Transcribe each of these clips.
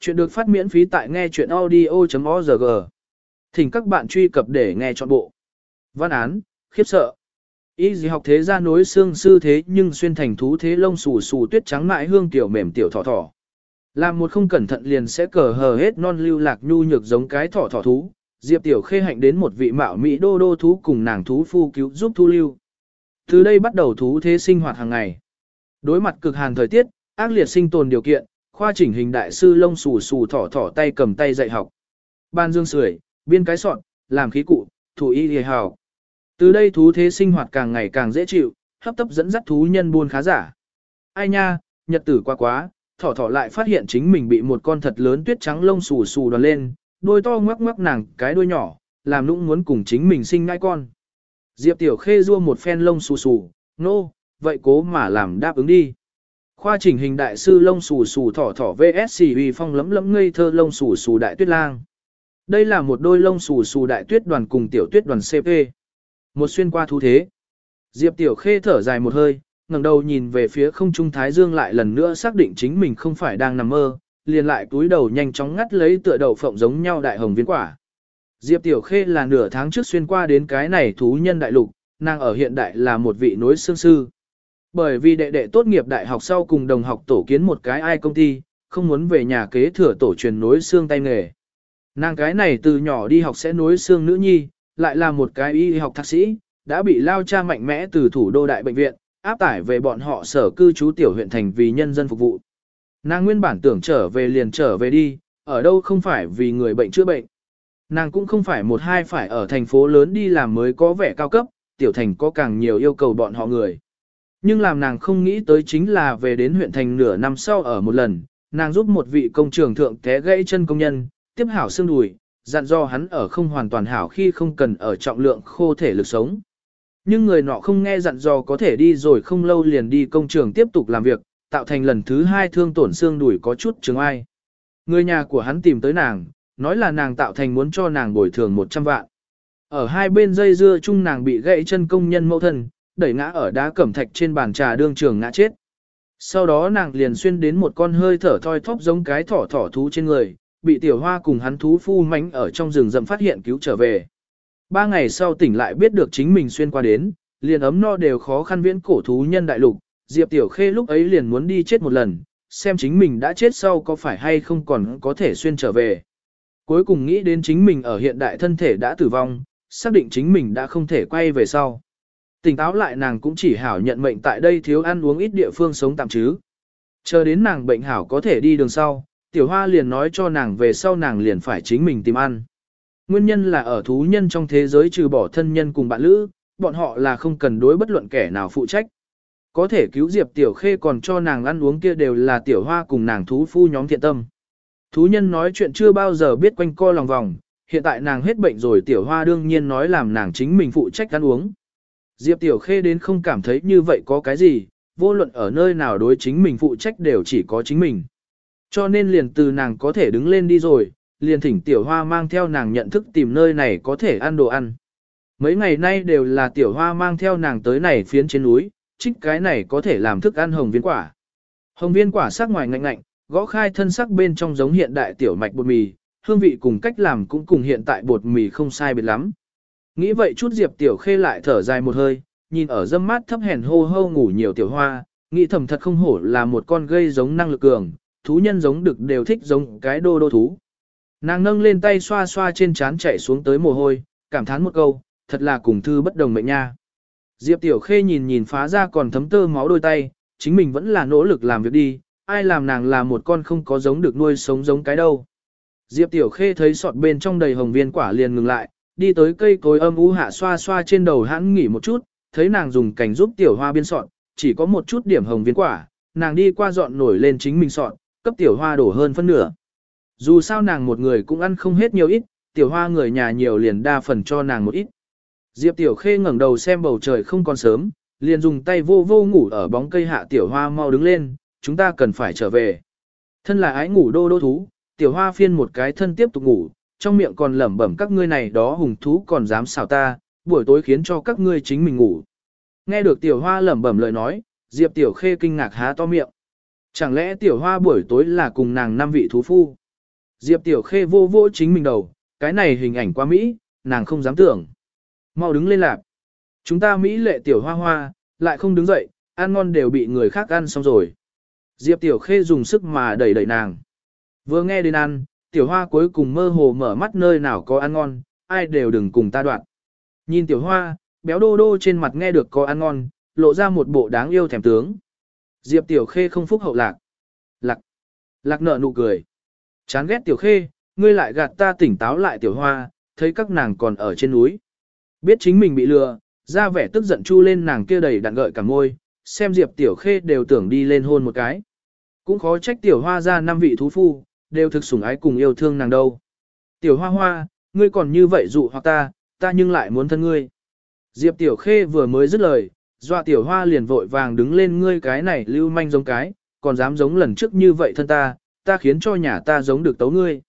Chuyện được phát miễn phí tại nghe chuyện audio.org. Thỉnh các bạn truy cập để nghe trọn bộ. Văn án, khiếp sợ. Y gì học thế ra nối xương sư thế nhưng xuyên thành thú thế lông xù xù tuyết trắng mại hương tiểu mềm tiểu thỏ thỏ. Làm một không cẩn thận liền sẽ cờ hờ hết non lưu lạc nhu nhược giống cái thỏ thỏ thú. Diệp tiểu khê hạnh đến một vị mạo mỹ đô đô thú cùng nàng thú phu cứu giúp thu lưu. Từ đây bắt đầu thú thế sinh hoạt hàng ngày. Đối mặt cực hàn thời tiết, ác liệt sinh tồn điều kiện, khoa chỉnh hình đại sư lông xù xù thỏ thỏ tay cầm tay dạy học. Ban dương sưởi, biên cái sọn, làm khí cụ, thủ y hề hào. Từ đây thú thế sinh hoạt càng ngày càng dễ chịu, hấp tấp dẫn dắt thú nhân buôn khá giả. Ai nha, nhật tử quá quá, thỏ thỏ lại phát hiện chính mình bị một con thật lớn tuyết trắng lông xù xù đoàn lên, đôi to ngoắc ngoắc nàng cái đuôi nhỏ, làm nũng muốn cùng chính mình sinh ngai con. Diệp Tiểu Khê rua một phen lông xù xù, nô, no, vậy cố mà làm đáp ứng đi. Khoa chỉnh hình đại sư lông xù xù thỏ thỏ VSC uy phong lấm lấm ngây thơ lông xù xù đại tuyết lang. Đây là một đôi lông xù xù đại tuyết đoàn cùng tiểu tuyết đoàn CP. Một xuyên qua thú thế. Diệp Tiểu Khê thở dài một hơi, ngẩng đầu nhìn về phía không trung Thái Dương lại lần nữa xác định chính mình không phải đang nằm mơ, liền lại túi đầu nhanh chóng ngắt lấy tựa đầu phộng giống nhau đại hồng viên quả. Diệp Tiểu Khê là nửa tháng trước xuyên qua đến cái này thú nhân đại lục, nàng ở hiện đại là một vị nối xương sư. Bởi vì đệ đệ tốt nghiệp đại học sau cùng đồng học tổ kiến một cái ai công ty, không muốn về nhà kế thừa tổ truyền nối xương tay nghề. Nàng cái này từ nhỏ đi học sẽ nối xương nữ nhi, lại là một cái y học thạc sĩ, đã bị lao cha mạnh mẽ từ thủ đô đại bệnh viện, áp tải về bọn họ sở cư trú tiểu huyện thành vì nhân dân phục vụ. Nàng nguyên bản tưởng trở về liền trở về đi, ở đâu không phải vì người bệnh chữa bệnh. Nàng cũng không phải một hai phải ở thành phố lớn đi làm mới có vẻ cao cấp, tiểu thành có càng nhiều yêu cầu bọn họ người. Nhưng làm nàng không nghĩ tới chính là về đến huyện thành nửa năm sau ở một lần, nàng giúp một vị công trường thượng té gãy chân công nhân, tiếp hảo xương đùi, dặn do hắn ở không hoàn toàn hảo khi không cần ở trọng lượng khô thể lực sống. Nhưng người nọ không nghe dặn dò có thể đi rồi không lâu liền đi công trường tiếp tục làm việc, tạo thành lần thứ hai thương tổn xương đùi có chút chứng ai. Người nhà của hắn tìm tới nàng, nói là nàng tạo thành muốn cho nàng bồi thường 100 vạn. Ở hai bên dây dưa chung nàng bị gãy chân công nhân mẫu thân, đẩy ngã ở đá cẩm thạch trên bàn trà đương trường ngã chết. Sau đó nàng liền xuyên đến một con hơi thở thoi thóp giống cái thỏ thỏ thú trên người, bị tiểu hoa cùng hắn thú phu mánh ở trong rừng rậm phát hiện cứu trở về. Ba ngày sau tỉnh lại biết được chính mình xuyên qua đến, liền ấm no đều khó khăn viễn cổ thú nhân đại lục, Diệp Tiểu Khê lúc ấy liền muốn đi chết một lần, xem chính mình đã chết sau có phải hay không còn có thể xuyên trở về. Cuối cùng nghĩ đến chính mình ở hiện đại thân thể đã tử vong, xác định chính mình đã không thể quay về sau. Tỉnh táo lại nàng cũng chỉ hảo nhận mệnh tại đây thiếu ăn uống ít địa phương sống tạm chứ. Chờ đến nàng bệnh hảo có thể đi đường sau, tiểu hoa liền nói cho nàng về sau nàng liền phải chính mình tìm ăn. Nguyên nhân là ở thú nhân trong thế giới trừ bỏ thân nhân cùng bạn lữ, bọn họ là không cần đối bất luận kẻ nào phụ trách. Có thể cứu Diệp Tiểu Khê còn cho nàng ăn uống kia đều là tiểu hoa cùng nàng thú phu nhóm thiện tâm. Thú nhân nói chuyện chưa bao giờ biết quanh co lòng vòng, hiện tại nàng hết bệnh rồi tiểu hoa đương nhiên nói làm nàng chính mình phụ trách ăn uống. Diệp Tiểu Khê đến không cảm thấy như vậy có cái gì, vô luận ở nơi nào đối chính mình phụ trách đều chỉ có chính mình. Cho nên liền từ nàng có thể đứng lên đi rồi, liền thỉnh Tiểu Hoa mang theo nàng nhận thức tìm nơi này có thể ăn đồ ăn. Mấy ngày nay đều là Tiểu Hoa mang theo nàng tới này phiến trên núi, trích cái này có thể làm thức ăn hồng viên quả. Hồng viên quả sắc ngoài ngạnh ngạnh, gõ khai thân sắc bên trong giống hiện đại tiểu mạch bột mì, hương vị cùng cách làm cũng cùng hiện tại bột mì không sai biệt lắm. Nghĩ vậy chút Diệp Tiểu Khê lại thở dài một hơi, nhìn ở dâm mát thấp hèn hô hô ngủ nhiều tiểu hoa, nghĩ thầm thật không hổ là một con gây giống năng lực cường, thú nhân giống được đều thích giống cái đô đô thú. Nàng nâng lên tay xoa xoa trên trán chạy xuống tới mồ hôi, cảm thán một câu, thật là cùng thư bất đồng mệnh nha. Diệp Tiểu Khê nhìn nhìn phá ra còn thấm tơ máu đôi tay, chính mình vẫn là nỗ lực làm việc đi, ai làm nàng là một con không có giống được nuôi sống giống cái đâu. Diệp Tiểu Khê thấy sọt bên trong đầy hồng viên quả liền ngừng lại, đi tới cây cối âm u hạ xoa xoa trên đầu hắn nghỉ một chút, thấy nàng dùng cành giúp tiểu hoa biên soạn, chỉ có một chút điểm hồng viên quả, nàng đi qua dọn nổi lên chính mình soạn, cấp tiểu hoa đổ hơn phân nửa. Dù sao nàng một người cũng ăn không hết nhiều ít, tiểu hoa người nhà nhiều liền đa phần cho nàng một ít. Diệp tiểu khê ngẩng đầu xem bầu trời không còn sớm, liền dùng tay vô vô ngủ ở bóng cây hạ tiểu hoa mau đứng lên, chúng ta cần phải trở về. Thân là ái ngủ đô đô thú, tiểu hoa phiên một cái thân tiếp tục ngủ, trong miệng còn lẩm bẩm các ngươi này đó hùng thú còn dám xào ta, buổi tối khiến cho các ngươi chính mình ngủ. Nghe được tiểu hoa lẩm bẩm lời nói, Diệp tiểu khê kinh ngạc há to miệng. Chẳng lẽ tiểu hoa buổi tối là cùng nàng năm vị thú phu? Diệp Tiểu Khê vô vô chính mình đầu, cái này hình ảnh quá Mỹ, nàng không dám tưởng. Mau đứng lên lạp. Chúng ta Mỹ lệ Tiểu Hoa Hoa, lại không đứng dậy, ăn ngon đều bị người khác ăn xong rồi. Diệp Tiểu Khê dùng sức mà đẩy đẩy nàng. Vừa nghe đến ăn, Tiểu Hoa cuối cùng mơ hồ mở mắt nơi nào có ăn ngon, ai đều đừng cùng ta đoạn. Nhìn Tiểu Hoa, béo đô đô trên mặt nghe được có ăn ngon, lộ ra một bộ đáng yêu thèm tướng. Diệp Tiểu Khê không phúc hậu lạc. Lạc. Lạc nợ nụ cười. Chán ghét Tiểu Khê, ngươi lại gạt ta tỉnh táo lại Tiểu Hoa, thấy các nàng còn ở trên núi. Biết chính mình bị lừa, ra vẻ tức giận chu lên nàng kia đầy đặn gợi cả môi, xem Diệp Tiểu Khê đều tưởng đi lên hôn một cái. Cũng khó trách Tiểu Hoa ra năm vị thú phu, đều thực sủng ái cùng yêu thương nàng đâu. Tiểu Hoa Hoa, ngươi còn như vậy dụ hoặc ta, ta nhưng lại muốn thân ngươi. Diệp Tiểu Khê vừa mới dứt lời, dọa Tiểu Hoa liền vội vàng đứng lên ngươi cái này lưu manh giống cái, còn dám giống lần trước như vậy thân ta, ta khiến cho nhà ta giống được tấu ngươi.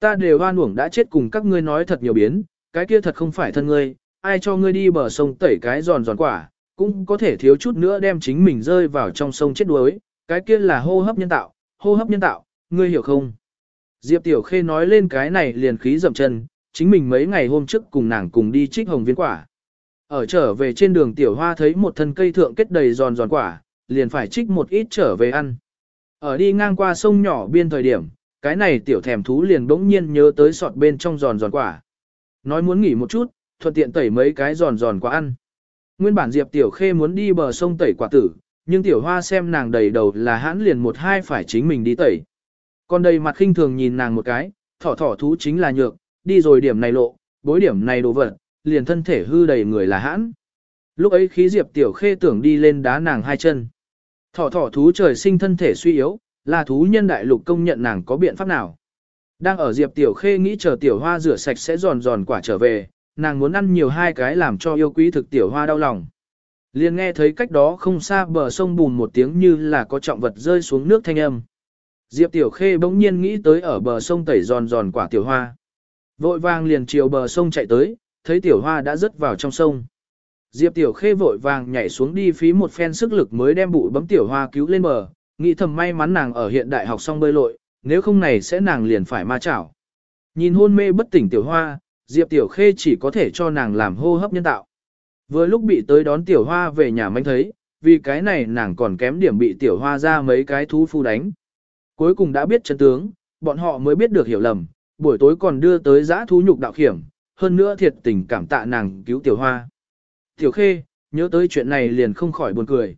Ta đều hoan uổng đã chết cùng các ngươi nói thật nhiều biến, cái kia thật không phải thân ngươi, ai cho ngươi đi bờ sông tẩy cái giòn giòn quả, cũng có thể thiếu chút nữa đem chính mình rơi vào trong sông chết đuối, cái kia là hô hấp nhân tạo, hô hấp nhân tạo, ngươi hiểu không? Diệp Tiểu Khê nói lên cái này liền khí dậm chân, chính mình mấy ngày hôm trước cùng nàng cùng đi trích hồng viên quả. Ở trở về trên đường Tiểu Hoa thấy một thân cây thượng kết đầy giòn giòn quả, liền phải trích một ít trở về ăn. Ở đi ngang qua sông nhỏ biên thời điểm, cái này tiểu thèm thú liền bỗng nhiên nhớ tới sọt bên trong giòn giòn quả. Nói muốn nghỉ một chút, thuận tiện tẩy mấy cái giòn giòn quả ăn. Nguyên bản Diệp Tiểu Khê muốn đi bờ sông tẩy quả tử, nhưng Tiểu Hoa xem nàng đầy đầu là hãn liền một hai phải chính mình đi tẩy. Còn đầy mặt khinh thường nhìn nàng một cái, thỏ thỏ thú chính là nhược, đi rồi điểm này lộ, bối điểm này đồ vật, liền thân thể hư đầy người là hãn. Lúc ấy khí Diệp Tiểu Khê tưởng đi lên đá nàng hai chân. Thỏ thỏ thú trời sinh thân thể suy yếu, là thú nhân đại lục công nhận nàng có biện pháp nào. Đang ở Diệp Tiểu Khê nghĩ chờ Tiểu Hoa rửa sạch sẽ giòn giòn quả trở về, nàng muốn ăn nhiều hai cái làm cho yêu quý thực Tiểu Hoa đau lòng. Liền nghe thấy cách đó không xa bờ sông bùn một tiếng như là có trọng vật rơi xuống nước thanh âm. Diệp Tiểu Khê bỗng nhiên nghĩ tới ở bờ sông tẩy giòn giòn quả Tiểu Hoa. Vội vàng liền chiều bờ sông chạy tới, thấy Tiểu Hoa đã rớt vào trong sông. Diệp Tiểu Khê vội vàng nhảy xuống đi phí một phen sức lực mới đem bụi bấm Tiểu Hoa cứu lên bờ, nghĩ thầm may mắn nàng ở hiện đại học xong bơi lội, nếu không này sẽ nàng liền phải ma chảo. Nhìn hôn mê bất tỉnh Tiểu Hoa, Diệp Tiểu Khê chỉ có thể cho nàng làm hô hấp nhân tạo. Vừa lúc bị tới đón Tiểu Hoa về nhà manh thấy, vì cái này nàng còn kém điểm bị Tiểu Hoa ra mấy cái thú phu đánh. Cuối cùng đã biết chân tướng, bọn họ mới biết được hiểu lầm, buổi tối còn đưa tới giã thú nhục đạo khiểm, hơn nữa thiệt tình cảm tạ nàng cứu Tiểu Hoa. Tiểu Khê, nhớ tới chuyện này liền không khỏi buồn cười.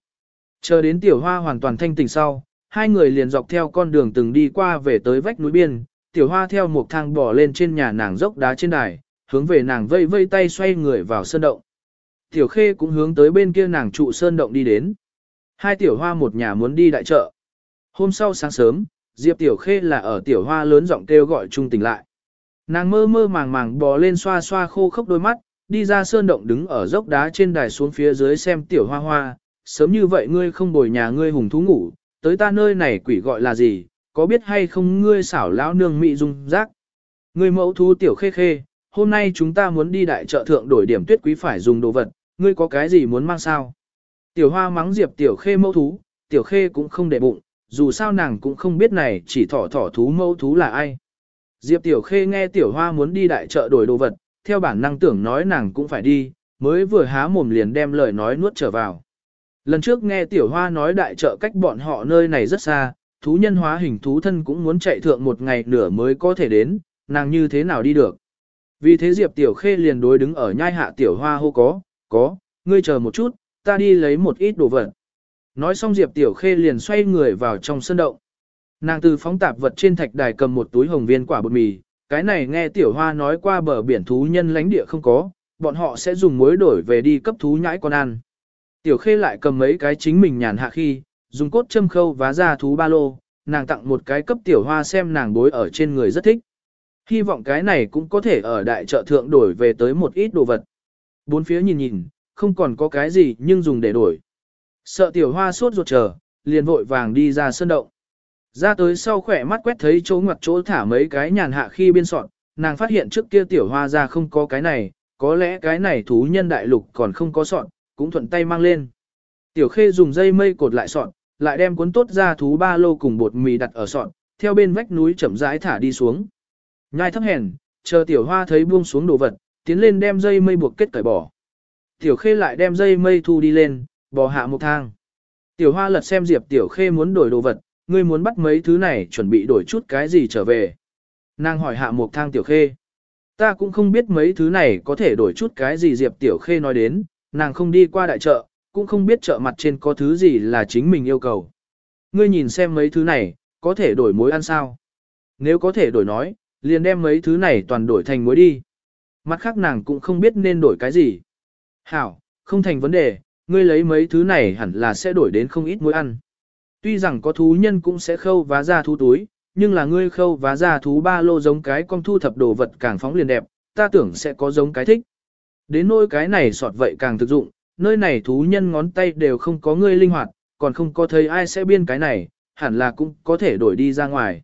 Chờ đến Tiểu Hoa hoàn toàn thanh tỉnh sau, hai người liền dọc theo con đường từng đi qua về tới vách núi biên, Tiểu Hoa theo một thang bò lên trên nhà nàng dốc đá trên đài, hướng về nàng vây vây tay xoay người vào sơn động. Tiểu Khê cũng hướng tới bên kia nàng trụ sơn động đi đến. Hai Tiểu Hoa một nhà muốn đi đại chợ. Hôm sau sáng sớm, Diệp Tiểu Khê là ở Tiểu Hoa lớn giọng kêu gọi trung tỉnh lại. Nàng mơ mơ màng màng bò lên xoa xoa khô khốc đôi mắt, đi ra sơn động đứng ở dốc đá trên đài xuống phía dưới xem Tiểu Hoa Hoa. Sớm như vậy ngươi không bồi nhà ngươi hùng thú ngủ, tới ta nơi này quỷ gọi là gì, có biết hay không ngươi xảo lão nương mị dung rác. Ngươi mẫu thú Tiểu Khê Khê, hôm nay chúng ta muốn đi đại chợ thượng đổi điểm tuyết quý phải dùng đồ vật, ngươi có cái gì muốn mang sao? Tiểu Hoa mắng Diệp Tiểu Khê mẫu thú, Tiểu Khê cũng không để bụng, dù sao nàng cũng không biết này chỉ thỏ thỏ thú mẫu thú là ai. Diệp Tiểu Khê nghe Tiểu Hoa muốn đi đại chợ đổi đồ vật, theo bản năng tưởng nói nàng cũng phải đi, mới vừa há mồm liền đem lời nói nuốt trở vào. Lần trước nghe Tiểu Hoa nói đại chợ cách bọn họ nơi này rất xa, thú nhân hóa hình thú thân cũng muốn chạy thượng một ngày nửa mới có thể đến, nàng như thế nào đi được. Vì thế Diệp Tiểu Khê liền đối đứng ở nhai hạ Tiểu Hoa hô có, có, ngươi chờ một chút, ta đi lấy một ít đồ vật. Nói xong Diệp Tiểu Khê liền xoay người vào trong sân động. Nàng từ phóng tạp vật trên thạch đài cầm một túi hồng viên quả bột mì, cái này nghe Tiểu Hoa nói qua bờ biển thú nhân lãnh địa không có, bọn họ sẽ dùng muối đổi về đi cấp thú nhãi con ăn. Tiểu Khê lại cầm mấy cái chính mình nhàn hạ khi, dùng cốt châm khâu vá ra thú ba lô, nàng tặng một cái cấp Tiểu Hoa xem nàng bối ở trên người rất thích. Hy vọng cái này cũng có thể ở đại chợ thượng đổi về tới một ít đồ vật. Bốn phía nhìn nhìn, không còn có cái gì nhưng dùng để đổi. Sợ tiểu hoa sốt ruột chờ, liền vội vàng đi ra sơn động. Ra tới sau khỏe mắt quét thấy chỗ ngoặt chỗ thả mấy cái nhàn hạ khi biên soạn, nàng phát hiện trước kia tiểu hoa ra không có cái này, có lẽ cái này thú nhân đại lục còn không có soạn, cũng thuận tay mang lên. Tiểu khê dùng dây mây cột lại soạn, lại đem cuốn tốt ra thú ba lô cùng bột mì đặt ở soạn, theo bên vách núi chậm rãi thả đi xuống. Nhai thấp hèn, chờ tiểu hoa thấy buông xuống đồ vật, tiến lên đem dây mây buộc kết cởi bỏ. Tiểu khê lại đem dây mây thu đi lên, bò hạ một thang. Tiểu hoa lật xem Diệp tiểu khê muốn đổi đồ vật, ngươi muốn bắt mấy thứ này chuẩn bị đổi chút cái gì trở về. Nàng hỏi hạ một thang tiểu khê. Ta cũng không biết mấy thứ này có thể đổi chút cái gì Diệp tiểu khê nói đến, nàng không đi qua đại chợ, cũng không biết chợ mặt trên có thứ gì là chính mình yêu cầu. Ngươi nhìn xem mấy thứ này, có thể đổi mối ăn sao? Nếu có thể đổi nói, liền đem mấy thứ này toàn đổi thành mối đi. Mặt khác nàng cũng không biết nên đổi cái gì. Hảo, không thành vấn đề, ngươi lấy mấy thứ này hẳn là sẽ đổi đến không ít muối ăn. Tuy rằng có thú nhân cũng sẽ khâu vá ra thú túi, nhưng là ngươi khâu vá ra thú ba lô giống cái con thu thập đồ vật càng phóng liền đẹp, ta tưởng sẽ có giống cái thích. Đến nỗi cái này sọt vậy càng thực dụng, nơi này thú nhân ngón tay đều không có ngươi linh hoạt, còn không có thấy ai sẽ biên cái này, hẳn là cũng có thể đổi đi ra ngoài.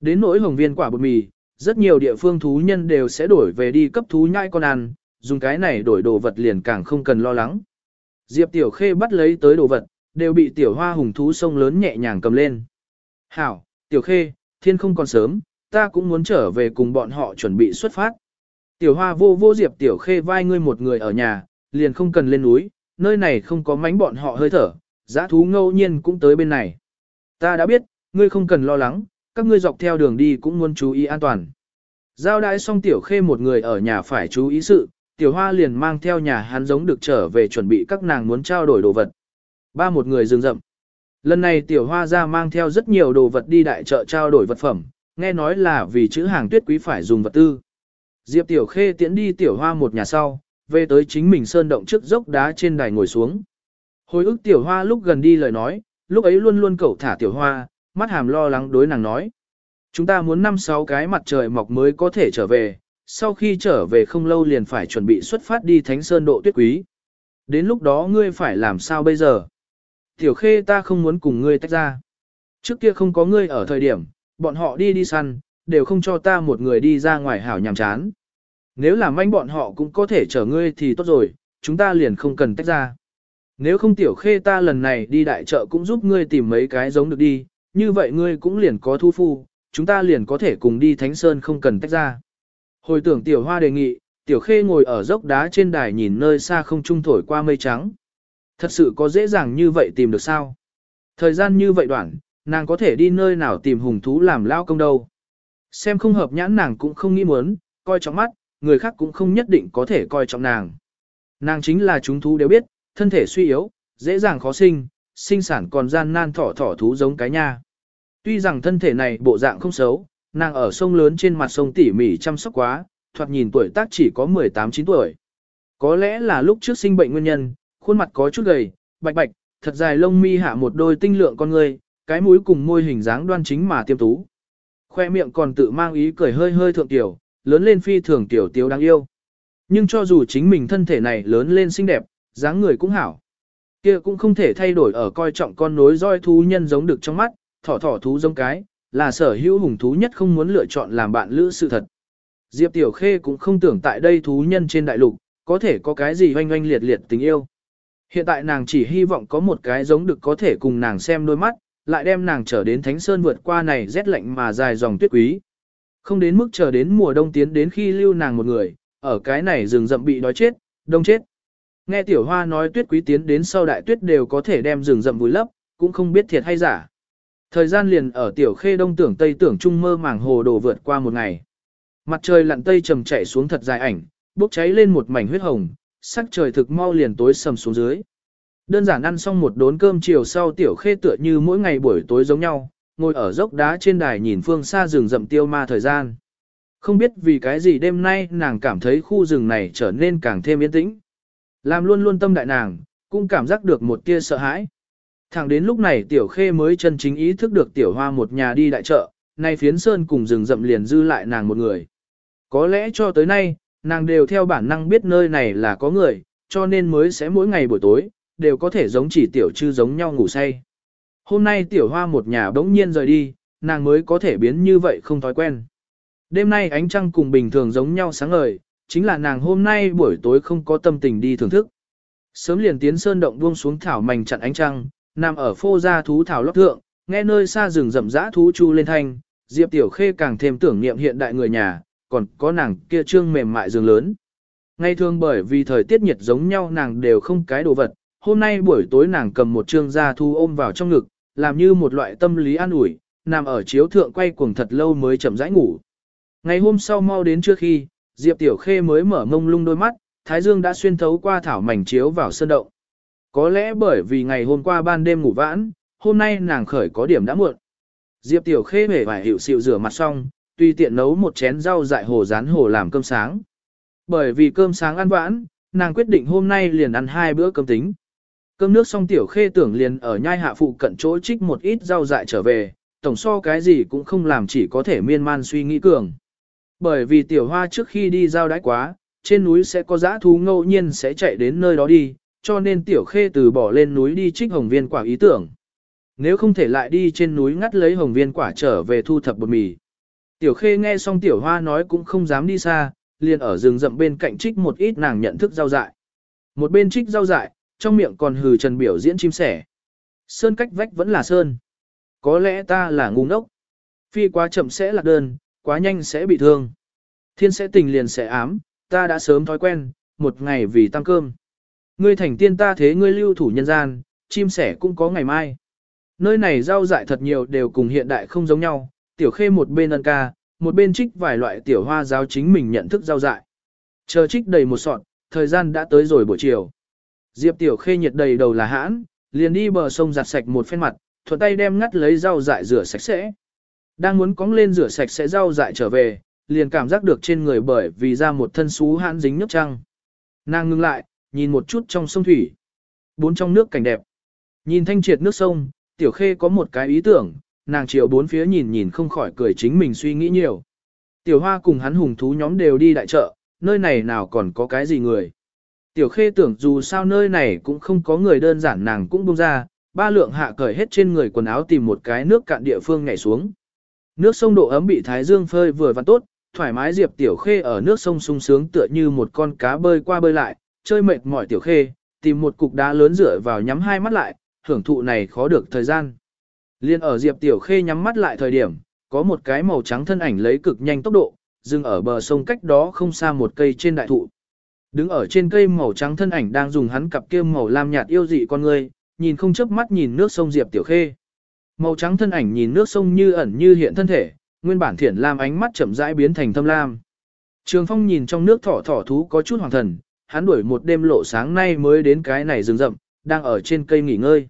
Đến nỗi hồng viên quả bột mì, rất nhiều địa phương thú nhân đều sẽ đổi về đi cấp thú nhai con ăn, dùng cái này đổi đồ vật liền càng không cần lo lắng. Diệp Tiểu Khê bắt lấy tới đồ vật, đều bị Tiểu Hoa hùng thú sông lớn nhẹ nhàng cầm lên. Hảo, Tiểu Khê, thiên không còn sớm, ta cũng muốn trở về cùng bọn họ chuẩn bị xuất phát. Tiểu Hoa vô vô Diệp Tiểu Khê vai ngươi một người ở nhà, liền không cần lên núi, nơi này không có mánh bọn họ hơi thở, giã thú ngẫu nhiên cũng tới bên này. Ta đã biết, ngươi không cần lo lắng, các ngươi dọc theo đường đi cũng muốn chú ý an toàn. Giao đãi xong tiểu khê một người ở nhà phải chú ý sự, tiểu hoa liền mang theo nhà hắn giống được trở về chuẩn bị các nàng muốn trao đổi đồ vật. Ba một người dừng rậm. Lần này tiểu hoa ra mang theo rất nhiều đồ vật đi đại chợ trao đổi vật phẩm, nghe nói là vì chữ hàng tuyết quý phải dùng vật tư. Diệp tiểu khê tiễn đi tiểu hoa một nhà sau, về tới chính mình sơn động trước dốc đá trên đài ngồi xuống. Hồi ức tiểu hoa lúc gần đi lời nói, lúc ấy luôn luôn cẩu thả tiểu hoa, mắt hàm lo lắng đối nàng nói. Chúng ta muốn năm sáu cái mặt trời mọc mới có thể trở về, sau khi trở về không lâu liền phải chuẩn bị xuất phát đi Thánh Sơn độ tuyết quý. Đến lúc đó ngươi phải làm sao bây giờ? Tiểu khê ta không muốn cùng ngươi tách ra. Trước kia không có ngươi ở thời điểm, bọn họ đi đi săn, đều không cho ta một người đi ra ngoài hảo nhàm chán. Nếu làm anh bọn họ cũng có thể chở ngươi thì tốt rồi, chúng ta liền không cần tách ra. Nếu không tiểu khê ta lần này đi đại chợ cũng giúp ngươi tìm mấy cái giống được đi, như vậy ngươi cũng liền có thu phu, chúng ta liền có thể cùng đi Thánh Sơn không cần tách ra. Hồi tưởng tiểu hoa đề nghị, tiểu khê ngồi ở dốc đá trên đài nhìn nơi xa không trung thổi qua mây trắng. Thật sự có dễ dàng như vậy tìm được sao? Thời gian như vậy đoạn, nàng có thể đi nơi nào tìm hùng thú làm lao công đâu. Xem không hợp nhãn nàng cũng không nghĩ muốn, coi trọng mắt, người khác cũng không nhất định có thể coi trọng nàng. Nàng chính là chúng thú đều biết, thân thể suy yếu, dễ dàng khó sinh, sinh sản còn gian nan thỏ thỏ thú giống cái nha. Tuy rằng thân thể này bộ dạng không xấu, nàng ở sông lớn trên mặt sông tỉ mỉ chăm sóc quá, thoạt nhìn tuổi tác chỉ có 18-9 tuổi. Có lẽ là lúc trước sinh bệnh nguyên nhân, khuôn mặt có chút gầy, bạch bạch, thật dài lông mi hạ một đôi tinh lượng con người, cái mũi cùng môi hình dáng đoan chính mà tiêm tú. Khoe miệng còn tự mang ý cười hơi hơi thượng tiểu, lớn lên phi thường tiểu tiểu đáng yêu. Nhưng cho dù chính mình thân thể này lớn lên xinh đẹp, dáng người cũng hảo. kia cũng không thể thay đổi ở coi trọng con nối roi thú nhân giống được trong mắt, thỏ thỏ thú giống cái, là sở hữu hùng thú nhất không muốn lựa chọn làm bạn lữ sự thật. Diệp Tiểu Khê cũng không tưởng tại đây thú nhân trên đại lục, có thể có cái gì oanh oanh liệt liệt tình yêu. Hiện tại nàng chỉ hy vọng có một cái giống được có thể cùng nàng xem đôi mắt, lại đem nàng trở đến Thánh Sơn vượt qua này rét lạnh mà dài dòng tuyết quý. Không đến mức chờ đến mùa đông tiến đến khi lưu nàng một người, ở cái này rừng rậm bị đói chết, đông chết. Nghe tiểu hoa nói tuyết quý tiến đến sau đại tuyết đều có thể đem rừng rậm vùi lấp, cũng không biết thiệt hay giả. Thời gian liền ở tiểu khê đông tưởng tây tưởng trung mơ màng hồ đồ vượt qua một ngày. Mặt trời lặn tây trầm chạy xuống thật dài ảnh, bốc cháy lên một mảnh huyết hồng, sắc trời thực mau liền tối sầm xuống dưới. Đơn giản ăn xong một đốn cơm chiều sau tiểu khê tựa như mỗi ngày buổi tối giống nhau, ngồi ở dốc đá trên đài nhìn phương xa rừng rậm tiêu ma thời gian. Không biết vì cái gì đêm nay nàng cảm thấy khu rừng này trở nên càng thêm yên tĩnh. Làm luôn luôn tâm đại nàng, cũng cảm giác được một tia sợ hãi. Thẳng đến lúc này tiểu khê mới chân chính ý thức được tiểu hoa một nhà đi đại chợ, nay phiến sơn cùng rừng rậm liền dư lại nàng một người. Có lẽ cho tới nay, nàng đều theo bản năng biết nơi này là có người, cho nên mới sẽ mỗi ngày buổi tối, đều có thể giống chỉ tiểu chư giống nhau ngủ say. Hôm nay tiểu hoa một nhà bỗng nhiên rời đi, nàng mới có thể biến như vậy không thói quen. Đêm nay ánh trăng cùng bình thường giống nhau sáng ngời, chính là nàng hôm nay buổi tối không có tâm tình đi thưởng thức. Sớm liền tiến sơn động buông xuống thảo mảnh chặn ánh trăng, nằm ở phô gia thú thảo lót thượng, nghe nơi xa rừng rậm rã thú chu lên thanh, Diệp Tiểu Khê càng thêm tưởng niệm hiện đại người nhà, còn có nàng kia trương mềm mại giường lớn. Ngay thường bởi vì thời tiết nhiệt giống nhau nàng đều không cái đồ vật, hôm nay buổi tối nàng cầm một trương da thu ôm vào trong ngực, làm như một loại tâm lý an ủi, nằm ở chiếu thượng quay cuồng thật lâu mới chậm rãi ngủ. Ngày hôm sau mau đến trước khi, Diệp Tiểu Khê mới mở mông lung đôi mắt, Thái Dương đã xuyên thấu qua thảo mảnh chiếu vào sân động. Có lẽ bởi vì ngày hôm qua ban đêm ngủ vãn, hôm nay nàng khởi có điểm đã muộn. Diệp Tiểu Khê về vải hiệu xịu rửa mặt xong, tùy tiện nấu một chén rau dại hồ rán hồ làm cơm sáng. Bởi vì cơm sáng ăn vãn, nàng quyết định hôm nay liền ăn hai bữa cơm tính. Cơm nước xong Tiểu Khê tưởng liền ở nhai hạ phụ cận chỗ trích một ít rau dại trở về, tổng so cái gì cũng không làm chỉ có thể miên man suy nghĩ cường. Bởi vì Tiểu Hoa trước khi đi giao đái quá, trên núi sẽ có dã thú ngẫu nhiên sẽ chạy đến nơi đó đi, cho nên Tiểu Khê từ bỏ lên núi đi trích hồng viên quả ý tưởng. Nếu không thể lại đi trên núi ngắt lấy hồng viên quả trở về thu thập bột mì. Tiểu Khê nghe xong Tiểu Hoa nói cũng không dám đi xa, liền ở rừng rậm bên cạnh trích một ít nàng nhận thức rau dại. Một bên trích rau dại, trong miệng còn hừ trần biểu diễn chim sẻ. Sơn cách vách vẫn là sơn. Có lẽ ta là ngu ngốc. Phi quá chậm sẽ lạc đơn, quá nhanh sẽ bị thương. Thiên sẽ tình liền sẽ ám, ta đã sớm thói quen, một ngày vì tăng cơm. Ngươi thành tiên ta thế ngươi lưu thủ nhân gian, chim sẻ cũng có ngày mai. Nơi này rau dại thật nhiều đều cùng hiện đại không giống nhau, tiểu khê một bên ân ca, một bên trích vài loại tiểu hoa giáo chính mình nhận thức rau dại. Chờ trích đầy một sọt, thời gian đã tới rồi buổi chiều. Diệp tiểu khê nhiệt đầy đầu là hãn, liền đi bờ sông giặt sạch một phen mặt, thuận tay đem ngắt lấy rau dại rửa sạch sẽ. Đang muốn cóng lên rửa sạch sẽ rau dại trở về, liền cảm giác được trên người bởi vì ra một thân xú hãn dính nước trăng. Nàng ngưng lại, nhìn một chút trong sông thủy. Bốn trong nước cảnh đẹp. Nhìn thanh triệt nước sông, tiểu khê có một cái ý tưởng, nàng chiều bốn phía nhìn nhìn không khỏi cười chính mình suy nghĩ nhiều. Tiểu hoa cùng hắn hùng thú nhóm đều đi đại chợ, nơi này nào còn có cái gì người. Tiểu khê tưởng dù sao nơi này cũng không có người đơn giản nàng cũng buông ra, ba lượng hạ cởi hết trên người quần áo tìm một cái nước cạn địa phương nhảy xuống. Nước sông độ ấm bị thái dương phơi vừa và tốt, thoải mái Diệp Tiểu Khê ở nước sông sung sướng tựa như một con cá bơi qua bơi lại, chơi mệt mỏi Tiểu Khê, tìm một cục đá lớn rửa vào nhắm hai mắt lại, hưởng thụ này khó được thời gian. Liên ở Diệp Tiểu Khê nhắm mắt lại thời điểm, có một cái màu trắng thân ảnh lấy cực nhanh tốc độ, dừng ở bờ sông cách đó không xa một cây trên đại thụ. Đứng ở trên cây màu trắng thân ảnh đang dùng hắn cặp kia màu lam nhạt yêu dị con người, nhìn không chớp mắt nhìn nước sông Diệp Tiểu Khê. Màu trắng thân ảnh nhìn nước sông như ẩn như hiện thân thể, nguyên bản thiển lam ánh mắt chậm rãi biến thành thâm lam. Trường Phong nhìn trong nước thỏ thỏ thú có chút hoàng thần, hắn đuổi một đêm lộ sáng nay mới đến cái này rừng rậm, đang ở trên cây nghỉ ngơi.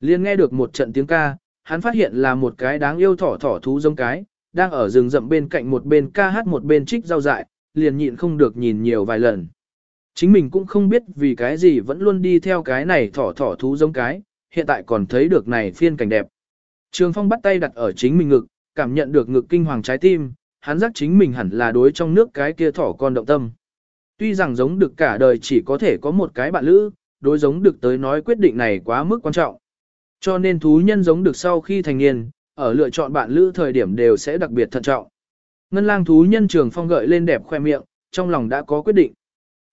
Liên nghe được một trận tiếng ca, hắn phát hiện là một cái đáng yêu thỏ thỏ thú giống cái, đang ở rừng rậm bên cạnh một bên ca hát một bên trích rau dại, liền nhịn không được nhìn nhiều vài lần. Chính mình cũng không biết vì cái gì vẫn luôn đi theo cái này thỏ thỏ thú giống cái, hiện tại còn thấy được này phiên cảnh đẹp. Trường Phong bắt tay đặt ở chính mình ngực, cảm nhận được ngực kinh hoàng trái tim, hắn giác chính mình hẳn là đối trong nước cái kia thỏ con động tâm. Tuy rằng giống được cả đời chỉ có thể có một cái bạn lữ, đối giống được tới nói quyết định này quá mức quan trọng. Cho nên thú nhân giống được sau khi thành niên, ở lựa chọn bạn lữ thời điểm đều sẽ đặc biệt thận trọng. Ngân lang thú nhân trường phong gợi lên đẹp khoe miệng, trong lòng đã có quyết định.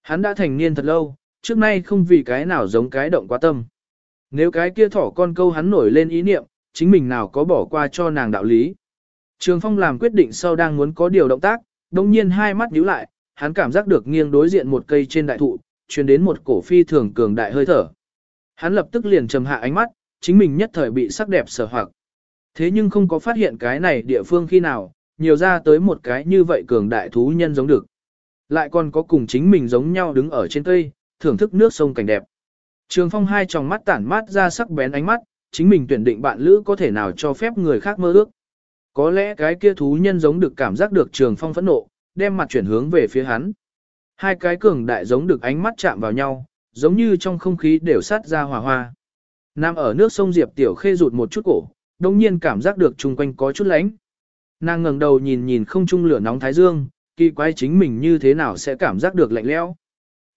Hắn đã thành niên thật lâu, trước nay không vì cái nào giống cái động quá tâm. Nếu cái kia thỏ con câu hắn nổi lên ý niệm, chính mình nào có bỏ qua cho nàng đạo lý. Trường Phong làm quyết định sau đang muốn có điều động tác, đồng nhiên hai mắt nhíu lại, hắn cảm giác được nghiêng đối diện một cây trên đại thụ, truyền đến một cổ phi thường cường đại hơi thở. Hắn lập tức liền trầm hạ ánh mắt, chính mình nhất thời bị sắc đẹp sở hoặc. Thế nhưng không có phát hiện cái này địa phương khi nào, nhiều ra tới một cái như vậy cường đại thú nhân giống được. Lại còn có cùng chính mình giống nhau đứng ở trên cây, thưởng thức nước sông cảnh đẹp. Trường phong hai tròng mắt tản mát ra sắc bén ánh mắt, chính mình tuyển định bạn lữ có thể nào cho phép người khác mơ ước. Có lẽ cái kia thú nhân giống được cảm giác được trường phong phẫn nộ, đem mặt chuyển hướng về phía hắn. Hai cái cường đại giống được ánh mắt chạm vào nhau, giống như trong không khí đều sát ra hòa hoa. Nam ở nước sông Diệp Tiểu Khê rụt một chút cổ, đồng nhiên cảm giác được chung quanh có chút lánh. Nàng ngẩng đầu nhìn nhìn không trung lửa nóng thái dương, kỳ quái chính mình như thế nào sẽ cảm giác được lạnh lẽo.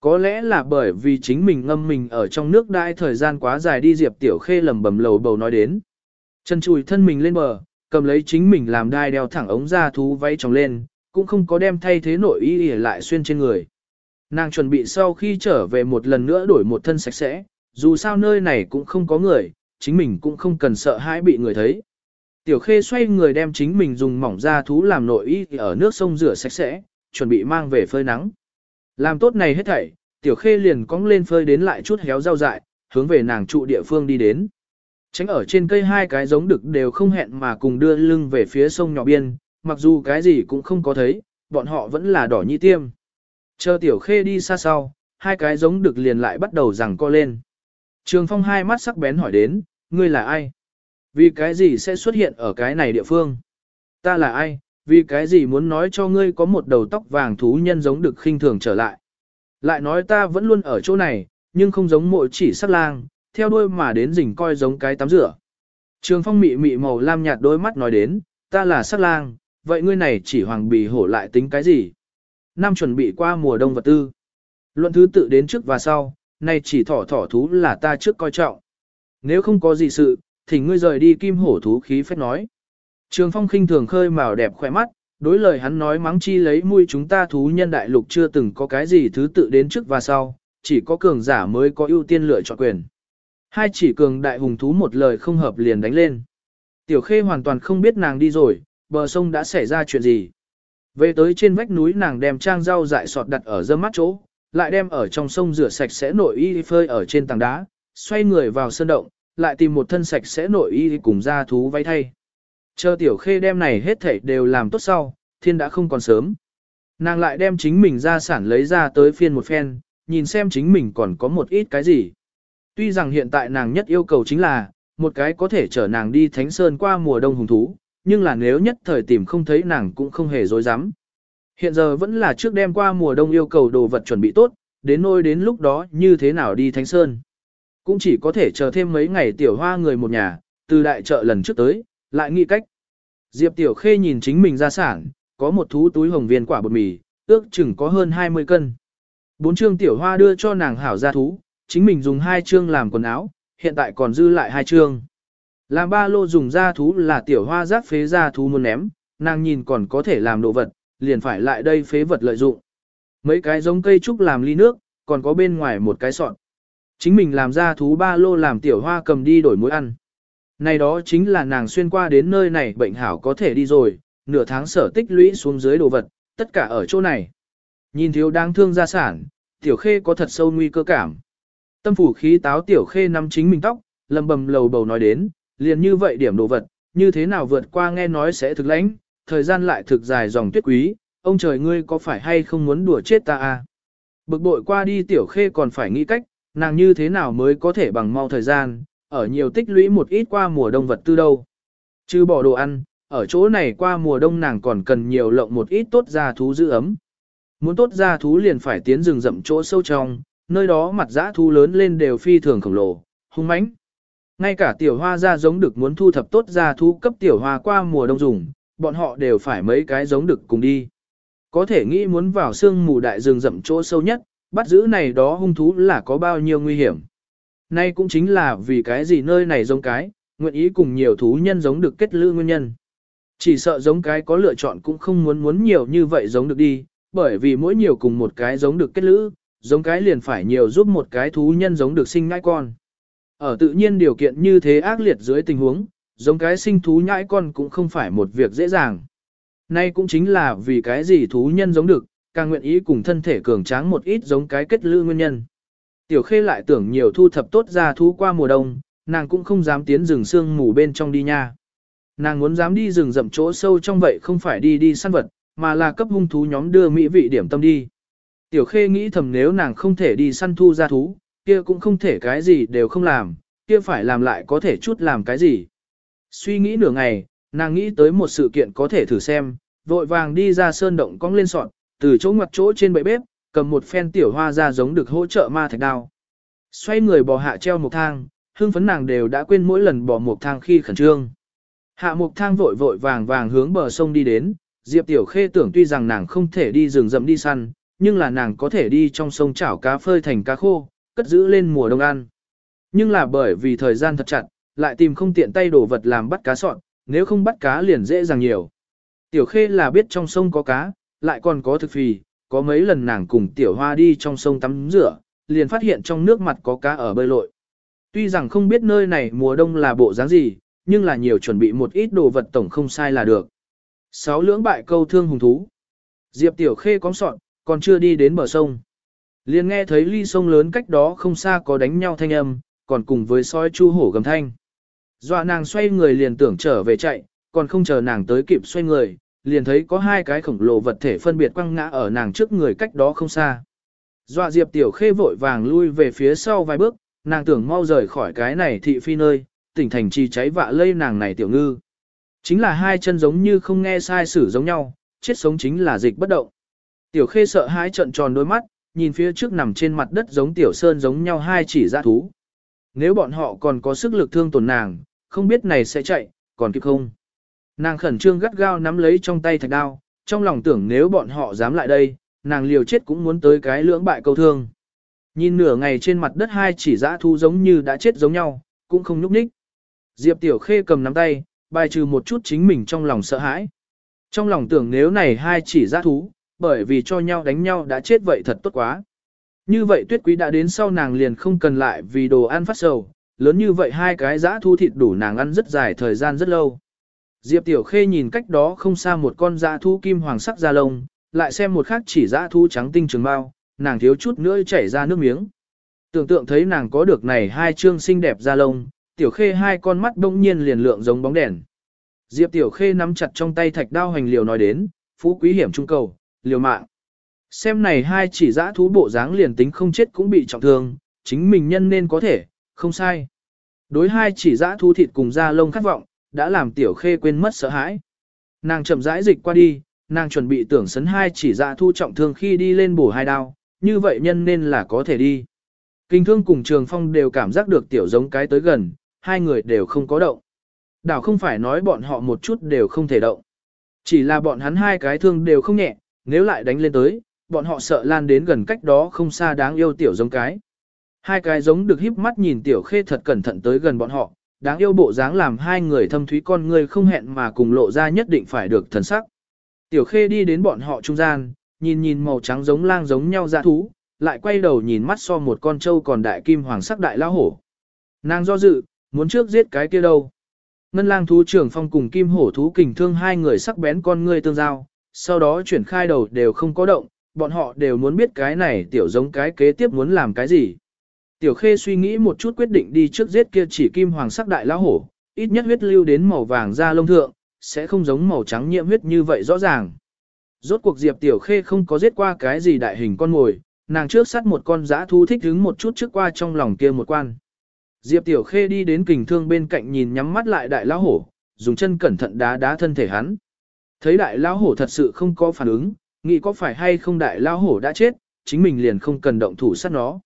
Có lẽ là bởi vì chính mình ngâm mình ở trong nước đãi thời gian quá dài đi Diệp Tiểu Khê lầm bầm lầu bầu nói đến. Chân chùi thân mình lên bờ, cầm lấy chính mình làm đai đeo thẳng ống ra thú váy tròng lên, cũng không có đem thay thế nội y lại xuyên trên người. Nàng chuẩn bị sau khi trở về một lần nữa đổi một thân sạch sẽ, dù sao nơi này cũng không có người, chính mình cũng không cần sợ hãi bị người thấy. Tiểu khê xoay người đem chính mình dùng mỏng da thú làm nội y ở nước sông rửa sạch sẽ, chuẩn bị mang về phơi nắng. Làm tốt này hết thảy, tiểu khê liền cong lên phơi đến lại chút héo rau dại, hướng về nàng trụ địa phương đi đến. Tránh ở trên cây hai cái giống đực đều không hẹn mà cùng đưa lưng về phía sông nhỏ biên, mặc dù cái gì cũng không có thấy, bọn họ vẫn là đỏ như tiêm. Chờ tiểu khê đi xa sau, hai cái giống được liền lại bắt đầu rằng co lên. Trường phong hai mắt sắc bén hỏi đến, ngươi là ai? Vì cái gì sẽ xuất hiện ở cái này địa phương? Ta là ai? Vì cái gì muốn nói cho ngươi có một đầu tóc vàng thú nhân giống được khinh thường trở lại? Lại nói ta vẫn luôn ở chỗ này, nhưng không giống mội chỉ sắc lang, theo đuôi mà đến rình coi giống cái tắm rửa. Trường phong mị mị màu lam nhạt đôi mắt nói đến, ta là sắc lang, vậy ngươi này chỉ hoàng bì hổ lại tính cái gì? Năm chuẩn bị qua mùa đông vật tư. Luận thứ tự đến trước và sau, nay chỉ thỏ thỏ thú là ta trước coi trọng. Nếu không có gì sự, thì ngươi rời đi kim hổ thú khí phép nói. Trường phong khinh thường khơi màu đẹp khỏe mắt, đối lời hắn nói mắng chi lấy mui chúng ta thú nhân đại lục chưa từng có cái gì thứ tự đến trước và sau, chỉ có cường giả mới có ưu tiên lựa chọn quyền. Hai chỉ cường đại hùng thú một lời không hợp liền đánh lên. Tiểu khê hoàn toàn không biết nàng đi rồi, bờ sông đã xảy ra chuyện gì. Về tới trên vách núi nàng đem trang rau dại sọt đặt ở dơ mắt chỗ, lại đem ở trong sông rửa sạch sẽ nội y phơi ở trên tảng đá, xoay người vào sơn động, lại tìm một thân sạch sẽ nội y cùng ra thú váy thay. Chờ tiểu khê đem này hết thảy đều làm tốt sau, thiên đã không còn sớm. Nàng lại đem chính mình ra sản lấy ra tới phiên một phen, nhìn xem chính mình còn có một ít cái gì. Tuy rằng hiện tại nàng nhất yêu cầu chính là, một cái có thể chở nàng đi Thánh Sơn qua mùa đông hùng thú, nhưng là nếu nhất thời tìm không thấy nàng cũng không hề dối dám. Hiện giờ vẫn là trước đêm qua mùa đông yêu cầu đồ vật chuẩn bị tốt, đến nôi đến lúc đó như thế nào đi Thánh Sơn. Cũng chỉ có thể chờ thêm mấy ngày tiểu hoa người một nhà, từ đại chợ lần trước tới, lại nghĩ cách. Diệp Tiểu Khê nhìn chính mình ra sản, có một thú túi hồng viên quả bột mì, ước chừng có hơn 20 cân. Bốn chương tiểu hoa đưa cho nàng hảo gia thú, chính mình dùng hai chương làm quần áo, hiện tại còn dư lại hai chương. Làm ba lô dùng ra thú là tiểu hoa rác phế ra thú muốn ném, nàng nhìn còn có thể làm đồ vật, liền phải lại đây phế vật lợi dụng. Mấy cái giống cây trúc làm ly nước, còn có bên ngoài một cái sọt. Chính mình làm ra thú ba lô làm tiểu hoa cầm đi đổi muối ăn. Này đó chính là nàng xuyên qua đến nơi này bệnh hảo có thể đi rồi, nửa tháng sở tích lũy xuống dưới đồ vật, tất cả ở chỗ này. Nhìn thiếu đáng thương gia sản, tiểu khê có thật sâu nguy cơ cảm. Tâm phủ khí táo tiểu khê nắm chính mình tóc, lầm bầm lầu bầu nói đến, liền như vậy điểm đồ vật, như thế nào vượt qua nghe nói sẽ thực lãnh, thời gian lại thực dài dòng tuyết quý, ông trời ngươi có phải hay không muốn đùa chết ta à? Bực bội qua đi tiểu khê còn phải nghĩ cách, nàng như thế nào mới có thể bằng mau thời gian, ở nhiều tích lũy một ít qua mùa đông vật tư đâu. Chứ bỏ đồ ăn, ở chỗ này qua mùa đông nàng còn cần nhiều lộng một ít tốt gia thú giữ ấm. Muốn tốt gia thú liền phải tiến rừng rậm chỗ sâu trong, nơi đó mặt dã thú lớn lên đều phi thường khổng lồ, hung mãnh. Ngay cả tiểu hoa ra giống được muốn thu thập tốt ra thú cấp tiểu hoa qua mùa đông dùng, bọn họ đều phải mấy cái giống được cùng đi. Có thể nghĩ muốn vào sương mù đại rừng rậm chỗ sâu nhất, bắt giữ này đó hung thú là có bao nhiêu nguy hiểm. Nay cũng chính là vì cái gì nơi này giống cái, nguyện ý cùng nhiều thú nhân giống được kết lữ nguyên nhân. Chỉ sợ giống cái có lựa chọn cũng không muốn muốn nhiều như vậy giống được đi, bởi vì mỗi nhiều cùng một cái giống được kết lữ, giống cái liền phải nhiều giúp một cái thú nhân giống được sinh ngai con. Ở tự nhiên điều kiện như thế ác liệt dưới tình huống, giống cái sinh thú nhãi con cũng không phải một việc dễ dàng. Nay cũng chính là vì cái gì thú nhân giống được, càng nguyện ý cùng thân thể cường tráng một ít giống cái kết lư nguyên nhân. Tiểu khê lại tưởng nhiều thu thập tốt ra thú qua mùa đông, nàng cũng không dám tiến rừng sương mù bên trong đi nha. Nàng muốn dám đi rừng rậm chỗ sâu trong vậy không phải đi đi săn vật, mà là cấp hung thú nhóm đưa mỹ vị điểm tâm đi. Tiểu khê nghĩ thầm nếu nàng không thể đi săn thu ra thú, kia cũng không thể cái gì đều không làm, kia phải làm lại có thể chút làm cái gì. Suy nghĩ nửa ngày, nàng nghĩ tới một sự kiện có thể thử xem, vội vàng đi ra sơn động cong lên sọt, từ chỗ ngoặt chỗ trên bệ bếp, cầm một phen tiểu hoa ra giống được hỗ trợ ma thạch đao. Xoay người bò hạ treo một thang, hương phấn nàng đều đã quên mỗi lần bò một thang khi khẩn trương. Hạ một thang vội vội vàng vàng hướng bờ sông đi đến, Diệp Tiểu Khê tưởng tuy rằng nàng không thể đi rừng rậm đi săn, nhưng là nàng có thể đi trong sông chảo cá phơi thành cá khô, cất giữ lên mùa đông ăn. Nhưng là bởi vì thời gian thật chặt, lại tìm không tiện tay đổ vật làm bắt cá sọn, nếu không bắt cá liền dễ dàng nhiều. Tiểu Khê là biết trong sông có cá, lại còn có thực phì, có mấy lần nàng cùng Tiểu Hoa đi trong sông tắm rửa, liền phát hiện trong nước mặt có cá ở bơi lội. Tuy rằng không biết nơi này mùa đông là bộ dáng gì, nhưng là nhiều chuẩn bị một ít đồ vật tổng không sai là được. Sáu lưỡng bại câu thương hùng thú. Diệp Tiểu Khê có sọn, còn chưa đi đến bờ sông liền nghe thấy ly sông lớn cách đó không xa có đánh nhau thanh âm, còn cùng với sói chu hổ gầm thanh. Dọa nàng xoay người liền tưởng trở về chạy, còn không chờ nàng tới kịp xoay người, liền thấy có hai cái khổng lồ vật thể phân biệt quăng ngã ở nàng trước người cách đó không xa. Dọa Diệp Tiểu Khê vội vàng lui về phía sau vài bước, nàng tưởng mau rời khỏi cái này thị phi nơi, tỉnh thành chi cháy vạ lây nàng này tiểu ngư. Chính là hai chân giống như không nghe sai sử giống nhau, chết sống chính là dịch bất động. Tiểu Khê sợ hãi trận tròn đôi mắt, nhìn phía trước nằm trên mặt đất giống tiểu sơn giống nhau hai chỉ ra thú. Nếu bọn họ còn có sức lực thương tổn nàng, không biết này sẽ chạy, còn kịp không? Nàng khẩn trương gắt gao nắm lấy trong tay thạch đao, trong lòng tưởng nếu bọn họ dám lại đây, nàng liều chết cũng muốn tới cái lưỡng bại câu thương. Nhìn nửa ngày trên mặt đất hai chỉ dã thú giống như đã chết giống nhau, cũng không nhúc nhích. Diệp Tiểu Khê cầm nắm tay, bài trừ một chút chính mình trong lòng sợ hãi. Trong lòng tưởng nếu này hai chỉ dã thú, bởi vì cho nhau đánh nhau đã chết vậy thật tốt quá. Như vậy tuyết quý đã đến sau nàng liền không cần lại vì đồ ăn phát sầu, lớn như vậy hai cái giã thu thịt đủ nàng ăn rất dài thời gian rất lâu. Diệp Tiểu Khê nhìn cách đó không xa một con dã thú kim hoàng sắc da lông, lại xem một khác chỉ dã thú trắng tinh trường bao, nàng thiếu chút nữa chảy ra nước miếng. Tưởng tượng thấy nàng có được này hai trương xinh đẹp da lông, Tiểu Khê hai con mắt đông nhiên liền lượng giống bóng đèn. Diệp Tiểu Khê nắm chặt trong tay thạch đao hành liều nói đến, phú quý hiểm trung cầu, liều mạng. Xem này hai chỉ dã thú bộ dáng liền tính không chết cũng bị trọng thương, chính mình nhân nên có thể, không sai. Đối hai chỉ dã thú thịt cùng da lông khát vọng, đã làm Tiểu Khê quên mất sợ hãi. Nàng chậm rãi dịch qua đi, nàng chuẩn bị tưởng sấn hai chỉ dã thú trọng thương khi đi lên bổ hai đao, như vậy nhân nên là có thể đi. Kinh thương cùng trường phong đều cảm giác được tiểu giống cái tới gần, hai người đều không có động. Đảo không phải nói bọn họ một chút đều không thể động. Chỉ là bọn hắn hai cái thương đều không nhẹ, nếu lại đánh lên tới, bọn họ sợ lan đến gần cách đó không xa đáng yêu tiểu giống cái. Hai cái giống được híp mắt nhìn tiểu khê thật cẩn thận tới gần bọn họ, đáng yêu bộ dáng làm hai người thâm thúy con người không hẹn mà cùng lộ ra nhất định phải được thần sắc. Tiểu khê đi đến bọn họ trung gian, nhìn nhìn màu trắng giống lang giống nhau ra thú, lại quay đầu nhìn mắt so một con trâu còn đại kim hoàng sắc đại lao hổ. Nàng do dự, muốn trước giết cái kia đâu. Ngân lang thú trưởng phong cùng kim hổ thú kình thương hai người sắc bén con người tương giao, sau đó chuyển khai đầu đều không có động, bọn họ đều muốn biết cái này tiểu giống cái kế tiếp muốn làm cái gì. Tiểu khê suy nghĩ một chút quyết định đi trước giết kia chỉ kim hoàng sắc đại lão hổ, ít nhất huyết lưu đến màu vàng da lông thượng, sẽ không giống màu trắng nhiễm huyết như vậy rõ ràng. Rốt cuộc Diệp Tiểu Khê không có giết qua cái gì đại hình con mồi, nàng trước sát một con giã thu thích hứng một chút trước qua trong lòng kia một quan. Diệp Tiểu Khê đi đến kình thương bên cạnh nhìn nhắm mắt lại đại lão hổ, dùng chân cẩn thận đá đá thân thể hắn. Thấy đại lao hổ thật sự không có phản ứng, nghĩ có phải hay không đại lao hổ đã chết, chính mình liền không cần động thủ sát nó.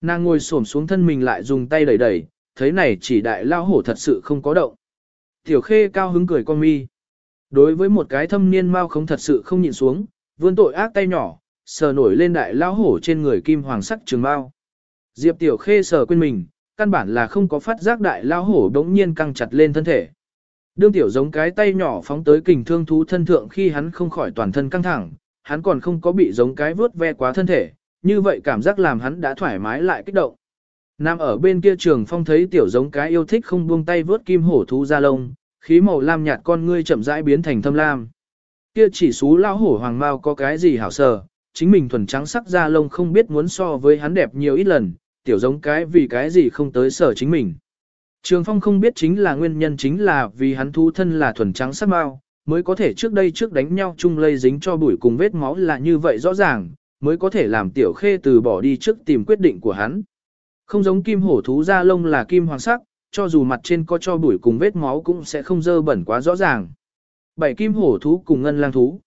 Nàng ngồi xổm xuống thân mình lại dùng tay đẩy đẩy, thấy này chỉ đại lao hổ thật sự không có động. Tiểu Khê cao hứng cười con mi. Đối với một cái thâm niên mau không thật sự không nhịn xuống, vươn tội ác tay nhỏ, sờ nổi lên đại lao hổ trên người kim hoàng sắc trường mau. Diệp Tiểu Khê sờ quên mình, căn bản là không có phát giác đại lao hổ đống nhiên căng chặt lên thân thể. Đương tiểu giống cái tay nhỏ phóng tới kình thương thú thân thượng khi hắn không khỏi toàn thân căng thẳng, hắn còn không có bị giống cái vớt ve quá thân thể, như vậy cảm giác làm hắn đã thoải mái lại kích động. Nam ở bên kia trường phong thấy tiểu giống cái yêu thích không buông tay vớt kim hổ thú ra lông, khí màu lam nhạt con ngươi chậm rãi biến thành thâm lam. Kia chỉ xú lão hổ hoàng mao có cái gì hảo sờ, chính mình thuần trắng sắc da lông không biết muốn so với hắn đẹp nhiều ít lần, tiểu giống cái vì cái gì không tới sở chính mình. Trường Phong không biết chính là nguyên nhân chính là vì hắn thu thân là thuần trắng sắc mao, mới có thể trước đây trước đánh nhau chung lây dính cho bụi cùng vết máu là như vậy rõ ràng, mới có thể làm tiểu khê từ bỏ đi trước tìm quyết định của hắn. Không giống kim hổ thú da lông là kim hoàng sắc, cho dù mặt trên có cho bụi cùng vết máu cũng sẽ không dơ bẩn quá rõ ràng. Bảy kim hổ thú cùng ngân lang thú.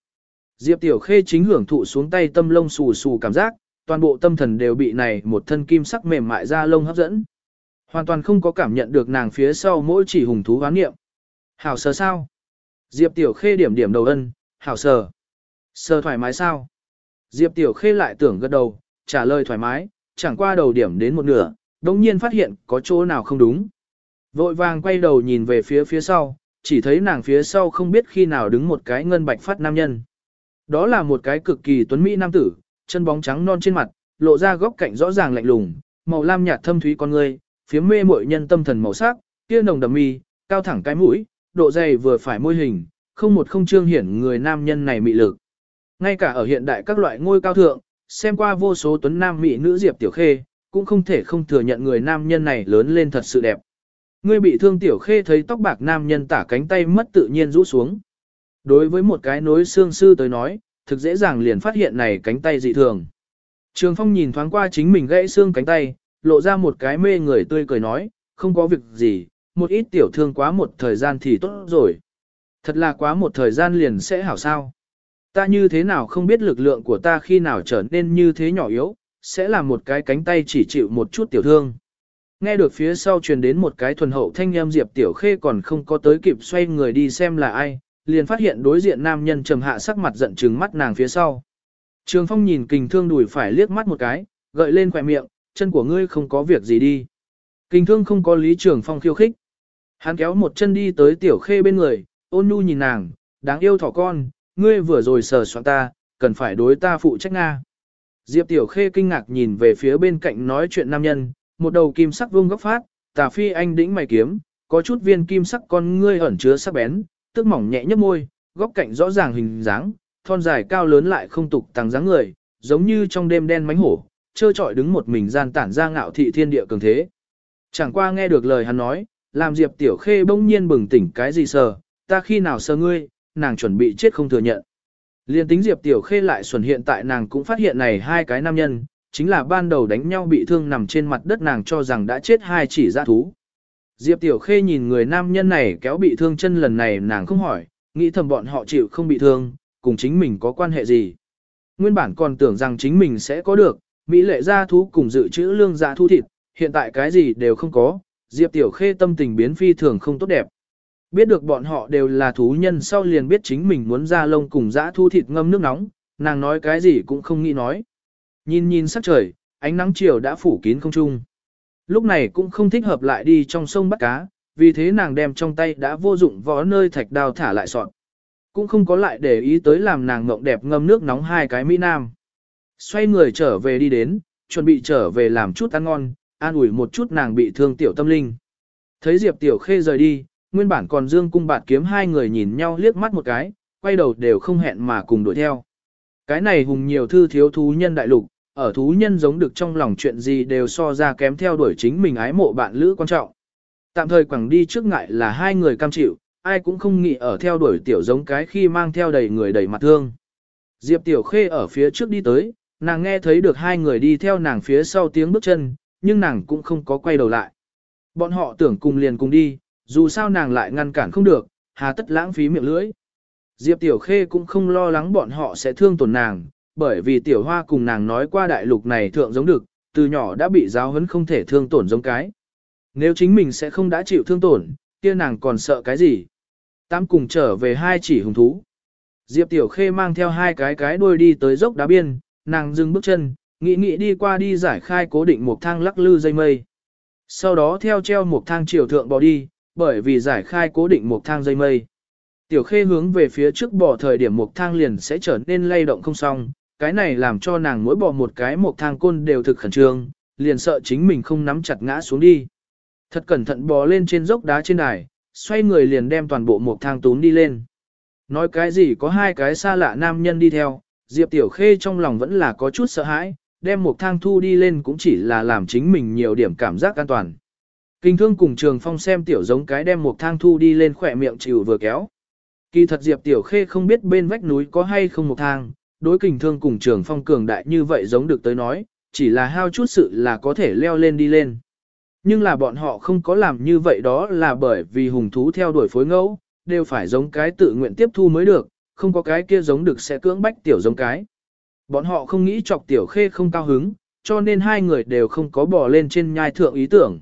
Diệp Tiểu Khê chính hưởng thụ xuống tay tâm lông xù xù cảm giác, toàn bộ tâm thần đều bị này một thân kim sắc mềm mại da lông hấp dẫn. Hoàn toàn không có cảm nhận được nàng phía sau mỗi chỉ hùng thú hoán nghiệm. Hảo sờ sao? Diệp Tiểu Khê điểm điểm đầu ân, hảo sờ. Sờ thoải mái sao? Diệp Tiểu Khê lại tưởng gật đầu, trả lời thoải mái, chẳng qua đầu điểm đến một nửa, đồng nhiên phát hiện có chỗ nào không đúng. Vội vàng quay đầu nhìn về phía phía sau, chỉ thấy nàng phía sau không biết khi nào đứng một cái ngân bạch phát nam nhân. Đó là một cái cực kỳ tuấn mỹ nam tử, chân bóng trắng non trên mặt, lộ ra góc cạnh rõ ràng lạnh lùng, màu lam nhạt thâm thúy con ngươi, phía mê muội nhân tâm thần màu sắc, kia nồng đậm mi, cao thẳng cái mũi, độ dày vừa phải môi hình, không một không trương hiển người nam nhân này mị lực. Ngay cả ở hiện đại các loại ngôi cao thượng, xem qua vô số tuấn nam mỹ nữ Diệp Tiểu Khê, cũng không thể không thừa nhận người nam nhân này lớn lên thật sự đẹp. Ngươi bị thương Tiểu Khê thấy tóc bạc nam nhân tả cánh tay mất tự nhiên rũ xuống. Đối với một cái nối xương sư tới nói, thực dễ dàng liền phát hiện này cánh tay dị thường. Trường Phong nhìn thoáng qua chính mình gãy xương cánh tay, lộ ra một cái mê người tươi cười nói, không có việc gì, một ít tiểu thương quá một thời gian thì tốt rồi. Thật là quá một thời gian liền sẽ hảo sao. Ta như thế nào không biết lực lượng của ta khi nào trở nên như thế nhỏ yếu, sẽ là một cái cánh tay chỉ chịu một chút tiểu thương. Nghe được phía sau truyền đến một cái thuần hậu thanh âm Diệp Tiểu Khê còn không có tới kịp xoay người đi xem là ai, liền phát hiện đối diện nam nhân trầm hạ sắc mặt giận trừng mắt nàng phía sau. Trường Phong nhìn kình thương đùi phải liếc mắt một cái, gợi lên khỏe miệng, chân của ngươi không có việc gì đi. kinh thương không có lý Trường Phong khiêu khích. Hắn kéo một chân đi tới Tiểu Khê bên người, ôn nhu nhìn nàng, đáng yêu thỏ con, ngươi vừa rồi sờ soạn ta, cần phải đối ta phụ trách Nga. Diệp Tiểu Khê kinh ngạc nhìn về phía bên cạnh nói chuyện nam nhân, một đầu kim sắc vương góc phát, tà phi anh đĩnh mày kiếm, có chút viên kim sắc con ngươi ẩn chứa sắc bén, tức mỏng nhẹ nhấp môi, góc cạnh rõ ràng hình dáng, thon dài cao lớn lại không tục tăng dáng người, giống như trong đêm đen mánh hổ, trơ trọi đứng một mình gian tản ra ngạo thị thiên địa cường thế. Chẳng qua nghe được lời hắn nói, làm Diệp Tiểu Khê bỗng nhiên bừng tỉnh cái gì sờ, ta khi nào sờ ngươi, nàng chuẩn bị chết không thừa nhận. Liên tính Diệp Tiểu Khê lại xuất hiện tại nàng cũng phát hiện này hai cái nam nhân, chính là ban đầu đánh nhau bị thương nằm trên mặt đất nàng cho rằng đã chết hai chỉ ra thú. Diệp Tiểu Khê nhìn người nam nhân này kéo bị thương chân lần này nàng không hỏi, nghĩ thầm bọn họ chịu không bị thương, cùng chính mình có quan hệ gì. Nguyên bản còn tưởng rằng chính mình sẽ có được, Mỹ lệ gia thú cùng dự trữ lương gia thu thịt, hiện tại cái gì đều không có, Diệp Tiểu Khê tâm tình biến phi thường không tốt đẹp. Biết được bọn họ đều là thú nhân sau liền biết chính mình muốn ra lông cùng dã thu thịt ngâm nước nóng, nàng nói cái gì cũng không nghĩ nói. Nhìn nhìn sắc trời, ánh nắng chiều đã phủ kín không trung. Lúc này cũng không thích hợp lại đi trong sông bắt cá, vì thế nàng đem trong tay đã vô dụng vó nơi thạch đào thả lại sọt. Cũng không có lại để ý tới làm nàng ngộng đẹp ngâm nước nóng hai cái Mỹ Nam. Xoay người trở về đi đến, chuẩn bị trở về làm chút ăn ngon, an ủi một chút nàng bị thương tiểu tâm linh. Thấy Diệp Tiểu Khê rời đi, nguyên bản còn dương cung bạt kiếm hai người nhìn nhau liếc mắt một cái, quay đầu đều không hẹn mà cùng đuổi theo. Cái này hùng nhiều thư thiếu thú nhân đại lục, ở thú nhân giống được trong lòng chuyện gì đều so ra kém theo đuổi chính mình ái mộ bạn lữ quan trọng. Tạm thời quẳng đi trước ngại là hai người cam chịu, ai cũng không nghĩ ở theo đuổi tiểu giống cái khi mang theo đầy người đầy mặt thương. Diệp Tiểu Khê ở phía trước đi tới, nàng nghe thấy được hai người đi theo nàng phía sau tiếng bước chân, nhưng nàng cũng không có quay đầu lại. Bọn họ tưởng cùng liền cùng đi, dù sao nàng lại ngăn cản không được, hà tất lãng phí miệng lưỡi. Diệp Tiểu Khê cũng không lo lắng bọn họ sẽ thương tổn nàng, bởi vì Tiểu Hoa cùng nàng nói qua đại lục này thượng giống được, từ nhỏ đã bị giáo huấn không thể thương tổn giống cái. Nếu chính mình sẽ không đã chịu thương tổn, kia nàng còn sợ cái gì? Tam cùng trở về hai chỉ hùng thú. Diệp Tiểu Khê mang theo hai cái cái đuôi đi tới dốc đá biên, nàng dừng bước chân, nghĩ nghĩ đi qua đi giải khai cố định một thang lắc lư dây mây. Sau đó theo treo một thang chiều thượng bò đi, bởi vì giải khai cố định một thang dây mây. Tiểu khê hướng về phía trước bò thời điểm một thang liền sẽ trở nên lay động không xong, cái này làm cho nàng mỗi bò một cái một thang côn đều thực khẩn trương, liền sợ chính mình không nắm chặt ngã xuống đi. Thật cẩn thận bò lên trên dốc đá trên đài, xoay người liền đem toàn bộ một thang tún đi lên. Nói cái gì có hai cái xa lạ nam nhân đi theo, Diệp Tiểu Khê trong lòng vẫn là có chút sợ hãi, đem một thang thu đi lên cũng chỉ là làm chính mình nhiều điểm cảm giác an toàn. Kinh thương cùng trường phong xem tiểu giống cái đem một thang thu đi lên khỏe miệng chịu vừa kéo. Kỳ thật Diệp Tiểu Khê không biết bên vách núi có hay không một thang, đối kình thương cùng trường phong cường đại như vậy giống được tới nói, chỉ là hao chút sự là có thể leo lên đi lên. Nhưng là bọn họ không có làm như vậy đó là bởi vì hùng thú theo đuổi phối ngẫu, đều phải giống cái tự nguyện tiếp thu mới được, không có cái kia giống được sẽ cưỡng bách tiểu giống cái. Bọn họ không nghĩ chọc tiểu khê không cao hứng, cho nên hai người đều không có bò lên trên nhai thượng ý tưởng.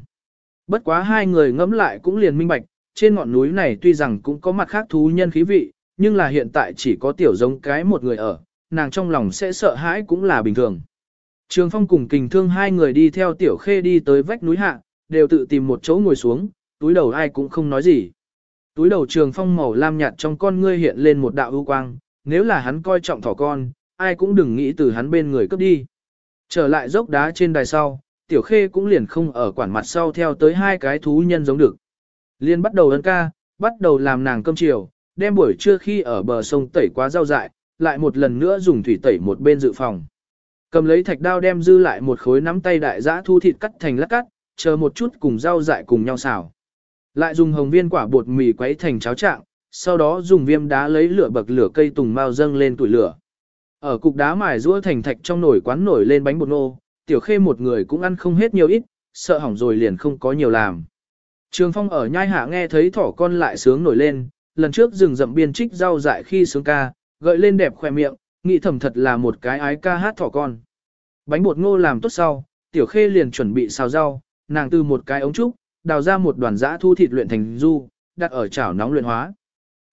Bất quá hai người ngẫm lại cũng liền minh bạch, trên ngọn núi này tuy rằng cũng có mặt khác thú nhân khí vị, nhưng là hiện tại chỉ có tiểu giống cái một người ở, nàng trong lòng sẽ sợ hãi cũng là bình thường. Trường phong cùng kình thương hai người đi theo tiểu khê đi tới vách núi hạ, đều tự tìm một chỗ ngồi xuống, túi đầu ai cũng không nói gì. Túi đầu trường phong màu lam nhạt trong con ngươi hiện lên một đạo ưu quang, nếu là hắn coi trọng thỏ con, ai cũng đừng nghĩ từ hắn bên người cướp đi. Trở lại dốc đá trên đài sau, tiểu khê cũng liền không ở quản mặt sau theo tới hai cái thú nhân giống được. Liên bắt đầu ấn ca, bắt đầu làm nàng cơm chiều, đem buổi trưa khi ở bờ sông tẩy quá rau dại, lại một lần nữa dùng thủy tẩy một bên dự phòng. Cầm lấy thạch đao đem dư lại một khối nắm tay đại giã thu thịt cắt thành lát cắt, chờ một chút cùng rau dại cùng nhau xào. Lại dùng hồng viên quả bột mì quấy thành cháo trạng, sau đó dùng viêm đá lấy lửa bậc lửa cây tùng mau dâng lên tuổi lửa. Ở cục đá mài rũa thành thạch trong nồi quán nổi lên bánh bột nô, tiểu khê một người cũng ăn không hết nhiều ít, sợ hỏng rồi liền không có nhiều làm. Trường phong ở nhai hạ nghe thấy thỏ con lại sướng nổi lên, lần trước rừng rậm biên trích rau dại khi sướng ca, gợi lên đẹp khoe miệng, nghĩ thầm thật là một cái ái ca hát thỏ con. Bánh bột ngô làm tốt sau, tiểu khê liền chuẩn bị xào rau, nàng từ một cái ống trúc, đào ra một đoàn giã thu thịt luyện thành du, đặt ở chảo nóng luyện hóa.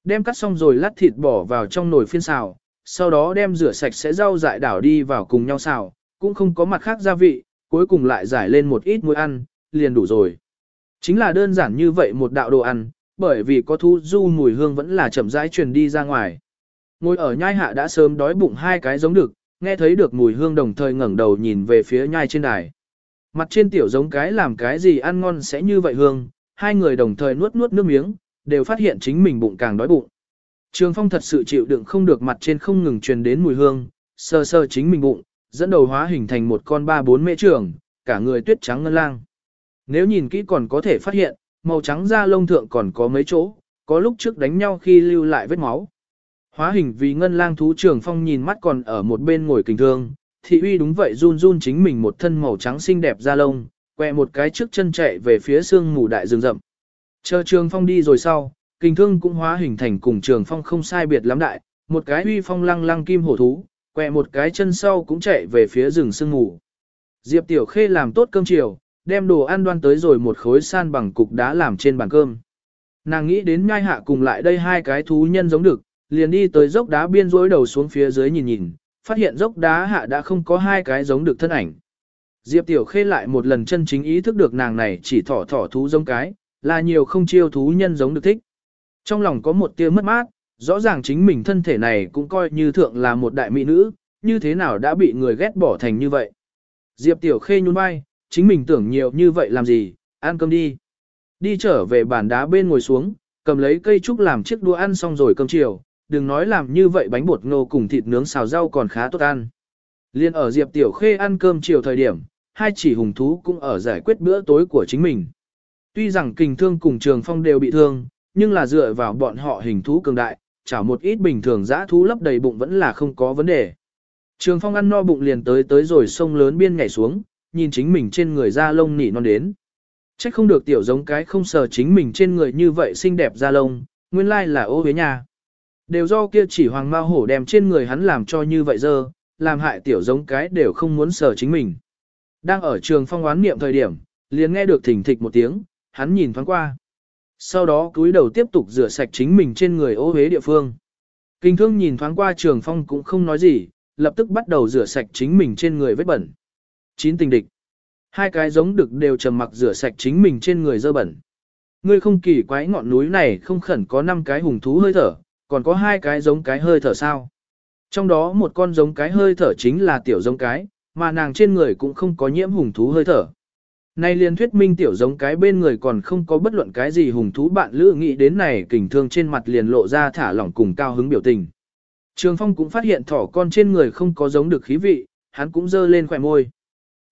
Đem cắt xong rồi lát thịt bỏ vào trong nồi phiên xào, sau đó đem rửa sạch sẽ rau dại đảo đi vào cùng nhau xào, cũng không có mặt khác gia vị, cuối cùng lại giải lên một ít muối ăn, liền đủ rồi. Chính là đơn giản như vậy một đạo đồ ăn, bởi vì có thu du mùi hương vẫn là chậm rãi truyền đi ra ngoài. Ngồi ở nhai hạ đã sớm đói bụng hai cái giống được, nghe thấy được mùi hương đồng thời ngẩng đầu nhìn về phía nhai trên đài. Mặt trên tiểu giống cái làm cái gì ăn ngon sẽ như vậy hương, hai người đồng thời nuốt nuốt nước miếng, đều phát hiện chính mình bụng càng đói bụng. Trường Phong thật sự chịu đựng không được mặt trên không ngừng truyền đến mùi hương, sơ sơ chính mình bụng, dẫn đầu hóa hình thành một con ba bốn mễ trường, cả người tuyết trắng ngân lang. Nếu nhìn kỹ còn có thể phát hiện, màu trắng da lông thượng còn có mấy chỗ, có lúc trước đánh nhau khi lưu lại vết máu. Hóa hình vì ngân lang thú trường phong nhìn mắt còn ở một bên ngồi kình thương, thị uy đúng vậy run run chính mình một thân màu trắng xinh đẹp da lông, quẹ một cái trước chân chạy về phía sương mù đại rừng rậm. Chờ trường phong đi rồi sau, kình thương cũng hóa hình thành cùng trường phong không sai biệt lắm đại, một cái uy phong lăng lăng kim hổ thú, quẹ một cái chân sau cũng chạy về phía rừng sương mù. Diệp Tiểu Khê làm tốt cơm chiều, đem đồ ăn đoan tới rồi một khối san bằng cục đá làm trên bàn cơm. Nàng nghĩ đến nhai hạ cùng lại đây hai cái thú nhân giống được, liền đi tới dốc đá biên rối đầu xuống phía dưới nhìn nhìn, phát hiện dốc đá hạ đã không có hai cái giống được thân ảnh. Diệp Tiểu Khê lại một lần chân chính ý thức được nàng này chỉ thỏ thỏ thú giống cái, là nhiều không chiêu thú nhân giống được thích. Trong lòng có một tia mất mát, rõ ràng chính mình thân thể này cũng coi như thượng là một đại mỹ nữ, như thế nào đã bị người ghét bỏ thành như vậy. Diệp Tiểu Khê nhún vai, chính mình tưởng nhiều như vậy làm gì, ăn cơm đi. Đi trở về bàn đá bên ngồi xuống, cầm lấy cây trúc làm chiếc đũa ăn xong rồi cơm chiều, đừng nói làm như vậy bánh bột ngô cùng thịt nướng xào rau còn khá tốt ăn. Liên ở Diệp Tiểu Khê ăn cơm chiều thời điểm, hai chỉ hùng thú cũng ở giải quyết bữa tối của chính mình. Tuy rằng kình thương cùng trường phong đều bị thương, nhưng là dựa vào bọn họ hình thú cường đại, chảo một ít bình thường dã thú lấp đầy bụng vẫn là không có vấn đề. Trường phong ăn no bụng liền tới tới rồi sông lớn biên nhảy xuống, nhìn chính mình trên người da lông nỉ non đến. Trách không được tiểu giống cái không sờ chính mình trên người như vậy xinh đẹp da lông, nguyên lai là ô huế nhà. Đều do kia chỉ hoàng ma hổ đem trên người hắn làm cho như vậy dơ, làm hại tiểu giống cái đều không muốn sờ chính mình. Đang ở trường phong oán niệm thời điểm, liền nghe được thỉnh thịch một tiếng, hắn nhìn thoáng qua. Sau đó cúi đầu tiếp tục rửa sạch chính mình trên người ô hế địa phương. Kinh thương nhìn thoáng qua trường phong cũng không nói gì, lập tức bắt đầu rửa sạch chính mình trên người vết bẩn. Chín tình địch. Hai cái giống đực đều trầm mặc rửa sạch chính mình trên người dơ bẩn. Ngươi không kỳ quái ngọn núi này không khẩn có năm cái hùng thú hơi thở, còn có hai cái giống cái hơi thở sao. Trong đó một con giống cái hơi thở chính là tiểu giống cái, mà nàng trên người cũng không có nhiễm hùng thú hơi thở. Nay liền thuyết minh tiểu giống cái bên người còn không có bất luận cái gì hùng thú bạn lữ nghĩ đến này kình thương trên mặt liền lộ ra thả lỏng cùng cao hứng biểu tình. Trường Phong cũng phát hiện thỏ con trên người không có giống được khí vị, hắn cũng dơ lên khỏe môi.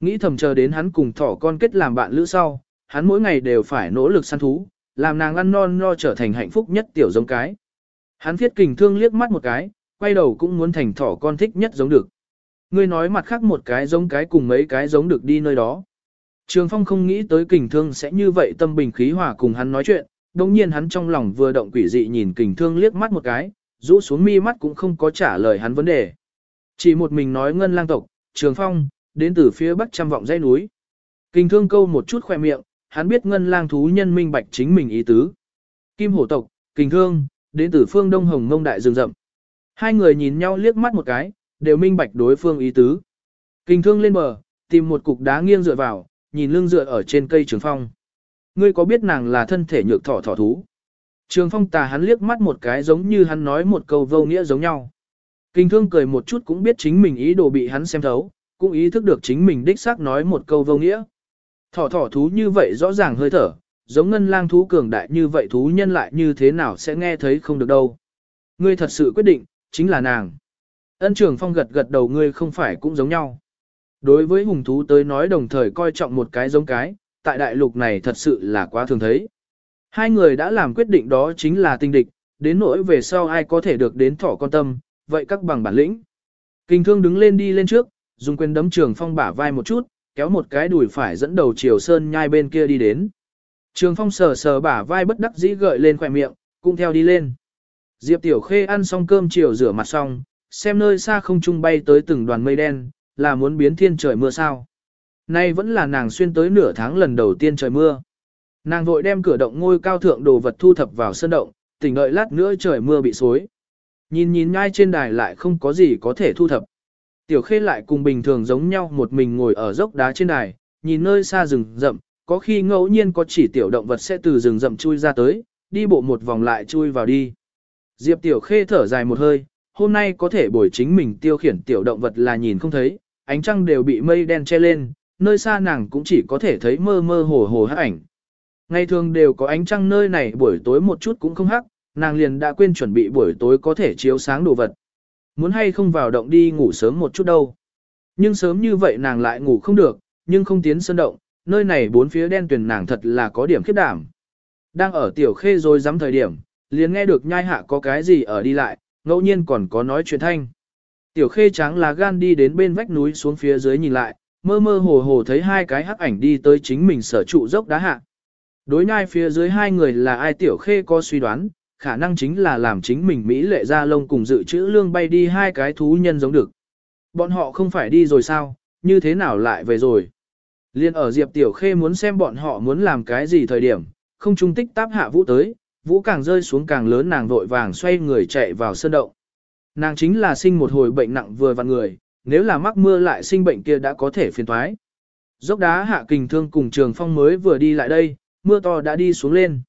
Nghĩ thầm chờ đến hắn cùng thỏ con kết làm bạn lữ sau, hắn mỗi ngày đều phải nỗ lực săn thú, làm nàng ăn non no trở thành hạnh phúc nhất tiểu giống cái. Hắn thiết kình thương liếc mắt một cái, quay đầu cũng muốn thành thỏ con thích nhất giống được. Ngươi nói mặt khác một cái giống cái cùng mấy cái giống được đi nơi đó. Trường Phong không nghĩ tới kình thương sẽ như vậy tâm bình khí hòa cùng hắn nói chuyện, đồng nhiên hắn trong lòng vừa động quỷ dị nhìn kình thương liếc mắt một cái, rũ xuống mi mắt cũng không có trả lời hắn vấn đề. Chỉ một mình nói ngân lang tộc, Trường Phong, đến từ phía bắc trăm vọng dãy núi. Kình thương câu một chút khoe miệng, hắn biết ngân lang thú nhân minh bạch chính mình ý tứ. Kim hổ tộc, kình thương, đến từ phương đông hồng mông đại rừng rậm. Hai người nhìn nhau liếc mắt một cái, đều minh bạch đối phương ý tứ. kinh thương lên bờ, tìm một cục đá nghiêng dựa vào, nhìn lưng dựa ở trên cây trường phong. Ngươi có biết nàng là thân thể nhược thỏ thỏ thú? Trường phong tà hắn liếc mắt một cái giống như hắn nói một câu vô nghĩa giống nhau. Kinh thương cười một chút cũng biết chính mình ý đồ bị hắn xem thấu, cũng ý thức được chính mình đích xác nói một câu vô nghĩa, Thỏ thỏ thú như vậy rõ ràng hơi thở, giống ngân lang thú cường đại như vậy thú nhân lại như thế nào sẽ nghe thấy không được đâu. Ngươi thật sự quyết định, chính là nàng. Ân trường phong gật gật đầu ngươi không phải cũng giống nhau. Đối với hùng thú tới nói đồng thời coi trọng một cái giống cái, tại đại lục này thật sự là quá thường thấy. Hai người đã làm quyết định đó chính là tinh địch, đến nỗi về sau ai có thể được đến thỏ con tâm, vậy các bằng bản lĩnh. Kinh thương đứng lên đi lên trước, dùng quyền đấm trường phong bả vai một chút, kéo một cái đùi phải dẫn đầu chiều sơn nhai bên kia đi đến. Trường phong sờ sờ bả vai bất đắc dĩ gợi lên khỏe miệng, cũng theo đi lên. Diệp Tiểu Khê ăn xong cơm chiều rửa mặt xong, xem nơi xa không trung bay tới từng đoàn mây đen, là muốn biến thiên trời mưa sao. Nay vẫn là nàng xuyên tới nửa tháng lần đầu tiên trời mưa. Nàng vội đem cửa động ngôi cao thượng đồ vật thu thập vào sân động, tỉnh đợi lát nữa trời mưa bị xối. Nhìn nhìn ngay trên đài lại không có gì có thể thu thập. Tiểu khê lại cùng bình thường giống nhau một mình ngồi ở dốc đá trên đài, nhìn nơi xa rừng rậm, có khi ngẫu nhiên có chỉ tiểu động vật sẽ từ rừng rậm chui ra tới, đi bộ một vòng lại chui vào đi. Diệp tiểu khê thở dài một hơi, hôm nay có thể bồi chính mình tiêu khiển tiểu động vật là nhìn không thấy, ánh trăng đều bị mây đen che lên, nơi xa nàng cũng chỉ có thể thấy mơ mơ hồ hồ hát ảnh. Ngày thường đều có ánh trăng nơi này buổi tối một chút cũng không hắc, nàng liền đã quên chuẩn bị buổi tối có thể chiếu sáng đồ vật. Muốn hay không vào động đi ngủ sớm một chút đâu. Nhưng sớm như vậy nàng lại ngủ không được, nhưng không tiến sân động, nơi này bốn phía đen tuyền nàng thật là có điểm khiếp đảm. Đang ở tiểu khê rồi dám thời điểm, liền nghe được nhai hạ có cái gì ở đi lại, ngẫu nhiên còn có nói chuyện thanh. Tiểu khê trắng là gan đi đến bên vách núi xuống phía dưới nhìn lại, mơ mơ hồ hồ thấy hai cái hắc ảnh đi tới chính mình sở trụ dốc đá hạ. Đối nhai phía dưới hai người là ai tiểu khê có suy đoán, khả năng chính là làm chính mình Mỹ lệ ra lông cùng dự trữ lương bay đi hai cái thú nhân giống được. Bọn họ không phải đi rồi sao, như thế nào lại về rồi. Liên ở Diệp Tiểu Khê muốn xem bọn họ muốn làm cái gì thời điểm, không trung tích táp hạ vũ tới, vũ càng rơi xuống càng lớn nàng vội vàng xoay người chạy vào sân động. Nàng chính là sinh một hồi bệnh nặng vừa vặn người, nếu là mắc mưa lại sinh bệnh kia đã có thể phiền thoái. Dốc đá hạ kình thương cùng trường phong mới vừa đi lại đây, mưa to đã đi xuống lên.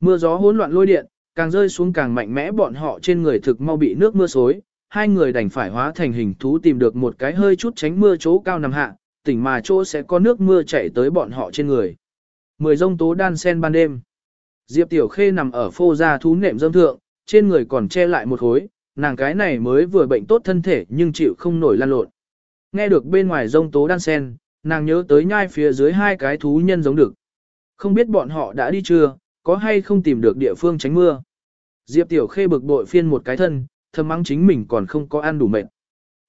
Mưa gió hỗn loạn lôi điện, càng rơi xuống càng mạnh mẽ bọn họ trên người thực mau bị nước mưa xối, hai người đành phải hóa thành hình thú tìm được một cái hơi chút tránh mưa chỗ cao nằm hạ, tỉnh mà chỗ sẽ có nước mưa chảy tới bọn họ trên người. Mười rông tố đan sen ban đêm. Diệp Tiểu Khê nằm ở phô gia thú nệm dâm thượng, trên người còn che lại một hối, nàng cái này mới vừa bệnh tốt thân thể nhưng chịu không nổi lan lộn. Nghe được bên ngoài rông tố đan sen, nàng nhớ tới nhai phía dưới hai cái thú nhân giống được. Không biết bọn họ đã đi chưa, có hay không tìm được địa phương tránh mưa. Diệp Tiểu Khê bực bội phiên một cái thân, thầm mắng chính mình còn không có ăn đủ mệt.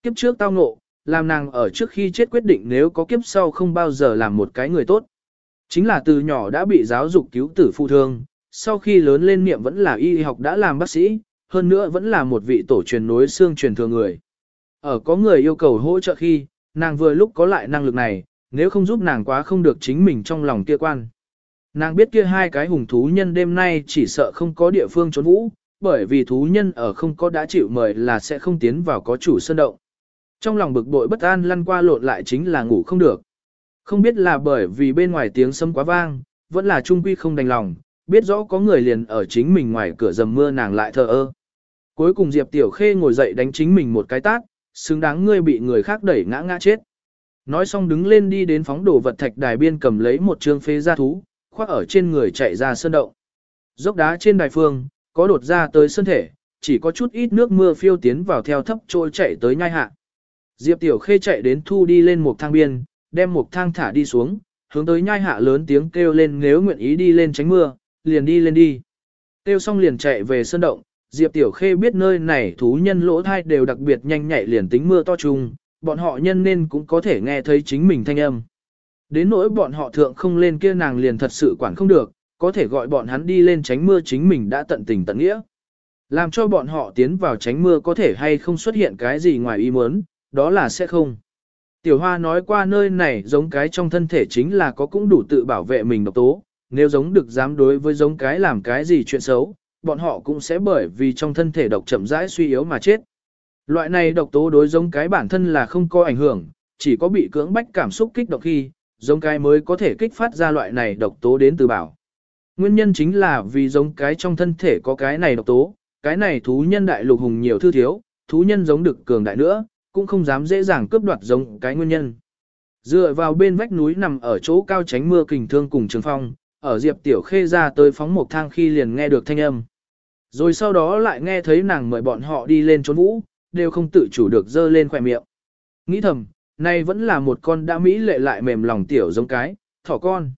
Kiếp trước tao ngộ, làm nàng ở trước khi chết quyết định nếu có kiếp sau không bao giờ làm một cái người tốt. Chính là từ nhỏ đã bị giáo dục cứu tử phụ thương, sau khi lớn lên niệm vẫn là y học đã làm bác sĩ, hơn nữa vẫn là một vị tổ truyền nối xương truyền thừa người. Ở có người yêu cầu hỗ trợ khi, nàng vừa lúc có lại năng lực này, nếu không giúp nàng quá không được chính mình trong lòng kia quan. Nàng biết kia hai cái hùng thú nhân đêm nay chỉ sợ không có địa phương trốn vũ, bởi vì thú nhân ở không có đã chịu mời là sẽ không tiến vào có chủ sân động. Trong lòng bực bội bất an lăn qua lộn lại chính là ngủ không được. Không biết là bởi vì bên ngoài tiếng sấm quá vang, vẫn là trung quy không đành lòng, biết rõ có người liền ở chính mình ngoài cửa dầm mưa nàng lại thờ ơ. Cuối cùng Diệp Tiểu Khê ngồi dậy đánh chính mình một cái tát, xứng đáng ngươi bị người khác đẩy ngã ngã chết. Nói xong đứng lên đi đến phóng đồ vật thạch đài biên cầm lấy một trương phế gia thú, khoác ở trên người chạy ra sơn động. Dốc đá trên đài phương, có đột ra tới sân thể, chỉ có chút ít nước mưa phiêu tiến vào theo thấp trôi chạy tới nhai hạ. Diệp Tiểu Khê chạy đến thu đi lên một thang biên, đem một thang thả đi xuống, hướng tới nhai hạ lớn tiếng kêu lên nếu nguyện ý đi lên tránh mưa, liền đi lên đi. Kêu xong liền chạy về sơn động, Diệp Tiểu Khê biết nơi này thú nhân lỗ thai đều đặc biệt nhanh nhạy liền tính mưa to trùng, bọn họ nhân nên cũng có thể nghe thấy chính mình thanh âm. Đến nỗi bọn họ thượng không lên kia nàng liền thật sự quản không được, có thể gọi bọn hắn đi lên tránh mưa chính mình đã tận tình tận nghĩa. Làm cho bọn họ tiến vào tránh mưa có thể hay không xuất hiện cái gì ngoài ý muốn, đó là sẽ không. Tiểu Hoa nói qua nơi này giống cái trong thân thể chính là có cũng đủ tự bảo vệ mình độc tố, nếu giống được dám đối với giống cái làm cái gì chuyện xấu, bọn họ cũng sẽ bởi vì trong thân thể độc chậm rãi suy yếu mà chết. Loại này độc tố đối giống cái bản thân là không có ảnh hưởng, chỉ có bị cưỡng bách cảm xúc kích động khi, giống cái mới có thể kích phát ra loại này độc tố đến từ bảo. Nguyên nhân chính là vì giống cái trong thân thể có cái này độc tố, cái này thú nhân đại lục hùng nhiều thư thiếu, thú nhân giống được cường đại nữa, cũng không dám dễ dàng cướp đoạt giống cái nguyên nhân. Dựa vào bên vách núi nằm ở chỗ cao tránh mưa kình thương cùng trường phong, ở Diệp Tiểu Khê ra tới phóng một thang khi liền nghe được thanh âm. Rồi sau đó lại nghe thấy nàng mời bọn họ đi lên trốn vũ, đều không tự chủ được dơ lên khỏe miệng. Nghĩ thầm, nay vẫn là một con đã mỹ lệ lại mềm lòng tiểu giống cái, thỏ con.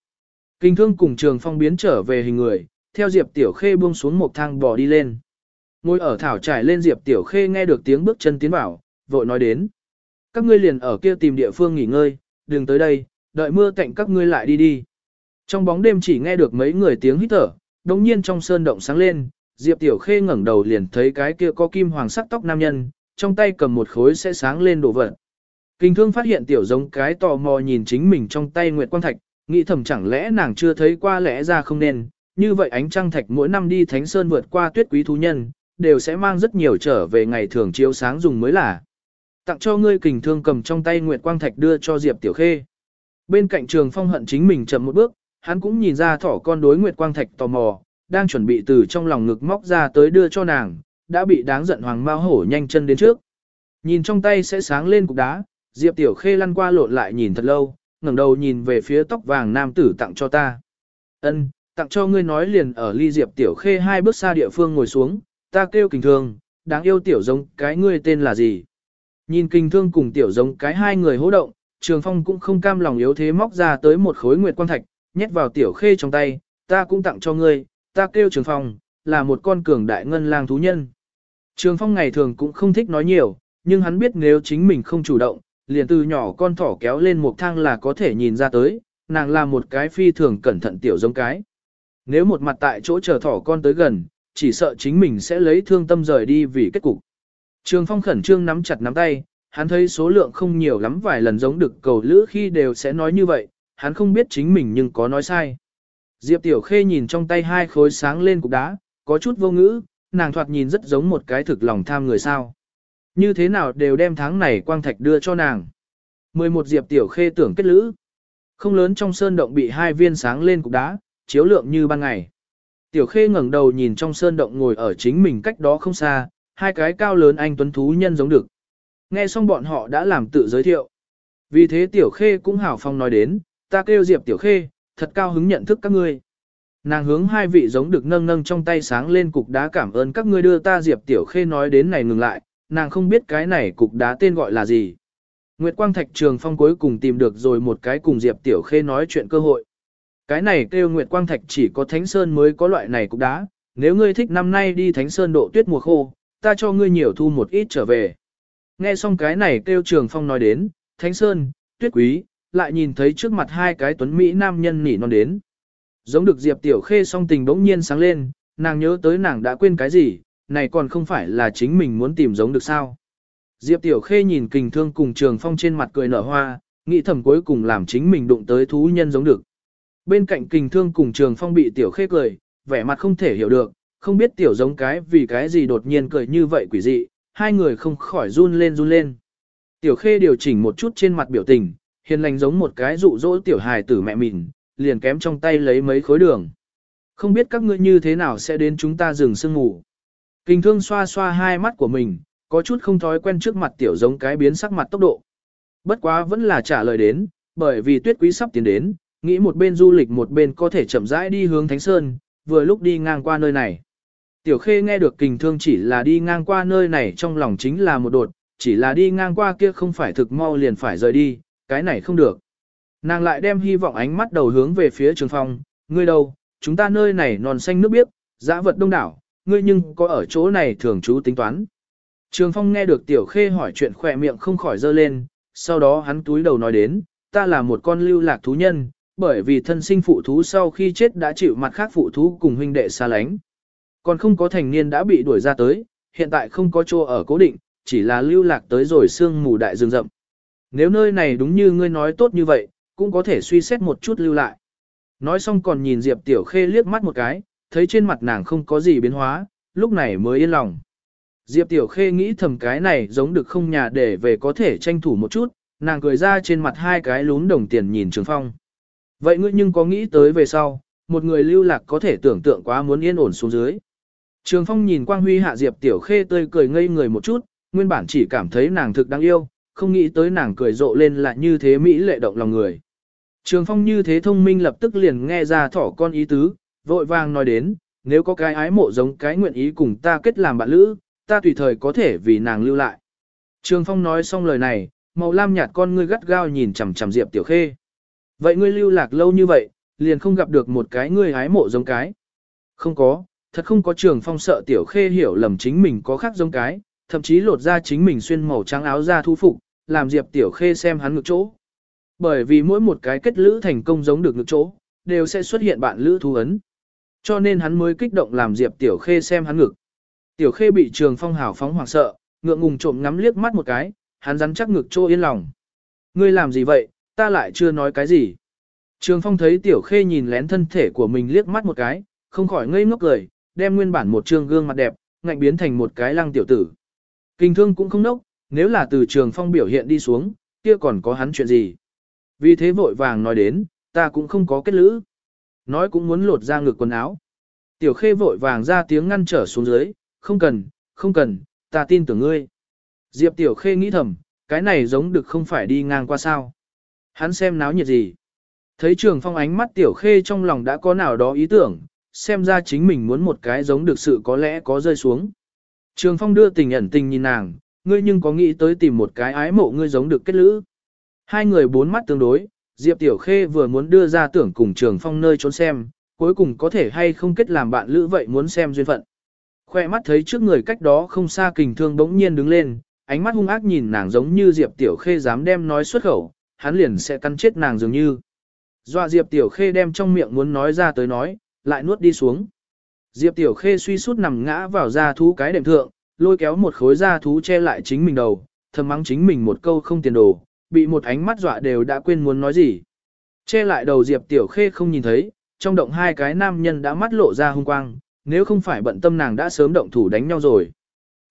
Kinh thương cùng trường phong biến trở về hình người, theo Diệp Tiểu Khê buông xuống một thang bò đi lên. Ngồi ở thảo trải lên Diệp Tiểu Khê nghe được tiếng bước chân tiến vào, vội nói đến. Các ngươi liền ở kia tìm địa phương nghỉ ngơi, đừng tới đây, đợi mưa cạnh các ngươi lại đi đi. Trong bóng đêm chỉ nghe được mấy người tiếng hít thở, đồng nhiên trong sơn động sáng lên, Diệp Tiểu Khê ngẩng đầu liền thấy cái kia có kim hoàng sắc tóc nam nhân, trong tay cầm một khối sẽ sáng lên đồ vật. Kinh thương phát hiện tiểu giống cái tò mò nhìn chính mình trong tay Nguyệt Quang Thạch, nghĩ thầm chẳng lẽ nàng chưa thấy qua lẽ ra không nên, như vậy ánh trăng thạch mỗi năm đi Thánh Sơn vượt qua tuyết quý thú nhân, đều sẽ mang rất nhiều trở về ngày thường chiếu sáng dùng mới là. Tặng cho ngươi kình thương cầm trong tay Nguyệt Quang Thạch đưa cho Diệp Tiểu Khê. Bên cạnh trường phong hận chính mình chậm một bước, hắn cũng nhìn ra thỏ con đối Nguyệt Quang Thạch tò mò, đang chuẩn bị từ trong lòng ngực móc ra tới đưa cho nàng, đã bị đáng giận hoàng mao hổ nhanh chân đến trước. Nhìn trong tay sẽ sáng lên cục đá, Diệp Tiểu Khê lăn qua lộn lại nhìn thật lâu, ngẩng đầu nhìn về phía tóc vàng nam tử tặng cho ta. Ân, tặng cho ngươi nói liền ở ly Diệp Tiểu Khê hai bước xa địa phương ngồi xuống, ta kêu kình thương, đáng yêu tiểu giống cái ngươi tên là gì. Nhìn kinh thương cùng tiểu giống cái hai người hỗ động, Trường Phong cũng không cam lòng yếu thế móc ra tới một khối nguyệt quang thạch, nhét vào Tiểu Khê trong tay, ta cũng tặng cho ngươi, ta kêu Trường Phong, là một con cường đại ngân lang thú nhân. Trường Phong ngày thường cũng không thích nói nhiều, nhưng hắn biết nếu chính mình không chủ động, liền từ nhỏ con thỏ kéo lên một thang là có thể nhìn ra tới, nàng là một cái phi thường cẩn thận tiểu giống cái. Nếu một mặt tại chỗ chờ thỏ con tới gần, chỉ sợ chính mình sẽ lấy thương tâm rời đi vì kết cục. Trường Phong khẩn trương nắm chặt nắm tay, hắn thấy số lượng không nhiều lắm vài lần giống được cầu lữ khi đều sẽ nói như vậy, hắn không biết chính mình nhưng có nói sai. Diệp Tiểu Khê nhìn trong tay hai khối sáng lên cục đá, có chút vô ngữ, nàng thoạt nhìn rất giống một cái thực lòng tham người sao. Như thế nào đều đem tháng này quang thạch đưa cho nàng. 11 Diệp Tiểu Khê tưởng kết lữ. Không lớn trong sơn động bị hai viên sáng lên cục đá, chiếu lượng như ban ngày. Tiểu Khê ngẩng đầu nhìn trong sơn động ngồi ở chính mình cách đó không xa, hai cái cao lớn anh tuấn thú nhân giống được. Nghe xong bọn họ đã làm tự giới thiệu. Vì thế Tiểu Khê cũng hào phong nói đến, ta kêu Diệp Tiểu Khê, thật cao hứng nhận thức các ngươi. Nàng hướng hai vị giống được nâng nâng trong tay sáng lên cục đá cảm ơn các ngươi đưa ta Diệp Tiểu Khê nói đến này ngừng lại, nàng không biết cái này cục đá tên gọi là gì. Nguyệt Quang Thạch Trường Phong cuối cùng tìm được rồi một cái cùng Diệp Tiểu Khê nói chuyện cơ hội. Cái này kêu Nguyệt Quang Thạch chỉ có Thánh Sơn mới có loại này cục đá, nếu ngươi thích năm nay đi Thánh Sơn độ tuyết mùa khô, ta cho ngươi nhiều thu một ít trở về. Nghe xong cái này kêu Trường Phong nói đến, Thánh Sơn, tuyết quý, lại nhìn thấy trước mặt hai cái tuấn Mỹ nam nhân nỉ non đến. Giống được Diệp Tiểu Khê song tình bỗng nhiên sáng lên, nàng nhớ tới nàng đã quên cái gì, này còn không phải là chính mình muốn tìm giống được sao. Diệp Tiểu Khê nhìn kình thương cùng trường phong trên mặt cười nở hoa, nghĩ thầm cuối cùng làm chính mình đụng tới thú nhân giống được. Bên cạnh kình thương cùng trường phong bị Tiểu Khê cười, vẻ mặt không thể hiểu được, không biết Tiểu giống cái vì cái gì đột nhiên cười như vậy quỷ dị, hai người không khỏi run lên run lên. Tiểu Khê điều chỉnh một chút trên mặt biểu tình, hiền lành giống một cái dụ dỗ Tiểu hài tử mẹ mình, liền kém trong tay lấy mấy khối đường. Không biết các ngươi như thế nào sẽ đến chúng ta rừng sương ngủ. Kinh thương xoa xoa hai mắt của mình, có chút không thói quen trước mặt tiểu giống cái biến sắc mặt tốc độ. Bất quá vẫn là trả lời đến, bởi vì tuyết quý sắp tiến đến, nghĩ một bên du lịch một bên có thể chậm rãi đi hướng Thánh Sơn, vừa lúc đi ngang qua nơi này. Tiểu khê nghe được kình thương chỉ là đi ngang qua nơi này trong lòng chính là một đột, chỉ là đi ngang qua kia không phải thực mau liền phải rời đi, cái này không được. Nàng lại đem hy vọng ánh mắt đầu hướng về phía trường phong, ngươi đâu, chúng ta nơi này non xanh nước biếc, dã vật đông đảo, ngươi nhưng có ở chỗ này thường trú tính toán. Trường phong nghe được tiểu khê hỏi chuyện khỏe miệng không khỏi dơ lên, sau đó hắn túi đầu nói đến, ta là một con lưu lạc thú nhân, bởi vì thân sinh phụ thú sau khi chết đã chịu mặt khác phụ thú cùng huynh đệ xa lánh. Còn không có thành niên đã bị đuổi ra tới, hiện tại không có chỗ ở cố định, chỉ là lưu lạc tới rồi sương mù đại rừng rậm. Nếu nơi này đúng như ngươi nói tốt như vậy, cũng có thể suy xét một chút lưu lại. Nói xong còn nhìn Diệp Tiểu Khê liếc mắt một cái, thấy trên mặt nàng không có gì biến hóa, lúc này mới yên lòng. Diệp Tiểu Khê nghĩ thầm cái này giống được không nhà để về có thể tranh thủ một chút, nàng cười ra trên mặt hai cái lún đồng tiền nhìn Trường Phong. Vậy ngươi nhưng có nghĩ tới về sau, một người lưu lạc có thể tưởng tượng quá muốn yên ổn xuống dưới. Trường Phong nhìn Quang Huy hạ Diệp Tiểu Khê tươi cười ngây người một chút, nguyên bản chỉ cảm thấy nàng thực đáng yêu, không nghĩ tới nàng cười rộ lên là như thế mỹ lệ động lòng người. Trường phong như thế thông minh lập tức liền nghe ra thỏ con ý tứ, vội vàng nói đến, nếu có cái ái mộ giống cái nguyện ý cùng ta kết làm bạn lữ, ta tùy thời có thể vì nàng lưu lại. Trường phong nói xong lời này, màu lam nhạt con ngươi gắt gao nhìn chằm chằm Diệp Tiểu Khê. Vậy ngươi lưu lạc lâu như vậy, liền không gặp được một cái ngươi ái mộ giống cái. Không có, thật không có trường phong sợ Tiểu Khê hiểu lầm chính mình có khác giống cái, thậm chí lột ra chính mình xuyên màu trắng áo ra thu phục, làm Diệp Tiểu Khê xem hắn ngược chỗ. Bởi vì mỗi một cái kết lữ thành công giống được ngược chỗ, đều sẽ xuất hiện bạn lữ thu ấn. Cho nên hắn mới kích động làm Diệp Tiểu Khê xem hắn ngực. Tiểu Khê bị Trường Phong hào phóng hoảng sợ, ngượng ngùng trộm ngắm liếc mắt một cái, hắn rắn chắc ngực trô yên lòng. Ngươi làm gì vậy, ta lại chưa nói cái gì. Trường Phong thấy Tiểu Khê nhìn lén thân thể của mình liếc mắt một cái, không khỏi ngây ngốc cười, đem nguyên bản một trương gương mặt đẹp, ngạnh biến thành một cái lăng tiểu tử. Kinh thương cũng không nốc, nếu là từ Trường Phong biểu hiện đi xuống, kia còn có hắn chuyện gì. Vì thế vội vàng nói đến, ta cũng không có kết lữ. Nói cũng muốn lột ra ngực quần áo. Tiểu Khê vội vàng ra tiếng ngăn trở xuống dưới, không cần, không cần, ta tin tưởng ngươi. Diệp Tiểu Khê nghĩ thầm, cái này giống được không phải đi ngang qua sao. Hắn xem náo nhiệt gì. Thấy trường phong ánh mắt Tiểu Khê trong lòng đã có nào đó ý tưởng, xem ra chính mình muốn một cái giống được sự có lẽ có rơi xuống. Trường phong đưa tình ẩn tình nhìn nàng, ngươi nhưng có nghĩ tới tìm một cái ái mộ ngươi giống được kết lữ. Hai người bốn mắt tương đối, Diệp Tiểu Khê vừa muốn đưa ra tưởng cùng trường phong nơi trốn xem, cuối cùng có thể hay không kết làm bạn lữ vậy muốn xem duyên phận. Khoe mắt thấy trước người cách đó không xa kình thương bỗng nhiên đứng lên, ánh mắt hung ác nhìn nàng giống như Diệp Tiểu Khê dám đem nói xuất khẩu, hắn liền sẽ căn chết nàng dường như. Dọa Diệp Tiểu Khê đem trong miệng muốn nói ra tới nói, lại nuốt đi xuống. Diệp Tiểu Khê suy sút nằm ngã vào da thú cái đệm thượng, lôi kéo một khối da thú che lại chính mình đầu, thầm mắng chính mình một câu không tiền đồ, bị một ánh mắt dọa đều đã quên muốn nói gì. Che lại đầu Diệp Tiểu Khê không nhìn thấy, trong động hai cái nam nhân đã mắt lộ ra hung quang, nếu không phải bận tâm nàng đã sớm động thủ đánh nhau rồi.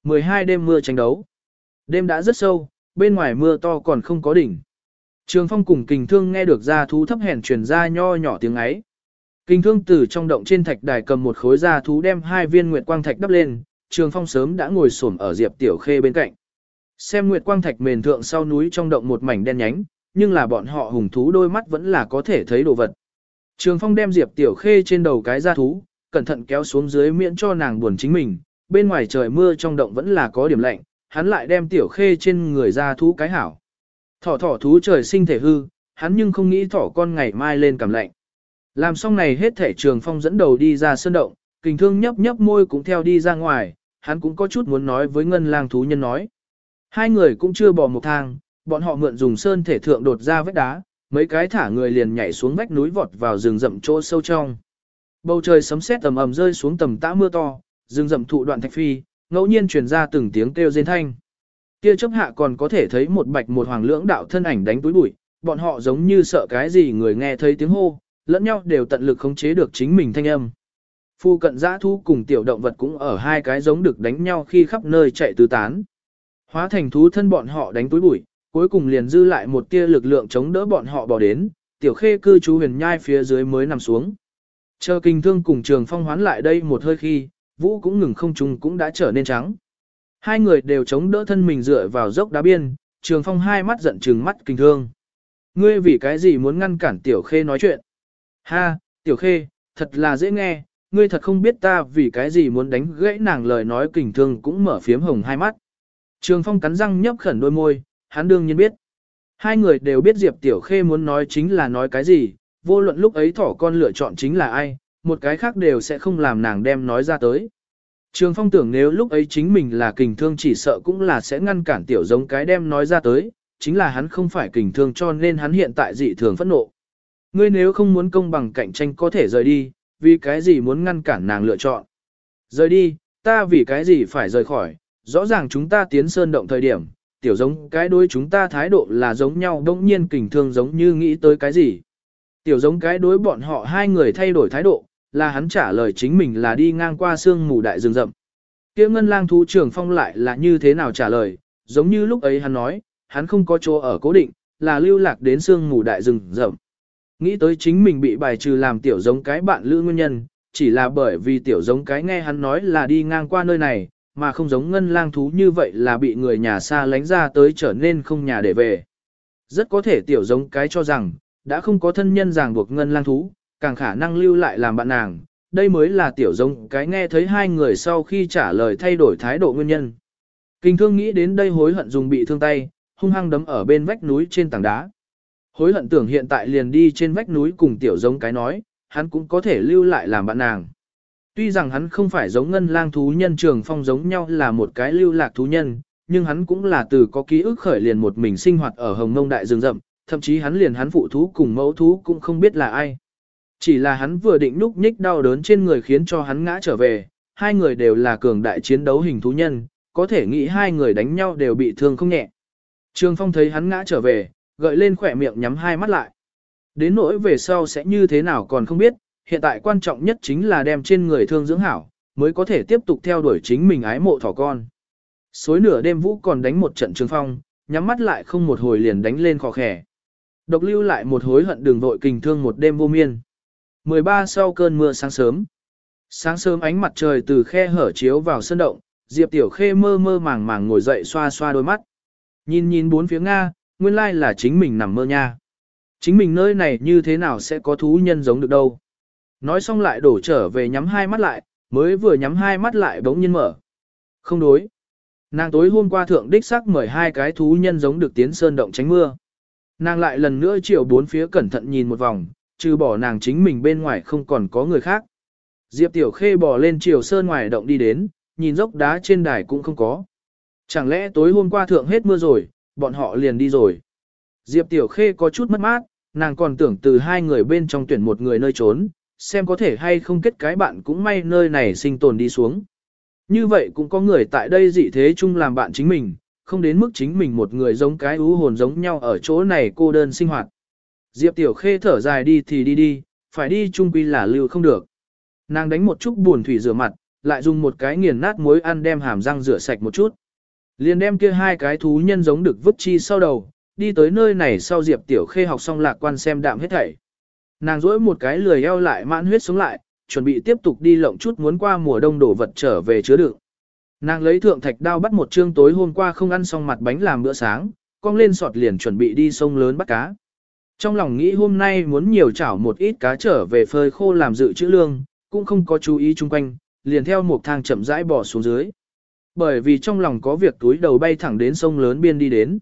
12 đêm mưa tranh đấu. Đêm đã rất sâu, bên ngoài mưa to còn không có đỉnh. Trường phong cùng kình thương nghe được ra thú thấp hèn truyền ra nho nhỏ tiếng ấy. Kinh thương từ trong động trên thạch đài cầm một khối da thú đem hai viên nguyệt quang thạch đắp lên, trường phong sớm đã ngồi xổm ở diệp tiểu khê bên cạnh. Xem nguyệt quang thạch mền thượng sau núi trong động một mảnh đen nhánh, nhưng là bọn họ hùng thú đôi mắt vẫn là có thể thấy đồ vật. Trường phong đem diệp tiểu khê trên đầu cái da thú, cẩn thận kéo xuống dưới miễn cho nàng buồn chính mình, bên ngoài trời mưa trong động vẫn là có điểm lạnh, hắn lại đem tiểu khê trên người da thú cái hảo. Thỏ thỏ thú trời sinh thể hư, hắn nhưng không nghĩ thỏ con ngày mai lên cảm lạnh. Làm xong này hết thể trường phong dẫn đầu đi ra sơn động, kình thương nhấp nhấp môi cũng theo đi ra ngoài, hắn cũng có chút muốn nói với ngân lang thú nhân nói. Hai người cũng chưa bỏ một thang, bọn họ mượn dùng sơn thể thượng đột ra vách đá, mấy cái thả người liền nhảy xuống vách núi vọt vào rừng rậm chỗ sâu trong. Bầu trời sấm sét ầm ầm rơi xuống tầm tã mưa to, rừng rậm thụ đoạn thạch phi, ngẫu nhiên truyền ra từng tiếng kêu rên thanh. Kia chớp hạ còn có thể thấy một bạch một hoàng lưỡng đạo thân ảnh đánh túi bụi, bọn họ giống như sợ cái gì người nghe thấy tiếng hô, lẫn nhau đều tận lực khống chế được chính mình thanh âm. Phu cận giã thu cùng tiểu động vật cũng ở hai cái giống được đánh nhau khi khắp nơi chạy tứ tán. Hóa thành thú thân bọn họ đánh túi bụi, cuối cùng liền dư lại một tia lực lượng chống đỡ bọn họ bỏ đến, tiểu khê cư chú huyền nhai phía dưới mới nằm xuống. Chờ kinh thương cùng trường phong hoán lại đây một hơi khi, vũ cũng ngừng không trùng cũng đã trở nên trắng. Hai người đều chống đỡ thân mình dựa vào dốc đá biên, trường phong hai mắt giận trừng mắt kinh thương. Ngươi vì cái gì muốn ngăn cản tiểu khê nói chuyện? Ha, tiểu khê, thật là dễ nghe, ngươi thật không biết ta vì cái gì muốn đánh gãy nàng lời nói kình thương cũng mở phiếm hồng hai mắt. Trường phong cắn răng nhấp khẩn đôi môi, hắn đương nhiên biết. Hai người đều biết Diệp Tiểu Khê muốn nói chính là nói cái gì, vô luận lúc ấy thỏ con lựa chọn chính là ai, một cái khác đều sẽ không làm nàng đem nói ra tới. Trường phong tưởng nếu lúc ấy chính mình là kình thương chỉ sợ cũng là sẽ ngăn cản tiểu giống cái đem nói ra tới, chính là hắn không phải kình thương cho nên hắn hiện tại dị thường phẫn nộ. Ngươi nếu không muốn công bằng cạnh tranh có thể rời đi, vì cái gì muốn ngăn cản nàng lựa chọn. Rời đi, ta vì cái gì phải rời khỏi, rõ ràng chúng ta tiến sơn động thời điểm, tiểu giống cái đối chúng ta thái độ là giống nhau đông nhiên kình thương giống như nghĩ tới cái gì. Tiểu giống cái đối bọn họ hai người thay đổi thái độ, là hắn trả lời chính mình là đi ngang qua sương mù đại rừng rậm. Kia ngân lang thú trưởng phong lại là như thế nào trả lời, giống như lúc ấy hắn nói, hắn không có chỗ ở cố định, là lưu lạc đến sương mù đại rừng rậm. Nghĩ tới chính mình bị bài trừ làm tiểu giống cái bạn lữ nguyên nhân, chỉ là bởi vì tiểu giống cái nghe hắn nói là đi ngang qua nơi này, mà không giống ngân lang thú như vậy là bị người nhà xa lánh ra tới trở nên không nhà để về. Rất có thể tiểu giống cái cho rằng, đã không có thân nhân ràng buộc ngân lang thú, càng khả năng lưu lại làm bạn nàng, đây mới là tiểu giống cái nghe thấy hai người sau khi trả lời thay đổi thái độ nguyên nhân. Kinh thương nghĩ đến đây hối hận dùng bị thương tay, hung hăng đấm ở bên vách núi trên tảng đá. Hối hận tưởng hiện tại liền đi trên vách núi cùng tiểu giống cái nói, hắn cũng có thể lưu lại làm bạn nàng. Tuy rằng hắn không phải giống ngân lang thú nhân trường phong giống nhau là một cái lưu lạc thú nhân, nhưng hắn cũng là từ có ký ức khởi liền một mình sinh hoạt ở hồng mông đại rừng rậm, thậm chí hắn liền hắn phụ thú cùng mẫu thú cũng không biết là ai. Chỉ là hắn vừa định núp nhích đau đớn trên người khiến cho hắn ngã trở về, hai người đều là cường đại chiến đấu hình thú nhân, có thể nghĩ hai người đánh nhau đều bị thương không nhẹ. Trường Phong thấy hắn ngã trở về, gợi lên khỏe miệng nhắm hai mắt lại. Đến nỗi về sau sẽ như thế nào còn không biết, hiện tại quan trọng nhất chính là đem trên người thương dưỡng hảo, mới có thể tiếp tục theo đuổi chính mình ái mộ thỏ con. Suối nửa đêm vũ còn đánh một trận Trường Phong, nhắm mắt lại không một hồi liền đánh lên khó khẻ. Độc lưu lại một hối hận đường vội kình thương một đêm vô miên. 13 sau cơn mưa sáng sớm. Sáng sớm ánh mặt trời từ khe hở chiếu vào sân động, Diệp Tiểu Khê mơ mơ màng màng ngồi dậy xoa xoa đôi mắt. Nhìn nhìn bốn phía Nga, nguyên lai là chính mình nằm mơ nha. Chính mình nơi này như thế nào sẽ có thú nhân giống được đâu. Nói xong lại đổ trở về nhắm hai mắt lại, mới vừa nhắm hai mắt lại bỗng nhiên mở. Không đối. Nàng tối hôm qua thượng đích sắc mời hai cái thú nhân giống được tiến sơn động tránh mưa. Nàng lại lần nữa chiều bốn phía cẩn thận nhìn một vòng, trừ bỏ nàng chính mình bên ngoài không còn có người khác. Diệp Tiểu Khê bò lên chiều sơn ngoài động đi đến, nhìn dốc đá trên đài cũng không có. Chẳng lẽ tối hôm qua thượng hết mưa rồi, bọn họ liền đi rồi. Diệp Tiểu Khê có chút mất mát, nàng còn tưởng từ hai người bên trong tuyển một người nơi trốn, xem có thể hay không kết cái bạn cũng may nơi này sinh tồn đi xuống. Như vậy cũng có người tại đây dị thế chung làm bạn chính mình, không đến mức chính mình một người giống cái ú hồn giống nhau ở chỗ này cô đơn sinh hoạt. Diệp Tiểu Khê thở dài đi thì đi đi, phải đi chung quy là lưu không được. Nàng đánh một chút buồn thủy rửa mặt, lại dùng một cái nghiền nát muối ăn đem hàm răng rửa sạch một chút. Liền đem kia hai cái thú nhân giống được vứt chi sau đầu, đi tới nơi này sau Diệp Tiểu Khê học xong lạc quan xem đạm hết thảy. Nàng rỗi một cái lười eo lại mãn huyết sống lại, chuẩn bị tiếp tục đi lộng chút muốn qua mùa đông đổ vật trở về chứa đựng. Nàng lấy thượng thạch đao bắt một chương tối hôm qua không ăn xong mặt bánh làm bữa sáng, cong lên sọt liền chuẩn bị đi sông lớn bắt cá. Trong lòng nghĩ hôm nay muốn nhiều chảo một ít cá trở về phơi khô làm dự trữ lương, cũng không có chú ý chung quanh, liền theo một thang chậm rãi bỏ xuống dưới. Bởi vì trong lòng có việc túi đầu bay thẳng đến sông lớn biên đi đến.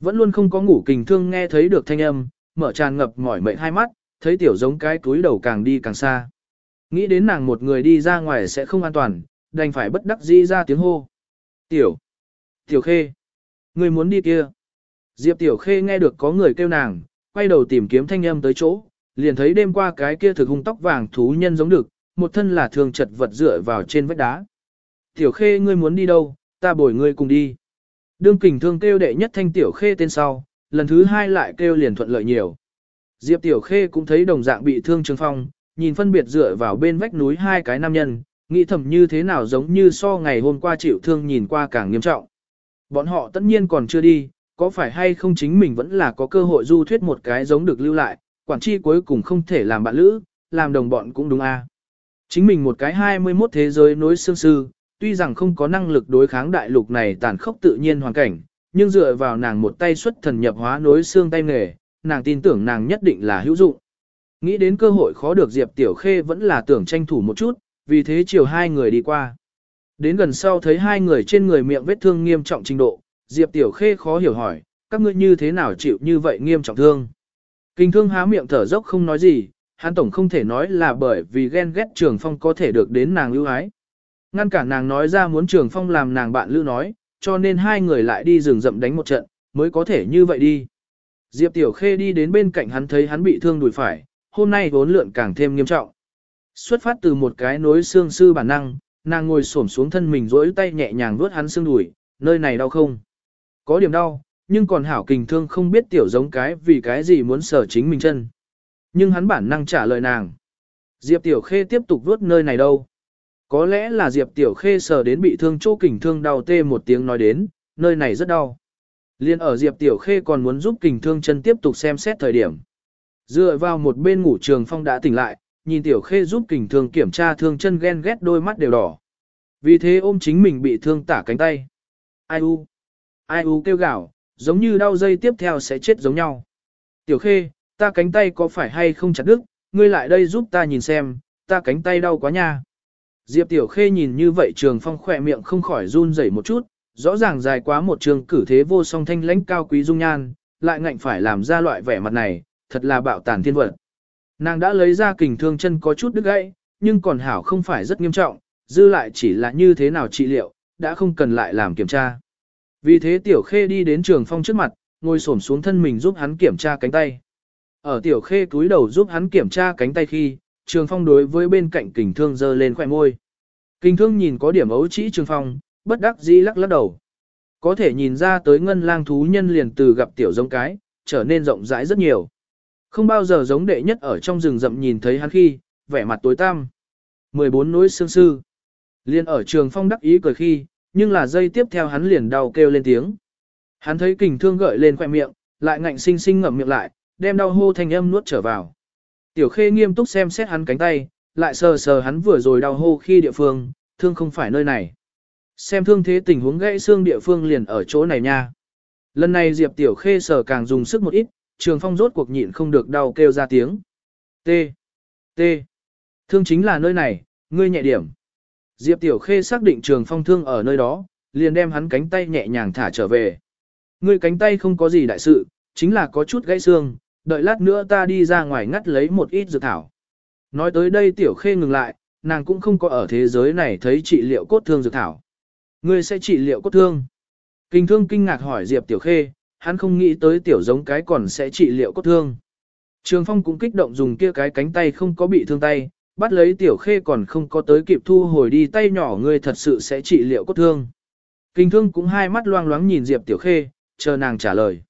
Vẫn luôn không có ngủ kình thương nghe thấy được thanh âm, mở tràn ngập mỏi mệt hai mắt, thấy tiểu giống cái túi đầu càng đi càng xa. Nghĩ đến nàng một người đi ra ngoài sẽ không an toàn, đành phải bất đắc dĩ ra tiếng hô. Tiểu! Tiểu khê! Người muốn đi kia! Diệp tiểu khê nghe được có người kêu nàng, quay đầu tìm kiếm thanh âm tới chỗ, liền thấy đêm qua cái kia thực hung tóc vàng thú nhân giống được, một thân là thường chật vật dựa vào trên vách đá. Tiểu khê ngươi muốn đi đâu, ta bồi ngươi cùng đi. Đương kình thương kêu đệ nhất thanh tiểu khê tên sau, lần thứ hai lại kêu liền thuận lợi nhiều. Diệp tiểu khê cũng thấy đồng dạng bị thương Trường Phong, nhìn phân biệt dựa vào bên vách núi hai cái nam nhân, nghĩ thầm như thế nào giống như so ngày hôm qua chịu thương nhìn qua càng nghiêm trọng. Bọn họ tất nhiên còn chưa đi, có phải hay không chính mình vẫn là có cơ hội du thuyết một cái giống được lưu lại, quản chi cuối cùng không thể làm bạn lữ, làm đồng bọn cũng đúng a. Chính mình một cái 21 thế giới nối xương sư, tuy rằng không có năng lực đối kháng đại lục này tàn khốc tự nhiên hoàn cảnh, nhưng dựa vào nàng một tay xuất thần nhập hóa nối xương tay nghề, nàng tin tưởng nàng nhất định là hữu dụng. Nghĩ đến cơ hội khó được Diệp Tiểu Khê vẫn là tưởng tranh thủ một chút, vì thế chiều hai người đi qua. Đến gần sau thấy hai người trên người miệng vết thương nghiêm trọng trình độ, Diệp Tiểu Khê khó hiểu hỏi, các ngươi như thế nào chịu như vậy nghiêm trọng thương. Kinh thương há miệng thở dốc không nói gì, hắn tổng không thể nói là bởi vì ghen ghét trường phong có thể được đến nàng lưu ái. Ngăn cả nàng nói ra muốn trường phong làm nàng bạn lưu nói, cho nên hai người lại đi rừng rậm đánh một trận, mới có thể như vậy đi. Diệp Tiểu Khê đi đến bên cạnh hắn thấy hắn bị thương đùi phải, hôm nay vốn lượn càng thêm nghiêm trọng. Xuất phát từ một cái nối xương sư bản năng, nàng ngồi xổm xuống thân mình rỗi tay nhẹ nhàng vuốt hắn xương đùi, nơi này đau không? Có điểm đau, nhưng còn hảo kình thương không biết tiểu giống cái vì cái gì muốn sở chính mình chân. Nhưng hắn bản năng trả lời nàng. Diệp Tiểu Khê tiếp tục vuốt nơi này đâu. Có lẽ là Diệp Tiểu Khê sờ đến bị thương chỗ kình thương đau tê một tiếng nói đến, nơi này rất đau. Liên ở Diệp Tiểu Khê còn muốn giúp kình thương chân tiếp tục xem xét thời điểm. Dựa vào một bên ngủ trường phong đã tỉnh lại, nhìn Tiểu Khê giúp kình thương kiểm tra thương chân ghen ghét đôi mắt đều đỏ. Vì thế ôm chính mình bị thương tả cánh tay. Ai u? Ai u kêu gào, giống như đau dây tiếp theo sẽ chết giống nhau. Tiểu khê, ta cánh tay có phải hay không chặt đứt, ngươi lại đây giúp ta nhìn xem, ta cánh tay đau quá nha. Diệp Tiểu Khê nhìn như vậy Trường Phong khỏe miệng không khỏi run rẩy một chút, rõ ràng dài quá một trường cử thế vô song thanh lãnh cao quý dung nhan, lại ngạnh phải làm ra loại vẻ mặt này, thật là bạo tàn thiên vật. Nàng đã lấy ra kình thương chân có chút đứt gãy, nhưng còn hảo không phải rất nghiêm trọng, dư lại chỉ là như thế nào trị liệu, đã không cần lại làm kiểm tra. Vì thế Tiểu Khê đi đến Trường Phong trước mặt, ngồi xổm xuống thân mình giúp hắn kiểm tra cánh tay. Ở Tiểu Khê cúi đầu giúp hắn kiểm tra cánh tay khi, Trường Phong đối với bên cạnh kình thương giơ lên khỏe môi. Kình thương nhìn có điểm ấu trĩ Trường Phong, bất đắc dĩ lắc lắc đầu. Có thể nhìn ra tới ngân lang thú nhân liền từ gặp tiểu giống cái, trở nên rộng rãi rất nhiều. Không bao giờ giống đệ nhất ở trong rừng rậm nhìn thấy hắn khi, vẻ mặt tối tăm. 14 núi xương sư. Liên ở trường phong đắc ý cười khi, nhưng là dây tiếp theo hắn liền đau kêu lên tiếng. Hắn thấy kình thương gợi lên khoẻ miệng, lại ngạnh sinh sinh ngậm miệng lại, đem đau hô thành âm nuốt trở vào. Tiểu khê nghiêm túc xem xét hắn cánh tay, lại sờ sờ hắn vừa rồi đau hô khi địa phương, thương không phải nơi này. Xem thương thế tình huống gãy xương địa phương liền ở chỗ này nha. Lần này Diệp Tiểu Khê sờ càng dùng sức một ít, Trường Phong rốt cuộc nhịn không được đau kêu ra tiếng. T. T. Thương chính là nơi này, ngươi nhẹ điểm. Diệp Tiểu Khê xác định Trường Phong thương ở nơi đó, liền đem hắn cánh tay nhẹ nhàng thả trở về. Ngươi cánh tay không có gì đại sự, chính là có chút gãy xương, đợi lát nữa ta đi ra ngoài ngắt lấy một ít dược thảo. Nói tới đây Tiểu Khê ngừng lại, nàng cũng không có ở thế giới này thấy trị liệu cốt thương dược thảo. Ngươi sẽ trị liệu cốt thương. Kinh thương kinh ngạc hỏi Diệp Tiểu Khê, hắn không nghĩ tới tiểu giống cái còn sẽ trị liệu cốt thương. Trường Phong cũng kích động dùng kia cái cánh tay không có bị thương tay, bắt lấy Tiểu Khê còn không có tới kịp thu hồi đi tay nhỏ ngươi thật sự sẽ trị liệu cốt thương. Kinh thương cũng hai mắt loang loáng nhìn Diệp Tiểu Khê, chờ nàng trả lời.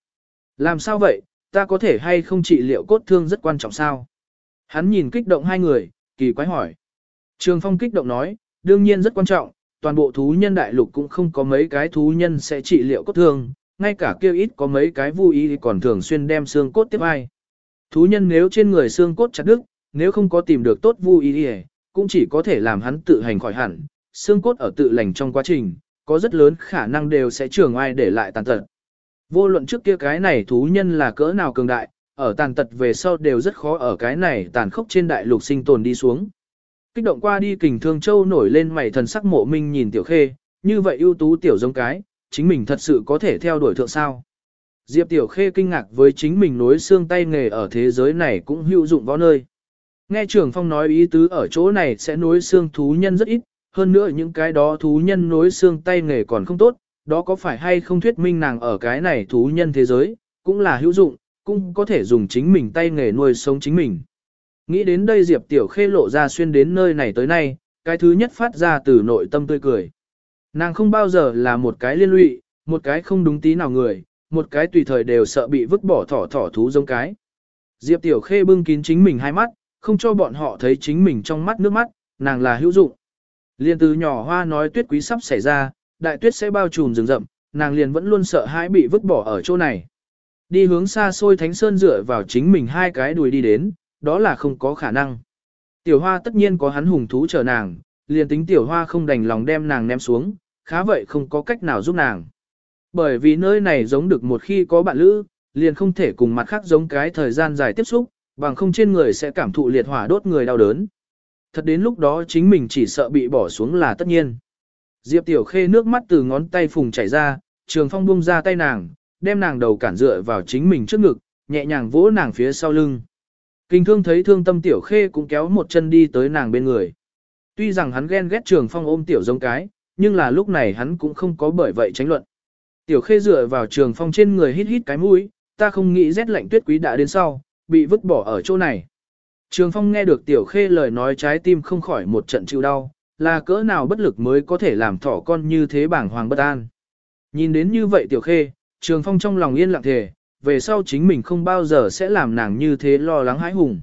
Làm sao vậy, ta có thể hay không trị liệu cốt thương rất quan trọng sao? Hắn nhìn kích động hai người, kỳ quái hỏi. Trường Phong kích động nói, đương nhiên rất quan trọng, toàn bộ thú nhân đại lục cũng không có mấy cái thú nhân sẽ trị liệu cốt thương, ngay cả kêu ít có mấy cái vui ý còn thường xuyên đem xương cốt tiếp ai. Thú nhân nếu trên người xương cốt chặt đứt, nếu không có tìm được tốt vui ý cũng chỉ có thể làm hắn tự hành khỏi hẳn, xương cốt ở tự lành trong quá trình, có rất lớn khả năng đều sẽ trường ai để lại tàn tật. Vô luận trước kia cái này thú nhân là cỡ nào cường đại, ở tàn tật về sau đều rất khó ở cái này tàn khốc trên đại lục sinh tồn đi xuống. Kích động qua đi kình thương châu nổi lên mày thần sắc mộ minh nhìn tiểu khê, như vậy ưu tú tiểu giống cái, chính mình thật sự có thể theo đuổi thượng sao. Diệp tiểu khê kinh ngạc với chính mình nối xương tay nghề ở thế giới này cũng hữu dụng võ nơi. Nghe trưởng phong nói ý tứ ở chỗ này sẽ nối xương thú nhân rất ít, hơn nữa những cái đó thú nhân nối xương tay nghề còn không tốt, đó có phải hay không thuyết minh nàng ở cái này thú nhân thế giới, cũng là hữu dụng, cũng có thể dùng chính mình tay nghề nuôi sống chính mình. Nghĩ đến đây Diệp Tiểu Khê lộ ra xuyên đến nơi này tới nay, cái thứ nhất phát ra từ nội tâm tươi cười. Nàng không bao giờ là một cái liên lụy, một cái không đúng tí nào người, một cái tùy thời đều sợ bị vứt bỏ thỏ thỏ thú giống cái. Diệp Tiểu Khê bưng kín chính mình hai mắt, không cho bọn họ thấy chính mình trong mắt nước mắt, nàng là hữu dụng. Liên từ nhỏ hoa nói tuyết quý sắp xảy ra, đại tuyết sẽ bao trùm rừng rậm, nàng liền vẫn luôn sợ hãi bị vứt bỏ ở chỗ này. Đi hướng xa xôi thánh sơn dựa vào chính mình hai cái đùi đi đến, đó là không có khả năng. Tiểu hoa tất nhiên có hắn hùng thú chờ nàng, liền tính tiểu hoa không đành lòng đem nàng ném xuống, khá vậy không có cách nào giúp nàng. Bởi vì nơi này giống được một khi có bạn lữ, liền không thể cùng mặt khác giống cái thời gian dài tiếp xúc, bằng không trên người sẽ cảm thụ liệt hỏa đốt người đau đớn. Thật đến lúc đó chính mình chỉ sợ bị bỏ xuống là tất nhiên. Diệp Tiểu Khê nước mắt từ ngón tay phùng chảy ra, Trường Phong buông ra tay nàng, đem nàng đầu cản dựa vào chính mình trước ngực, nhẹ nhàng vỗ nàng phía sau lưng. Kinh thương thấy thương tâm tiểu khê cũng kéo một chân đi tới nàng bên người. Tuy rằng hắn ghen ghét trường phong ôm tiểu giống cái, nhưng là lúc này hắn cũng không có bởi vậy tránh luận. Tiểu khê dựa vào trường phong trên người hít hít cái mũi, ta không nghĩ rét lạnh tuyết quý đã đến sau, bị vứt bỏ ở chỗ này. Trường phong nghe được tiểu khê lời nói trái tim không khỏi một trận chịu đau, là cỡ nào bất lực mới có thể làm thỏ con như thế bảng hoàng bất an. Nhìn đến như vậy tiểu khê, trường phong trong lòng yên lặng thề, về sau chính mình không bao giờ sẽ làm nàng như thế lo lắng hãi hùng.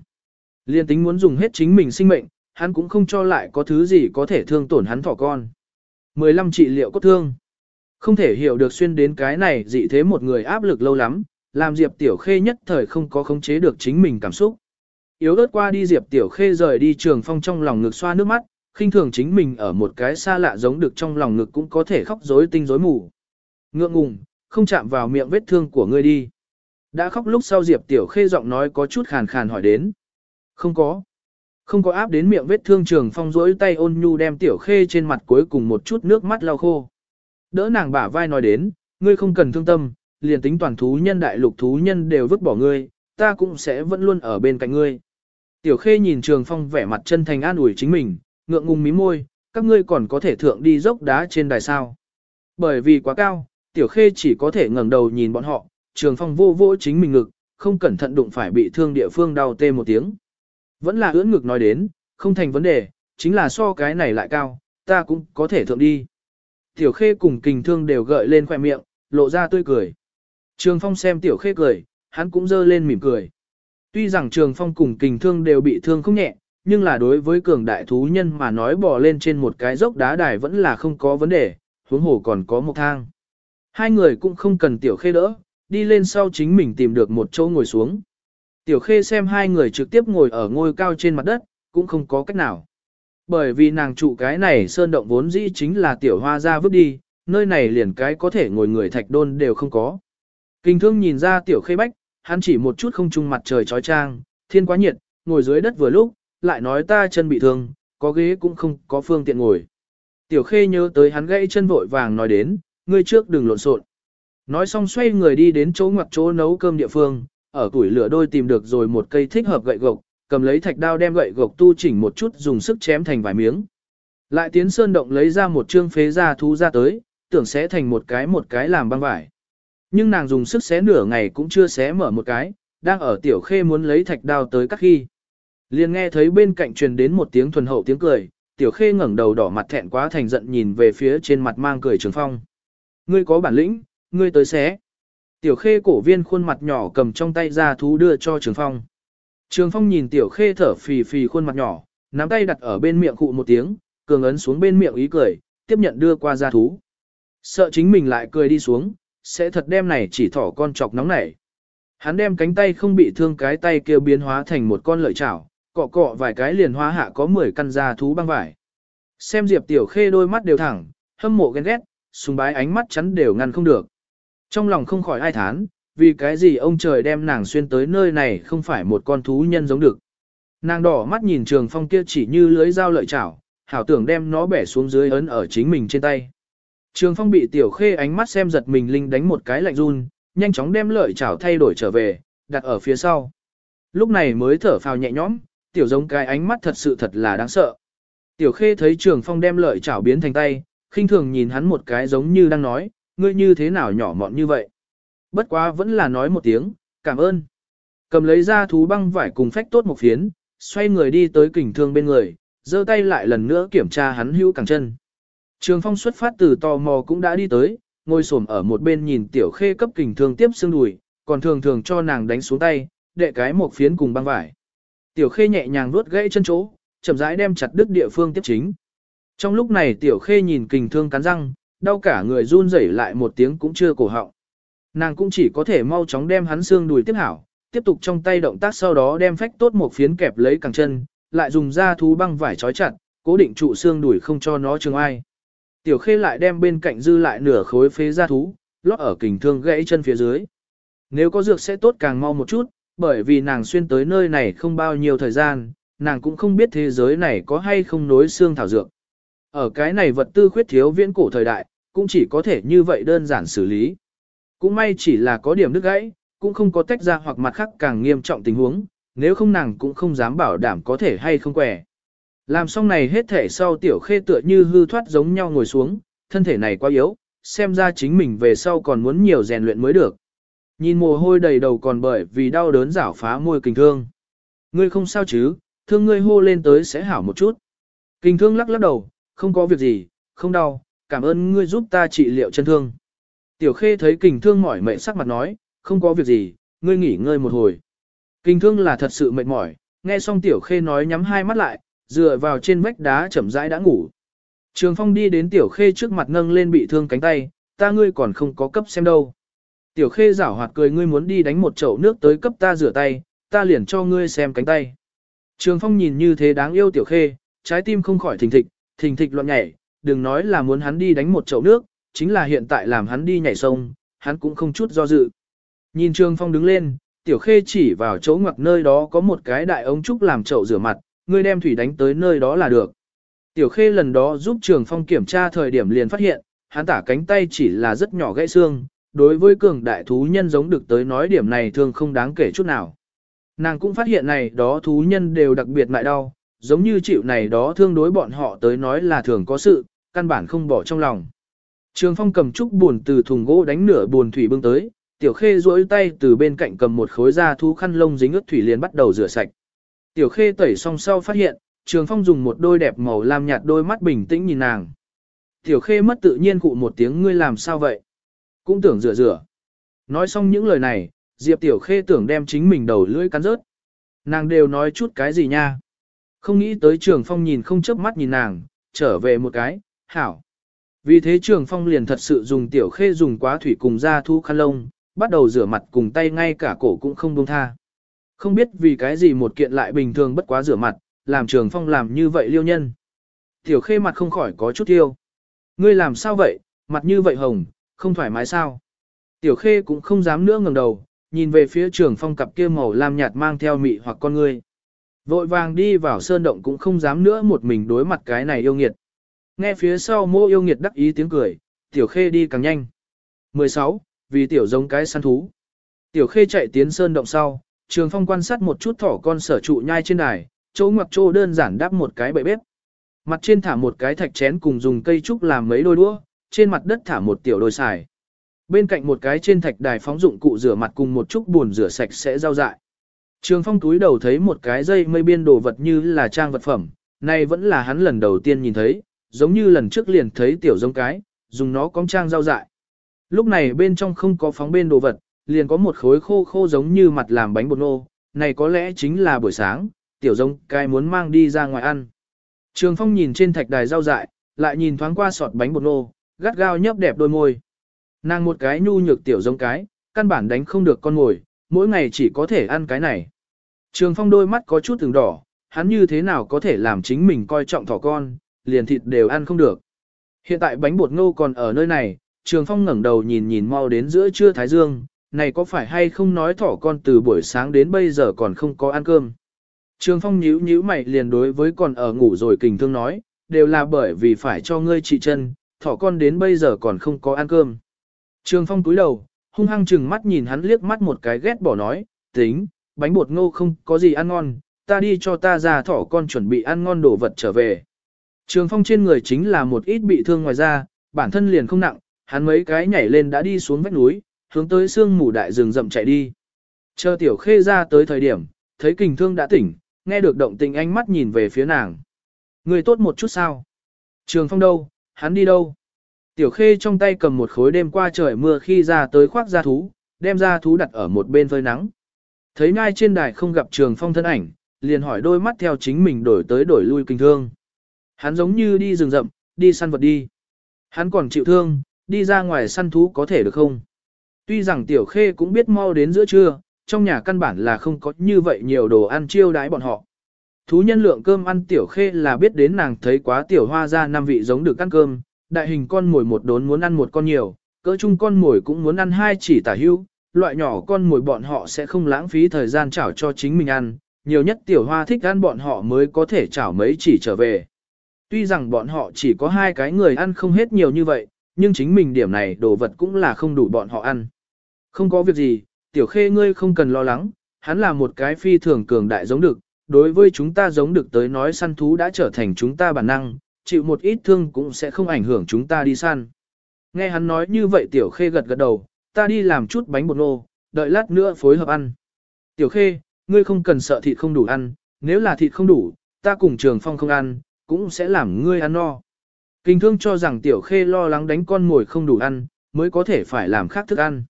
Liên tính muốn dùng hết chính mình sinh mệnh, hắn cũng không cho lại có thứ gì có thể thương tổn hắn thỏ con. 15 trị liệu cốt thương. Không thể hiểu được xuyên đến cái này dị thế một người áp lực lâu lắm, làm Diệp Tiểu Khê nhất thời không có khống chế được chính mình cảm xúc. Yếu ớt qua đi Diệp Tiểu Khê rời đi trường phong trong lòng ngực xoa nước mắt, khinh thường chính mình ở một cái xa lạ giống được trong lòng ngực cũng có thể khóc rối tinh rối mù. Ngượng ngùng, không chạm vào miệng vết thương của ngươi đi. Đã khóc lúc sau Diệp Tiểu Khê giọng nói có chút khàn khàn hỏi đến. Không có. Không có áp đến miệng vết thương trường phong rỗi tay ôn nhu đem Tiểu Khê trên mặt cuối cùng một chút nước mắt lau khô. Đỡ nàng bả vai nói đến, ngươi không cần thương tâm, liền tính toàn thú nhân đại lục thú nhân đều vứt bỏ ngươi, ta cũng sẽ vẫn luôn ở bên cạnh ngươi. Tiểu Khê nhìn Trường Phong vẻ mặt chân thành an ủi chính mình, ngượng ngùng mí môi, các ngươi còn có thể thượng đi dốc đá trên đài sao. Bởi vì quá cao, Tiểu Khê chỉ có thể ngẩng đầu nhìn bọn họ, Trường Phong vô vô chính mình ngực, không cẩn thận đụng phải bị thương địa phương đau tê một tiếng. Vẫn là ưỡn ngực nói đến, không thành vấn đề, chính là so cái này lại cao, ta cũng có thể thượng đi. Tiểu Khê cùng kình thương đều gợi lên khoẻ miệng, lộ ra tươi cười. Trường Phong xem Tiểu Khê cười, hắn cũng dơ lên mỉm cười. Tuy rằng Trường Phong cùng kình thương đều bị thương không nhẹ, nhưng là đối với cường đại thú nhân mà nói bò lên trên một cái dốc đá đài vẫn là không có vấn đề, huống hồ còn có một thang. Hai người cũng không cần Tiểu Khê đỡ, đi lên sau chính mình tìm được một chỗ ngồi xuống. Tiểu Khê xem hai người trực tiếp ngồi ở ngôi cao trên mặt đất, cũng không có cách nào. Bởi vì nàng trụ cái này sơn động vốn dĩ chính là tiểu hoa ra vứt đi, nơi này liền cái có thể ngồi người thạch đôn đều không có. Kinh thương nhìn ra tiểu khê bách, hắn chỉ một chút không trung mặt trời trói trang, thiên quá nhiệt, ngồi dưới đất vừa lúc, lại nói ta chân bị thương, có ghế cũng không có phương tiện ngồi. Tiểu khê nhớ tới hắn gãy chân vội vàng nói đến, ngươi trước đừng lộn xộn. Nói xong xoay người đi đến chỗ ngoặc chỗ nấu cơm địa phương, ở tuổi lửa đôi tìm được rồi một cây thích hợp gậy gộc, cầm lấy thạch đao đem gậy gộc tu chỉnh một chút dùng sức chém thành vài miếng. Lại tiến sơn động lấy ra một chương phế da thú ra tới, tưởng sẽ thành một cái một cái làm băng vải. Nhưng nàng dùng sức xé nửa ngày cũng chưa xé mở một cái, đang ở tiểu khê muốn lấy thạch đao tới các khi. Liền nghe thấy bên cạnh truyền đến một tiếng thuần hậu tiếng cười, tiểu khê ngẩng đầu đỏ mặt thẹn quá thành giận nhìn về phía trên mặt mang cười trường phong. Ngươi có bản lĩnh, ngươi tới xé. Tiểu khê cổ viên khuôn mặt nhỏ cầm trong tay ra thú đưa cho trường phong. Trường phong nhìn tiểu khê thở phì phì khuôn mặt nhỏ, nắm tay đặt ở bên miệng cụ một tiếng, cường ấn xuống bên miệng ý cười, tiếp nhận đưa qua ra thú. Sợ chính mình lại cười đi xuống, sẽ thật đem này chỉ thỏ con chọc nóng nảy. Hắn đem cánh tay không bị thương cái tay kia biến hóa thành một con lợi chảo, cọ cọ vài cái liền hóa hạ có 10 căn da thú băng vải. Xem Diệp Tiểu Khê đôi mắt đều thẳng, hâm mộ ghen ghét, sùng bái ánh mắt chắn đều ngăn không được. Trong lòng không khỏi ai thán, vì cái gì ông trời đem nàng xuyên tới nơi này không phải một con thú nhân giống được. Nàng đỏ mắt nhìn trường phong kia chỉ như lưới dao lợi chảo, hảo tưởng đem nó bẻ xuống dưới ấn ở chính mình trên tay. Trường phong bị tiểu khê ánh mắt xem giật mình linh đánh một cái lạnh run, nhanh chóng đem lợi chảo thay đổi trở về, đặt ở phía sau. Lúc này mới thở phào nhẹ nhõm, tiểu giống cái ánh mắt thật sự thật là đáng sợ. Tiểu khê thấy trường phong đem lợi chảo biến thành tay, khinh thường nhìn hắn một cái giống như đang nói, ngươi như thế nào nhỏ mọn như vậy. Bất quá vẫn là nói một tiếng, cảm ơn. Cầm lấy ra thú băng vải cùng phách tốt một phiến, xoay người đi tới kình thương bên người, giơ tay lại lần nữa kiểm tra hắn hữu cẳng chân. Trường phong xuất phát từ tò mò cũng đã đi tới, ngồi xổm ở một bên nhìn tiểu khê cấp kình thương tiếp xương đùi, còn thường thường cho nàng đánh xuống tay, đệ cái một phiến cùng băng vải. Tiểu khê nhẹ nhàng vuốt gãy chân chỗ, chậm rãi đem chặt đứt địa phương tiếp chính. Trong lúc này tiểu khê nhìn kình thương cắn răng, đau cả người run rẩy lại một tiếng cũng chưa cổ họng. Nàng cũng chỉ có thể mau chóng đem hắn xương đùi tiếp hảo, tiếp tục trong tay động tác sau đó đem phách tốt một phiến kẹp lấy cẳng chân, lại dùng da thú băng vải trói chặt, cố định trụ xương đùi không cho nó trường ai. Tiểu khê lại đem bên cạnh dư lại nửa khối phế da thú, lót ở kình thương gãy chân phía dưới. Nếu có dược sẽ tốt càng mau một chút, bởi vì nàng xuyên tới nơi này không bao nhiêu thời gian, nàng cũng không biết thế giới này có hay không nối xương thảo dược. Ở cái này vật tư khuyết thiếu viễn cổ thời đại, cũng chỉ có thể như vậy đơn giản xử lý. Cũng may chỉ là có điểm đứt gãy, cũng không có tách ra hoặc mặt khác càng nghiêm trọng tình huống, nếu không nàng cũng không dám bảo đảm có thể hay không quẻ. Làm xong này hết thể sau tiểu khê tựa như hư thoát giống nhau ngồi xuống, thân thể này quá yếu, xem ra chính mình về sau còn muốn nhiều rèn luyện mới được. Nhìn mồ hôi đầy đầu còn bởi vì đau đớn rảo phá môi kinh thương. Ngươi không sao chứ, thương ngươi hô lên tới sẽ hảo một chút. Kinh thương lắc lắc đầu, không có việc gì, không đau, cảm ơn ngươi giúp ta trị liệu chân thương. Tiểu khê thấy kình thương mỏi mệt sắc mặt nói, không có việc gì, ngươi nghỉ ngơi một hồi. Kình thương là thật sự mệt mỏi, nghe xong tiểu khê nói nhắm hai mắt lại, dựa vào trên vách đá chậm rãi đã ngủ. Trường phong đi đến tiểu khê trước mặt nâng lên bị thương cánh tay, ta ngươi còn không có cấp xem đâu. Tiểu khê giảo hoạt cười ngươi muốn đi đánh một chậu nước tới cấp ta rửa tay, ta liền cho ngươi xem cánh tay. Trường phong nhìn như thế đáng yêu tiểu khê, trái tim không khỏi thình thịch, thình thịch loạn nhảy, đừng nói là muốn hắn đi đánh một chậu nước, chính là hiện tại làm hắn đi nhảy sông, hắn cũng không chút do dự. Nhìn Trường Phong đứng lên, Tiểu Khê chỉ vào chỗ ngoặc nơi đó có một cái đại ống trúc làm chậu rửa mặt, ngươi đem thủy đánh tới nơi đó là được. Tiểu Khê lần đó giúp Trường Phong kiểm tra thời điểm liền phát hiện, hắn tả cánh tay chỉ là rất nhỏ gãy xương, đối với cường đại thú nhân giống được tới nói điểm này thường không đáng kể chút nào. Nàng cũng phát hiện này đó thú nhân đều đặc biệt ngại đau, giống như chịu này đó thương đối bọn họ tới nói là thường có sự, căn bản không bỏ trong lòng. Trường Phong cầm trúc buồn từ thùng gỗ đánh nửa buồn thủy bưng tới, Tiểu Khê duỗi tay từ bên cạnh cầm một khối da thú khăn lông dính ướt thủy liền bắt đầu rửa sạch. Tiểu Khê tẩy xong sau phát hiện, Trường Phong dùng một đôi đẹp màu lam nhạt đôi mắt bình tĩnh nhìn nàng. Tiểu Khê mất tự nhiên cụ một tiếng ngươi làm sao vậy? Cũng tưởng rửa rửa. Nói xong những lời này, Diệp Tiểu Khê tưởng đem chính mình đầu lưỡi cắn rớt. Nàng đều nói chút cái gì nha? Không nghĩ tới Trường Phong nhìn không chớp mắt nhìn nàng, trở về một cái, hảo. Vì thế Trường Phong liền thật sự dùng Tiểu Khê dùng quá thủy cùng ra thu khăn lông, bắt đầu rửa mặt cùng tay ngay cả cổ cũng không buông tha. Không biết vì cái gì một kiện lại bình thường bất quá rửa mặt, làm Trường Phong làm như vậy liêu nhân. Tiểu Khê mặt không khỏi có chút tiêu. Ngươi làm sao vậy, mặt như vậy hồng, không thoải mái sao? Tiểu Khê cũng không dám nữa ngẩng đầu, nhìn về phía Trường Phong cặp kia màu lam nhạt mang theo mị hoặc con người Vội vàng đi vào sơn động cũng không dám nữa một mình đối mặt cái này yêu nghiệt. Nghe phía sau mô yêu nghiệt đắc ý tiếng cười, Tiểu Khê đi càng nhanh. 16. Vì Tiểu giống cái săn thú. Tiểu Khê chạy tiến sơn động sau, Trường Phong quan sát một chút thỏ con sở trụ nhai trên đài, chỗ ngoặc chỗ đơn giản đắp một cái bệ bếp. Mặt trên thả một cái thạch chén cùng dùng cây trúc làm mấy đôi đũa, trên mặt đất thả một tiểu đôi xài. Bên cạnh một cái trên thạch đài phóng dụng cụ rửa mặt cùng một chút buồn rửa sạch sẽ rau dại. Trường phong túi đầu thấy một cái dây mây biên đồ vật như là trang vật phẩm, này vẫn là hắn lần đầu tiên nhìn thấy, giống như lần trước liền thấy tiểu giống cái, dùng nó cong trang rau dại. Lúc này bên trong không có phóng bên đồ vật, liền có một khối khô khô giống như mặt làm bánh bột nô, này có lẽ chính là buổi sáng, tiểu giống cái muốn mang đi ra ngoài ăn. Trường phong nhìn trên thạch đài rau dại, lại nhìn thoáng qua sọt bánh bột nô, gắt gao nhấp đẹp đôi môi. Nàng một cái nhu nhược tiểu giống cái, căn bản đánh không được con ngồi, mỗi ngày chỉ có thể ăn cái này. Trường phong đôi mắt có chút từng đỏ, hắn như thế nào có thể làm chính mình coi trọng thỏ con, liền thịt đều ăn không được. Hiện tại bánh bột ngô còn ở nơi này, trường phong ngẩng đầu nhìn nhìn mau đến giữa trưa thái dương, này có phải hay không nói thỏ con từ buổi sáng đến bây giờ còn không có ăn cơm. Trường phong nhíu nhíu mày liền đối với còn ở ngủ rồi kình thương nói, đều là bởi vì phải cho ngươi trị chân, thỏ con đến bây giờ còn không có ăn cơm. Trường phong túi đầu, hung hăng chừng mắt nhìn hắn liếc mắt một cái ghét bỏ nói, tính, bánh bột ngô không có gì ăn ngon, ta đi cho ta ra thỏ con chuẩn bị ăn ngon đồ vật trở về. Trường phong trên người chính là một ít bị thương ngoài ra, bản thân liền không nặng, hắn mấy cái nhảy lên đã đi xuống vách núi, hướng tới sương mù đại rừng rậm chạy đi. Chờ tiểu khê ra tới thời điểm, thấy kình thương đã tỉnh, nghe được động tình ánh mắt nhìn về phía nàng. Người tốt một chút sao? Trường phong đâu, hắn đi đâu? Tiểu khê trong tay cầm một khối đêm qua trời mưa khi ra tới khoác ra thú, đem ra thú đặt ở một bên phơi nắng. Thấy ngay trên đài không gặp trường phong thân ảnh, liền hỏi đôi mắt theo chính mình đổi tới đổi lui kinh thương. Hắn giống như đi rừng rậm, đi săn vật đi. Hắn còn chịu thương, đi ra ngoài săn thú có thể được không? Tuy rằng tiểu khê cũng biết mau đến giữa trưa, trong nhà căn bản là không có như vậy nhiều đồ ăn chiêu đái bọn họ. Thú nhân lượng cơm ăn tiểu khê là biết đến nàng thấy quá tiểu hoa ra năm vị giống được ăn cơm, đại hình con mồi một đốn muốn ăn một con nhiều, cỡ chung con mồi cũng muốn ăn hai chỉ tả hưu, loại nhỏ con mồi bọn họ sẽ không lãng phí thời gian chảo cho chính mình ăn, nhiều nhất tiểu hoa thích ăn bọn họ mới có thể chảo mấy chỉ trở về. Tuy rằng bọn họ chỉ có hai cái người ăn không hết nhiều như vậy, nhưng chính mình điểm này đồ vật cũng là không đủ bọn họ ăn. Không có việc gì, tiểu khê ngươi không cần lo lắng, hắn là một cái phi thường cường đại giống được, đối với chúng ta giống được tới nói săn thú đã trở thành chúng ta bản năng, chịu một ít thương cũng sẽ không ảnh hưởng chúng ta đi săn. Nghe hắn nói như vậy tiểu khê gật gật đầu, ta đi làm chút bánh bột nô, đợi lát nữa phối hợp ăn. Tiểu khê, ngươi không cần sợ thịt không đủ ăn, nếu là thịt không đủ, ta cùng trường phong không ăn, cũng sẽ làm ngươi ăn no. Kinh thương cho rằng tiểu khê lo lắng đánh con mồi không đủ ăn, mới có thể phải làm khác thức ăn.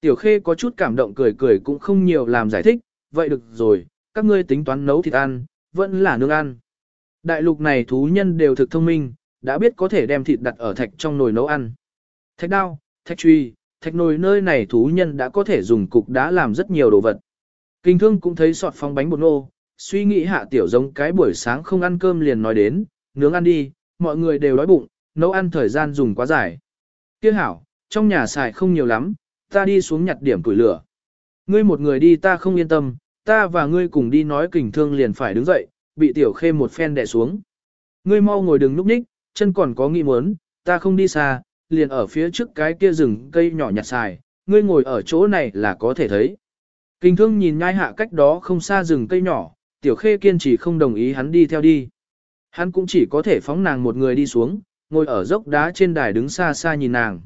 Tiểu khê có chút cảm động cười cười cũng không nhiều làm giải thích, vậy được rồi, các ngươi tính toán nấu thịt ăn, vẫn là nương ăn. Đại lục này thú nhân đều thực thông minh, đã biết có thể đem thịt đặt ở thạch trong nồi nấu ăn. Thạch đao, thạch truy, thạch nồi nơi này thú nhân đã có thể dùng cục đá làm rất nhiều đồ vật. Kinh thương cũng thấy sọt phong bánh bột nô, suy nghĩ hạ tiểu giống cái buổi sáng không ăn cơm liền nói đến, nướng ăn đi, mọi người đều đói bụng, nấu ăn thời gian dùng quá dài. Tiếc hảo, trong nhà xài không nhiều lắm, ta đi xuống nhặt điểm củi lửa. Ngươi một người đi ta không yên tâm, ta và ngươi cùng đi nói kình thương liền phải đứng dậy, bị tiểu khê một phen đè xuống. Ngươi mau ngồi đừng núp ních, chân còn có nghi muốn, ta không đi xa, liền ở phía trước cái kia rừng cây nhỏ nhặt xài, ngươi ngồi ở chỗ này là có thể thấy. Kình thương nhìn nhai hạ cách đó không xa rừng cây nhỏ, tiểu khê kiên trì không đồng ý hắn đi theo đi. Hắn cũng chỉ có thể phóng nàng một người đi xuống, ngồi ở dốc đá trên đài đứng xa xa nhìn nàng.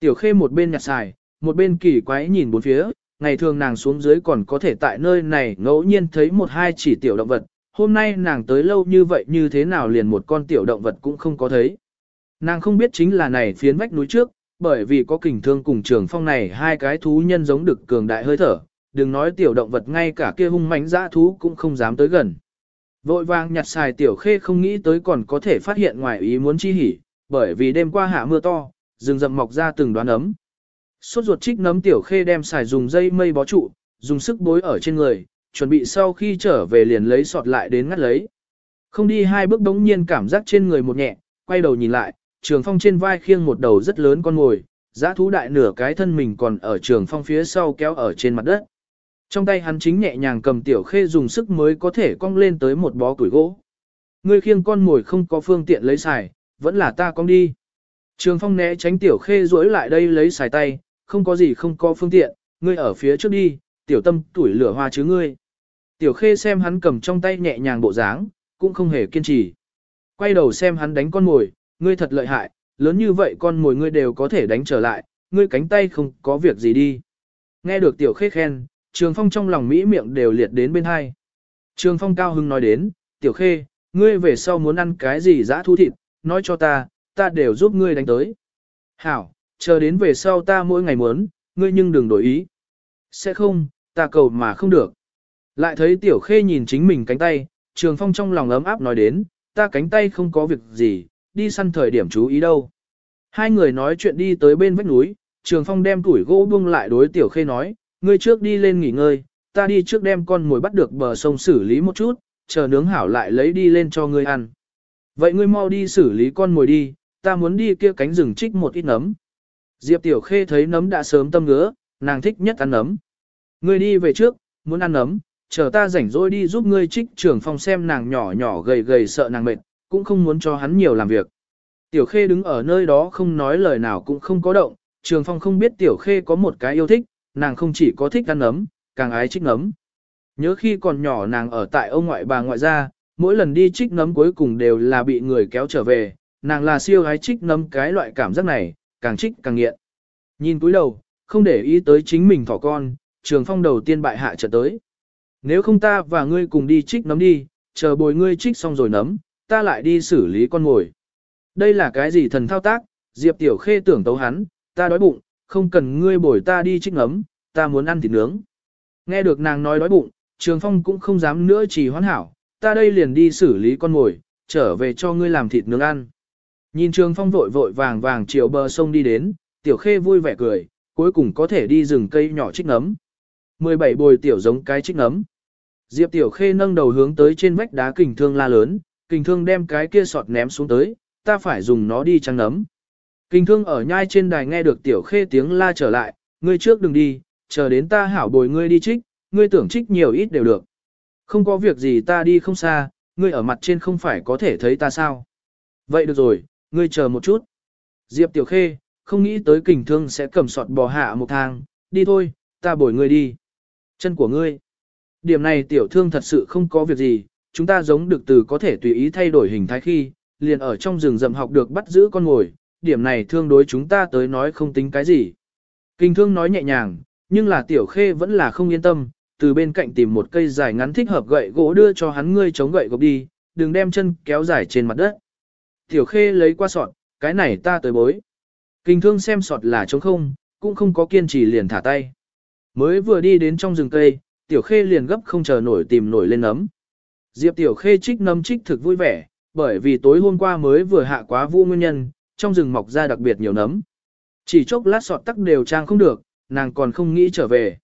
Tiểu khê một bên nhặt xài, một bên kỳ quái nhìn bốn phía, ngày thường nàng xuống dưới còn có thể tại nơi này ngẫu nhiên thấy một hai chỉ tiểu động vật, hôm nay nàng tới lâu như vậy như thế nào liền một con tiểu động vật cũng không có thấy. Nàng không biết chính là này phiến vách núi trước, bởi vì có kình thương cùng trường phong này hai cái thú nhân giống được cường đại hơi thở, đừng nói tiểu động vật ngay cả kia hung mãnh dã thú cũng không dám tới gần. Vội vàng nhặt xài tiểu khê không nghĩ tới còn có thể phát hiện ngoài ý muốn chi hỉ, bởi vì đêm qua hạ mưa to, rừng rậm mọc ra từng đoán ấm. Suốt ruột trích nấm tiểu khê đem xài dùng dây mây bó trụ, dùng sức bối ở trên người, chuẩn bị sau khi trở về liền lấy sọt lại đến ngắt lấy. Không đi hai bước đống nhiên cảm giác trên người một nhẹ, quay đầu nhìn lại, trường phong trên vai khiêng một đầu rất lớn con ngồi, giã thú đại nửa cái thân mình còn ở trường phong phía sau kéo ở trên mặt đất. Trong tay hắn chính nhẹ nhàng cầm tiểu khê dùng sức mới có thể cong lên tới một bó củi gỗ. Ngươi khiêng con mồi không có phương tiện lấy xài, vẫn là ta cong đi. Trường phong né tránh tiểu khê rỗi lại đây lấy xài tay, không có gì không có phương tiện, ngươi ở phía trước đi, tiểu tâm tuổi lửa hoa chứ ngươi. Tiểu khê xem hắn cầm trong tay nhẹ nhàng bộ dáng, cũng không hề kiên trì. Quay đầu xem hắn đánh con mồi, ngươi thật lợi hại, lớn như vậy con mồi ngươi đều có thể đánh trở lại, ngươi cánh tay không có việc gì đi. Nghe được tiểu khê khen, trường phong trong lòng mỹ miệng đều liệt đến bên hai. Trường phong cao hưng nói đến, tiểu khê, ngươi về sau muốn ăn cái gì dã thu thịt, nói cho ta, ta đều giúp ngươi đánh tới. Hảo, chờ đến về sau ta mỗi ngày muốn, ngươi nhưng đừng đổi ý. Sẽ không, ta cầu mà không được. Lại thấy tiểu khê nhìn chính mình cánh tay, trường phong trong lòng ấm áp nói đến, ta cánh tay không có việc gì, đi săn thời điểm chú ý đâu. Hai người nói chuyện đi tới bên vách núi, trường phong đem tuổi gỗ buông lại đối tiểu khê nói, ngươi trước đi lên nghỉ ngơi, ta đi trước đem con mồi bắt được bờ sông xử lý một chút, chờ nướng hảo lại lấy đi lên cho ngươi ăn. Vậy ngươi mau đi xử lý con mồi đi, ta muốn đi kia cánh rừng trích một ít nấm. Diệp Tiểu Khê thấy nấm đã sớm tâm ngứa, nàng thích nhất ăn nấm. Ngươi đi về trước, muốn ăn nấm, chờ ta rảnh rỗi đi giúp ngươi trích trưởng phong xem nàng nhỏ nhỏ gầy gầy sợ nàng mệt, cũng không muốn cho hắn nhiều làm việc. Tiểu Khê đứng ở nơi đó không nói lời nào cũng không có động, Trường Phong không biết Tiểu Khê có một cái yêu thích, nàng không chỉ có thích ăn nấm, càng ái trích nấm. Nhớ khi còn nhỏ nàng ở tại ông ngoại bà ngoại gia, mỗi lần đi trích nấm cuối cùng đều là bị người kéo trở về, nàng là siêu ái trích nấm cái loại cảm giác này, càng trích càng nghiện. Nhìn túi đầu, không để ý tới chính mình thỏ con, Trường Phong đầu tiên bại hạ trận tới. Nếu không ta và ngươi cùng đi trích nấm đi, chờ bồi ngươi trích xong rồi nấm, ta lại đi xử lý con ngồi. Đây là cái gì thần thao tác, Diệp Tiểu Khê tưởng tấu hắn, ta đói bụng, không cần ngươi bồi ta đi trích nấm, ta muốn ăn thịt nướng. Nghe được nàng nói đói bụng, Trường Phong cũng không dám nữa chỉ hoãn hảo, ta đây liền đi xử lý con ngồi, trở về cho ngươi làm thịt nướng ăn. Nhìn Trường Phong vội vội vàng vàng chiều bờ sông đi đến, Tiểu Khê vui vẻ cười, cuối cùng có thể đi rừng cây nhỏ trích nấm. 17 bồi tiểu giống cái trích nấm. Diệp Tiểu Khê nâng đầu hướng tới trên vách đá kình thương la lớn, kình thương đem cái kia sọt ném xuống tới, ta phải dùng nó đi trăng nấm. Kình thương ở nhai trên đài nghe được Tiểu Khê tiếng la trở lại, ngươi trước đừng đi, chờ đến ta hảo bồi ngươi đi trích, ngươi tưởng trích nhiều ít đều được. Không có việc gì ta đi không xa, ngươi ở mặt trên không phải có thể thấy ta sao. Vậy được rồi, ngươi chờ một chút. Diệp Tiểu Khê, không nghĩ tới kình thương sẽ cầm sọt bò hạ một thang, đi thôi, ta bồi ngươi đi. Chân của ngươi. Điểm này tiểu thương thật sự không có việc gì, chúng ta giống được từ có thể tùy ý thay đổi hình thái khi, liền ở trong rừng rậm học được bắt giữ con ngồi, điểm này thương đối chúng ta tới nói không tính cái gì. Kinh thương nói nhẹ nhàng, nhưng là tiểu khê vẫn là không yên tâm, từ bên cạnh tìm một cây dài ngắn thích hợp gậy gỗ đưa cho hắn ngươi chống gậy gộc đi, đừng đem chân kéo dài trên mặt đất. Tiểu khê lấy qua sọt, cái này ta tới bối. Kinh thương xem sọt là trống không, cũng không có kiên trì liền thả tay. Mới vừa đi đến trong rừng cây, tiểu khê liền gấp không chờ nổi tìm nổi lên nấm. Diệp tiểu khê trích nấm trích thực vui vẻ, bởi vì tối hôm qua mới vừa hạ quá vu nguyên nhân, trong rừng mọc ra đặc biệt nhiều nấm. Chỉ chốc lát sọt tắc đều trang không được, nàng còn không nghĩ trở về.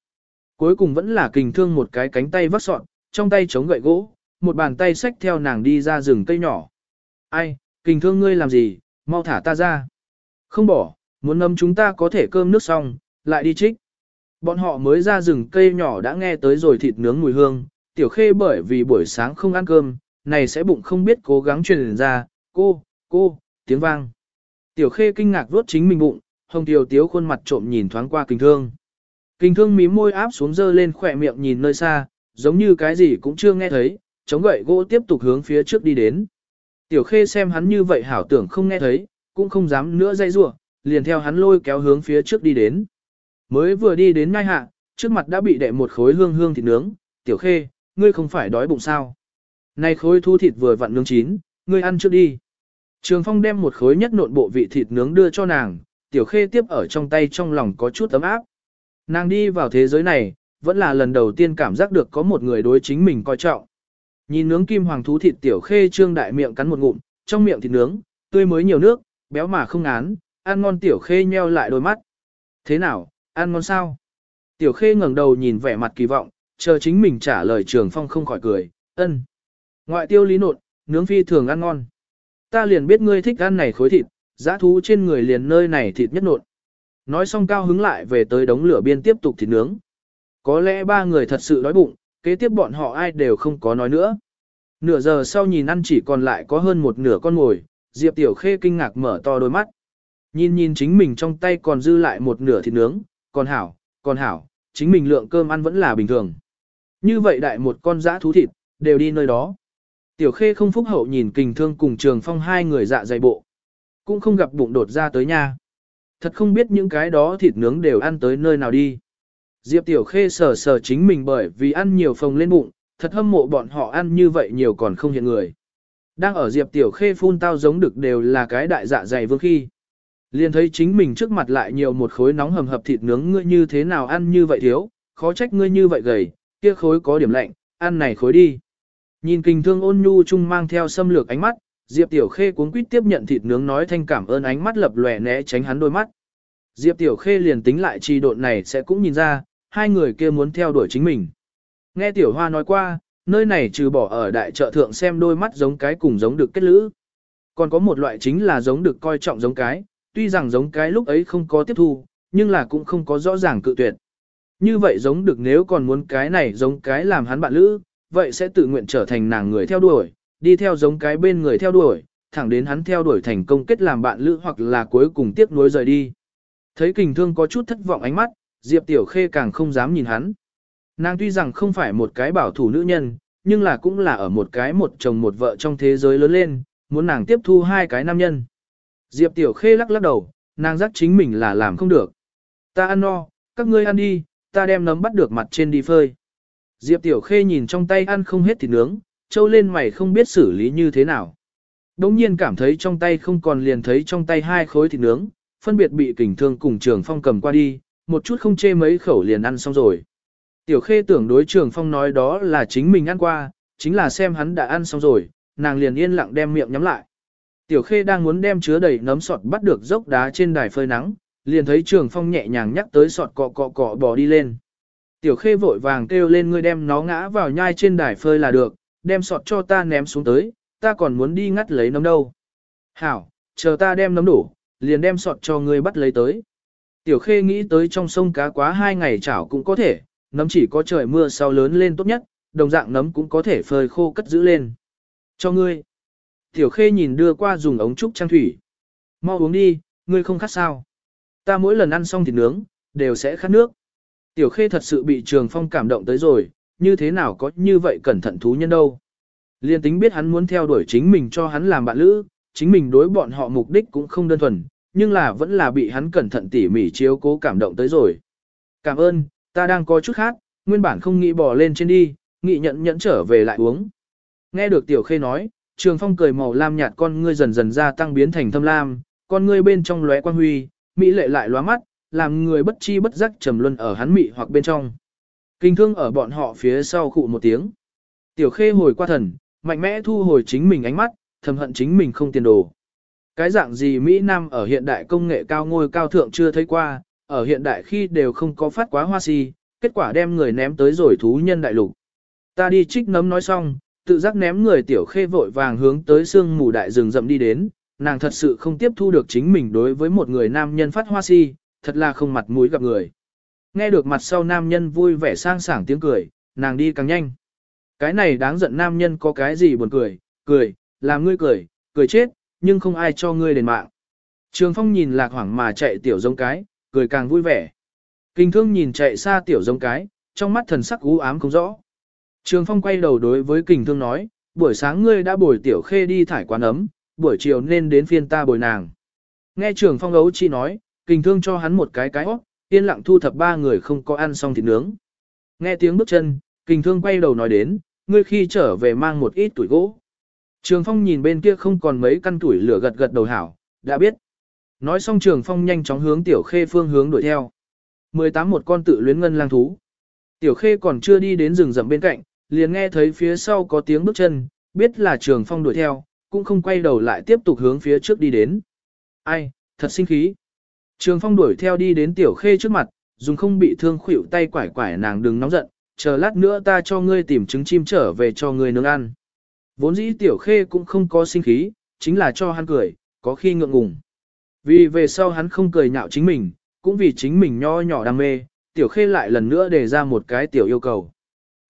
Cuối cùng vẫn là kình thương một cái cánh tay vắt sọt, trong tay chống gậy gỗ, một bàn tay xách theo nàng đi ra rừng cây nhỏ. Ai, kình thương ngươi làm gì, mau thả ta ra. Không bỏ, muốn ngâm chúng ta có thể cơm nước xong, lại đi trích. Bọn họ mới ra rừng cây nhỏ đã nghe tới rồi thịt nướng mùi hương, tiểu khê bởi vì buổi sáng không ăn cơm, này sẽ bụng không biết cố gắng truyền ra, cô, cô, tiếng vang. Tiểu khê kinh ngạc vuốt chính mình bụng, hồng tiểu tiếu khuôn mặt trộm nhìn thoáng qua kinh thương. Kinh thương mím môi áp xuống dơ lên khỏe miệng nhìn nơi xa, giống như cái gì cũng chưa nghe thấy, chống gậy gỗ tiếp tục hướng phía trước đi đến. Tiểu khê xem hắn như vậy hảo tưởng không nghe thấy, cũng không dám nữa dây rủa liền theo hắn lôi kéo hướng phía trước đi đến. Mới vừa đi đến ngay hạ, trước mặt đã bị đệ một khối hương hương thịt nướng, tiểu khê, ngươi không phải đói bụng sao. Này khối thu thịt vừa vặn nướng chín, ngươi ăn trước đi. Trường Phong đem một khối nhất nộn bộ vị thịt nướng đưa cho nàng, tiểu khê tiếp ở trong tay trong lòng có chút ấm áp. Nàng đi vào thế giới này, vẫn là lần đầu tiên cảm giác được có một người đối chính mình coi trọng. Nhìn nướng kim hoàng thú thịt tiểu khê trương đại miệng cắn một ngụm, trong miệng thịt nướng, tươi mới nhiều nước, béo mà không ngán, ăn ngon tiểu khê nheo lại đôi mắt. Thế nào, ăn ngon sao? Tiểu khê ngẩng đầu nhìn vẻ mặt kỳ vọng, chờ chính mình trả lời trường phong không khỏi cười, ân. Ngoại tiêu lý nột, nướng phi thường ăn ngon. Ta liền biết ngươi thích ăn này khối thịt, giã thú trên người liền nơi này thịt nhất nột. Nói xong cao hứng lại về tới đống lửa biên tiếp tục thịt nướng. Có lẽ ba người thật sự đói bụng, kế tiếp bọn họ ai đều không có nói nữa. Nửa giờ sau nhìn ăn chỉ còn lại có hơn một nửa con ngồi, Diệp Tiểu Khê kinh ngạc mở to đôi mắt. Nhìn nhìn chính mình trong tay còn dư lại một nửa thịt nướng, còn hảo, còn hảo, chính mình lượng cơm ăn vẫn là bình thường. Như vậy đại một con dã thú thịt, đều đi nơi đó. Tiểu Khê không phúc hậu nhìn kình thương cùng trường phong hai người dạ dày bộ. Cũng không gặp bụng đột ra tới nha. Thật không biết những cái đó thịt nướng đều ăn tới nơi nào đi. Diệp Tiểu Khê sờ sờ chính mình bởi vì ăn nhiều phồng lên bụng, thật hâm mộ bọn họ ăn như vậy nhiều còn không hiện người. Đang ở Diệp Tiểu Khê phun tao giống được đều là cái đại dạ dày vương khi. Liền thấy chính mình trước mặt lại nhiều một khối nóng hầm hập thịt nướng ngươi như thế nào ăn như vậy thiếu, khó trách ngươi như vậy gầy, kia khối có điểm lạnh, ăn này khối đi. Nhìn kinh thương ôn nhu chung mang theo xâm lược ánh mắt, Diệp Tiểu Khê cuống quýt tiếp nhận thịt nướng nói thanh cảm ơn ánh mắt lập lòe né tránh hắn đôi mắt. Diệp Tiểu Khê liền tính lại trì độn này sẽ cũng nhìn ra, hai người kia muốn theo đuổi chính mình. Nghe Tiểu Hoa nói qua, nơi này trừ bỏ ở đại chợ thượng xem đôi mắt giống cái cùng giống được kết lữ. Còn có một loại chính là giống được coi trọng giống cái, tuy rằng giống cái lúc ấy không có tiếp thu, nhưng là cũng không có rõ ràng cự tuyệt. Như vậy giống được nếu còn muốn cái này giống cái làm hắn bạn lữ, vậy sẽ tự nguyện trở thành nàng người theo đuổi, đi theo giống cái bên người theo đuổi, thẳng đến hắn theo đuổi thành công kết làm bạn lữ hoặc là cuối cùng tiếc nuối rời đi. Thấy kình thương có chút thất vọng ánh mắt, Diệp Tiểu Khê càng không dám nhìn hắn. Nàng tuy rằng không phải một cái bảo thủ nữ nhân, nhưng là cũng là ở một cái một chồng một vợ trong thế giới lớn lên, muốn nàng tiếp thu hai cái nam nhân. Diệp Tiểu Khê lắc lắc đầu, nàng giác chính mình là làm không được. Ta ăn no, các ngươi ăn đi, ta đem nấm bắt được mặt trên đi phơi. Diệp Tiểu Khê nhìn trong tay ăn không hết thịt nướng, trâu lên mày không biết xử lý như thế nào. Đống nhiên cảm thấy trong tay không còn liền thấy trong tay hai khối thịt nướng, phân biệt bị kình thương cùng trường phong cầm qua đi, một chút không chê mấy khẩu liền ăn xong rồi. Tiểu Khê tưởng đối trường phong nói đó là chính mình ăn qua, chính là xem hắn đã ăn xong rồi, nàng liền yên lặng đem miệng nhắm lại. Tiểu Khê đang muốn đem chứa đầy nấm sọt bắt được dốc đá trên đài phơi nắng, liền thấy Trường Phong nhẹ nhàng nhắc tới sọt cọ cọ cọ bỏ đi lên. Tiểu Khê vội vàng kêu lên ngươi đem nó ngã vào nhai trên đài phơi là được, đem sọt cho ta ném xuống tới, ta còn muốn đi ngắt lấy nấm đâu. Hảo, chờ ta đem nấm đủ, liền đem sọt cho ngươi bắt lấy tới. Tiểu Khê nghĩ tới trong sông cá quá hai ngày chảo cũng có thể, nấm chỉ có trời mưa sau lớn lên tốt nhất, đồng dạng nấm cũng có thể phơi khô cất giữ lên. Cho ngươi. Tiểu Khê nhìn đưa qua dùng ống trúc trang thủy. Mau uống đi, ngươi không khát sao. Ta mỗi lần ăn xong thịt nướng, đều sẽ khát nước. Tiểu Khê thật sự bị Trường Phong cảm động tới rồi, như thế nào có như vậy cẩn thận thú nhân đâu. Liên tính biết hắn muốn theo đuổi chính mình cho hắn làm bạn lữ, chính mình đối bọn họ mục đích cũng không đơn thuần, nhưng là vẫn là bị hắn cẩn thận tỉ mỉ chiếu cố cảm động tới rồi. Cảm ơn, ta đang có chút khác, nguyên bản không nghĩ bỏ lên trên đi, nghĩ nhận nhẫn trở về lại uống. Nghe được Tiểu Khê nói, Trường Phong cười màu lam nhạt con ngươi dần dần gia tăng biến thành thâm lam, con ngươi bên trong lóe quang huy, mỹ lệ lại lóa mắt, làm người bất chi bất giác trầm luân ở hắn mị hoặc bên trong. Kinh thương ở bọn họ phía sau khụ một tiếng. Tiểu Khê hồi qua thần, mạnh mẽ thu hồi chính mình ánh mắt, thầm hận chính mình không tiền đồ. Cái dạng gì Mỹ Nam ở hiện đại công nghệ cao ngôi cao thượng chưa thấy qua, ở hiện đại khi đều không có phát quá hoa si, kết quả đem người ném tới rồi thú nhân đại lục. Ta đi trích nấm nói xong, tự giác ném người tiểu khê vội vàng hướng tới sương mù đại rừng rậm đi đến, nàng thật sự không tiếp thu được chính mình đối với một người nam nhân phát hoa si, thật là không mặt mũi gặp người. Nghe được mặt sau nam nhân vui vẻ sang sảng tiếng cười, nàng đi càng nhanh. Cái này đáng giận nam nhân có cái gì buồn cười, cười, làm ngươi cười, cười chết, nhưng không ai cho ngươi đền mạng. Trường Phong nhìn lạc hoảng mà chạy tiểu giống cái, cười càng vui vẻ. Kinh thương nhìn chạy xa tiểu giống cái, trong mắt thần sắc u ám không rõ. Trường Phong quay đầu đối với kình thương nói, buổi sáng ngươi đã bồi tiểu khê đi thải quán ấm, buổi chiều nên đến phiên ta bồi nàng. Nghe trường Phong ấu chi nói, kình thương cho hắn một cái cái óc, yên lặng thu thập ba người không có ăn xong thịt nướng. Nghe tiếng bước chân, kình thương quay đầu nói đến, ngươi khi trở về mang một ít tuổi gỗ. Trường Phong nhìn bên kia không còn mấy căn tuổi lửa gật gật đầu hảo, đã biết. Nói xong Trường Phong nhanh chóng hướng Tiểu Khê phương hướng đuổi theo. 18 một con tự luyến ngân lang thú. Tiểu Khê còn chưa đi đến rừng rậm bên cạnh, liền nghe thấy phía sau có tiếng bước chân, biết là Trường Phong đuổi theo, cũng không quay đầu lại tiếp tục hướng phía trước đi đến. Ai, thật sinh khí. Trường Phong đuổi theo đi đến Tiểu Khê trước mặt, dùng không bị thương khuỷu tay quải quải nàng đừng nóng giận, chờ lát nữa ta cho ngươi tìm trứng chim trở về cho ngươi nướng ăn. Vốn dĩ Tiểu Khê cũng không có sinh khí, chính là cho hắn cười, có khi ngượng ngùng. Vì về sau hắn không cười nhạo chính mình, cũng vì chính mình nho nhỏ đam mê, Tiểu Khê lại lần nữa đề ra một cái tiểu yêu cầu.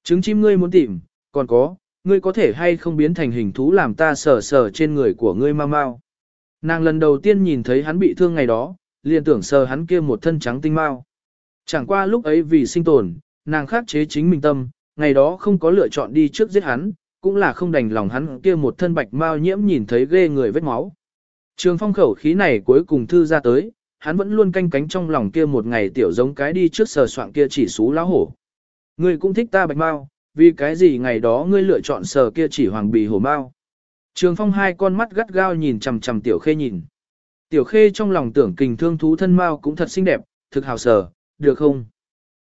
Trứng chim ngươi muốn tìm, còn có, ngươi có thể hay không biến thành hình thú làm ta sờ sờ trên người của ngươi mau mau. Nàng lần đầu tiên nhìn thấy hắn bị thương ngày đó, liền tưởng sờ hắn kia một thân trắng tinh mau. Chẳng qua lúc ấy vì sinh tồn, nàng khắc chế chính mình tâm, ngày đó không có lựa chọn đi trước giết hắn, cũng là không đành lòng hắn kia một thân bạch mao nhiễm nhìn thấy ghê người vết máu. Trường phong khẩu khí này cuối cùng thư ra tới, hắn vẫn luôn canh cánh trong lòng kia một ngày tiểu giống cái đi trước sờ soạn kia chỉ xú lão hổ. Ngươi cũng thích ta bạch mao vì cái gì ngày đó ngươi lựa chọn sờ kia chỉ hoàng bì hổ mao Trường phong hai con mắt gắt gao nhìn chằm chằm tiểu khê nhìn. Tiểu khê trong lòng tưởng kình thương thú thân mao cũng thật xinh đẹp, thực hào sờ, được không?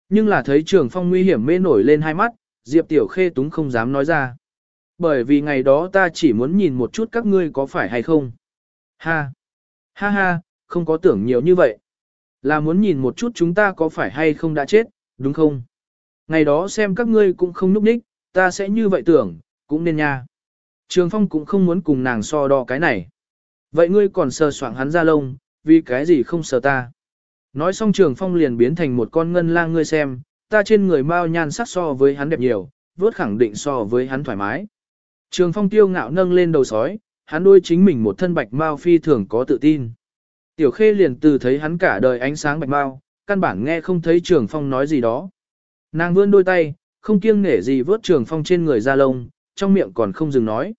Nhưng là thấy trường phong nguy hiểm mê nổi lên hai mắt, Diệp tiểu khê túng không dám nói ra. Bởi vì ngày đó ta chỉ muốn nhìn một chút các ngươi có phải hay không. Ha! Ha ha, không có tưởng nhiều như vậy. Là muốn nhìn một chút chúng ta có phải hay không đã chết, đúng không? Ngày đó xem các ngươi cũng không núp ních, ta sẽ như vậy tưởng, cũng nên nha. Trường Phong cũng không muốn cùng nàng so đo cái này. Vậy ngươi còn sờ soạng hắn ra lông, vì cái gì không sờ ta? Nói xong Trường Phong liền biến thành một con ngân lang ngươi xem, ta trên người mau nhan sắc so với hắn đẹp nhiều, vốt khẳng định so với hắn thoải mái. Trường Phong tiêu ngạo nâng lên đầu sói, hắn đôi chính mình một thân bạch mao phi thường có tự tin. Tiểu Khê liền từ thấy hắn cả đời ánh sáng bạch mao, căn bản nghe không thấy Trường Phong nói gì đó. Nàng vươn đôi tay, không kiêng nể gì vớt Trường Phong trên người ra lông, trong miệng còn không dừng nói.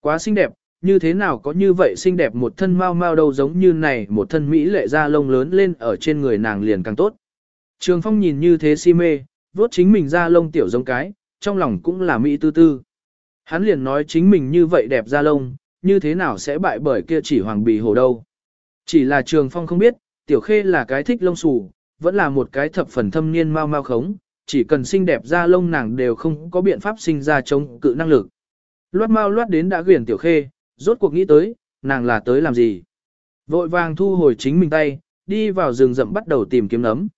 Quá xinh đẹp, như thế nào có như vậy xinh đẹp một thân mau mau đâu giống như này một thân mỹ lệ da lông lớn lên ở trên người nàng liền càng tốt. Trường Phong nhìn như thế si mê, vớt chính mình da lông tiểu giống cái, trong lòng cũng là mỹ tư tư. Hắn liền nói chính mình như vậy đẹp da lông, như thế nào sẽ bại bởi kia chỉ hoàng bì hồ đâu. Chỉ là Trường Phong không biết, Tiểu Khê là cái thích lông xù, vẫn là một cái thập phần thâm niên mau mau khống, chỉ cần xinh đẹp da lông nàng đều không có biện pháp sinh ra chống cự năng lực. Loát mau loát đến đã quyển Tiểu Khê, rốt cuộc nghĩ tới, nàng là tới làm gì. Vội vàng thu hồi chính mình tay, đi vào rừng rậm bắt đầu tìm kiếm nấm.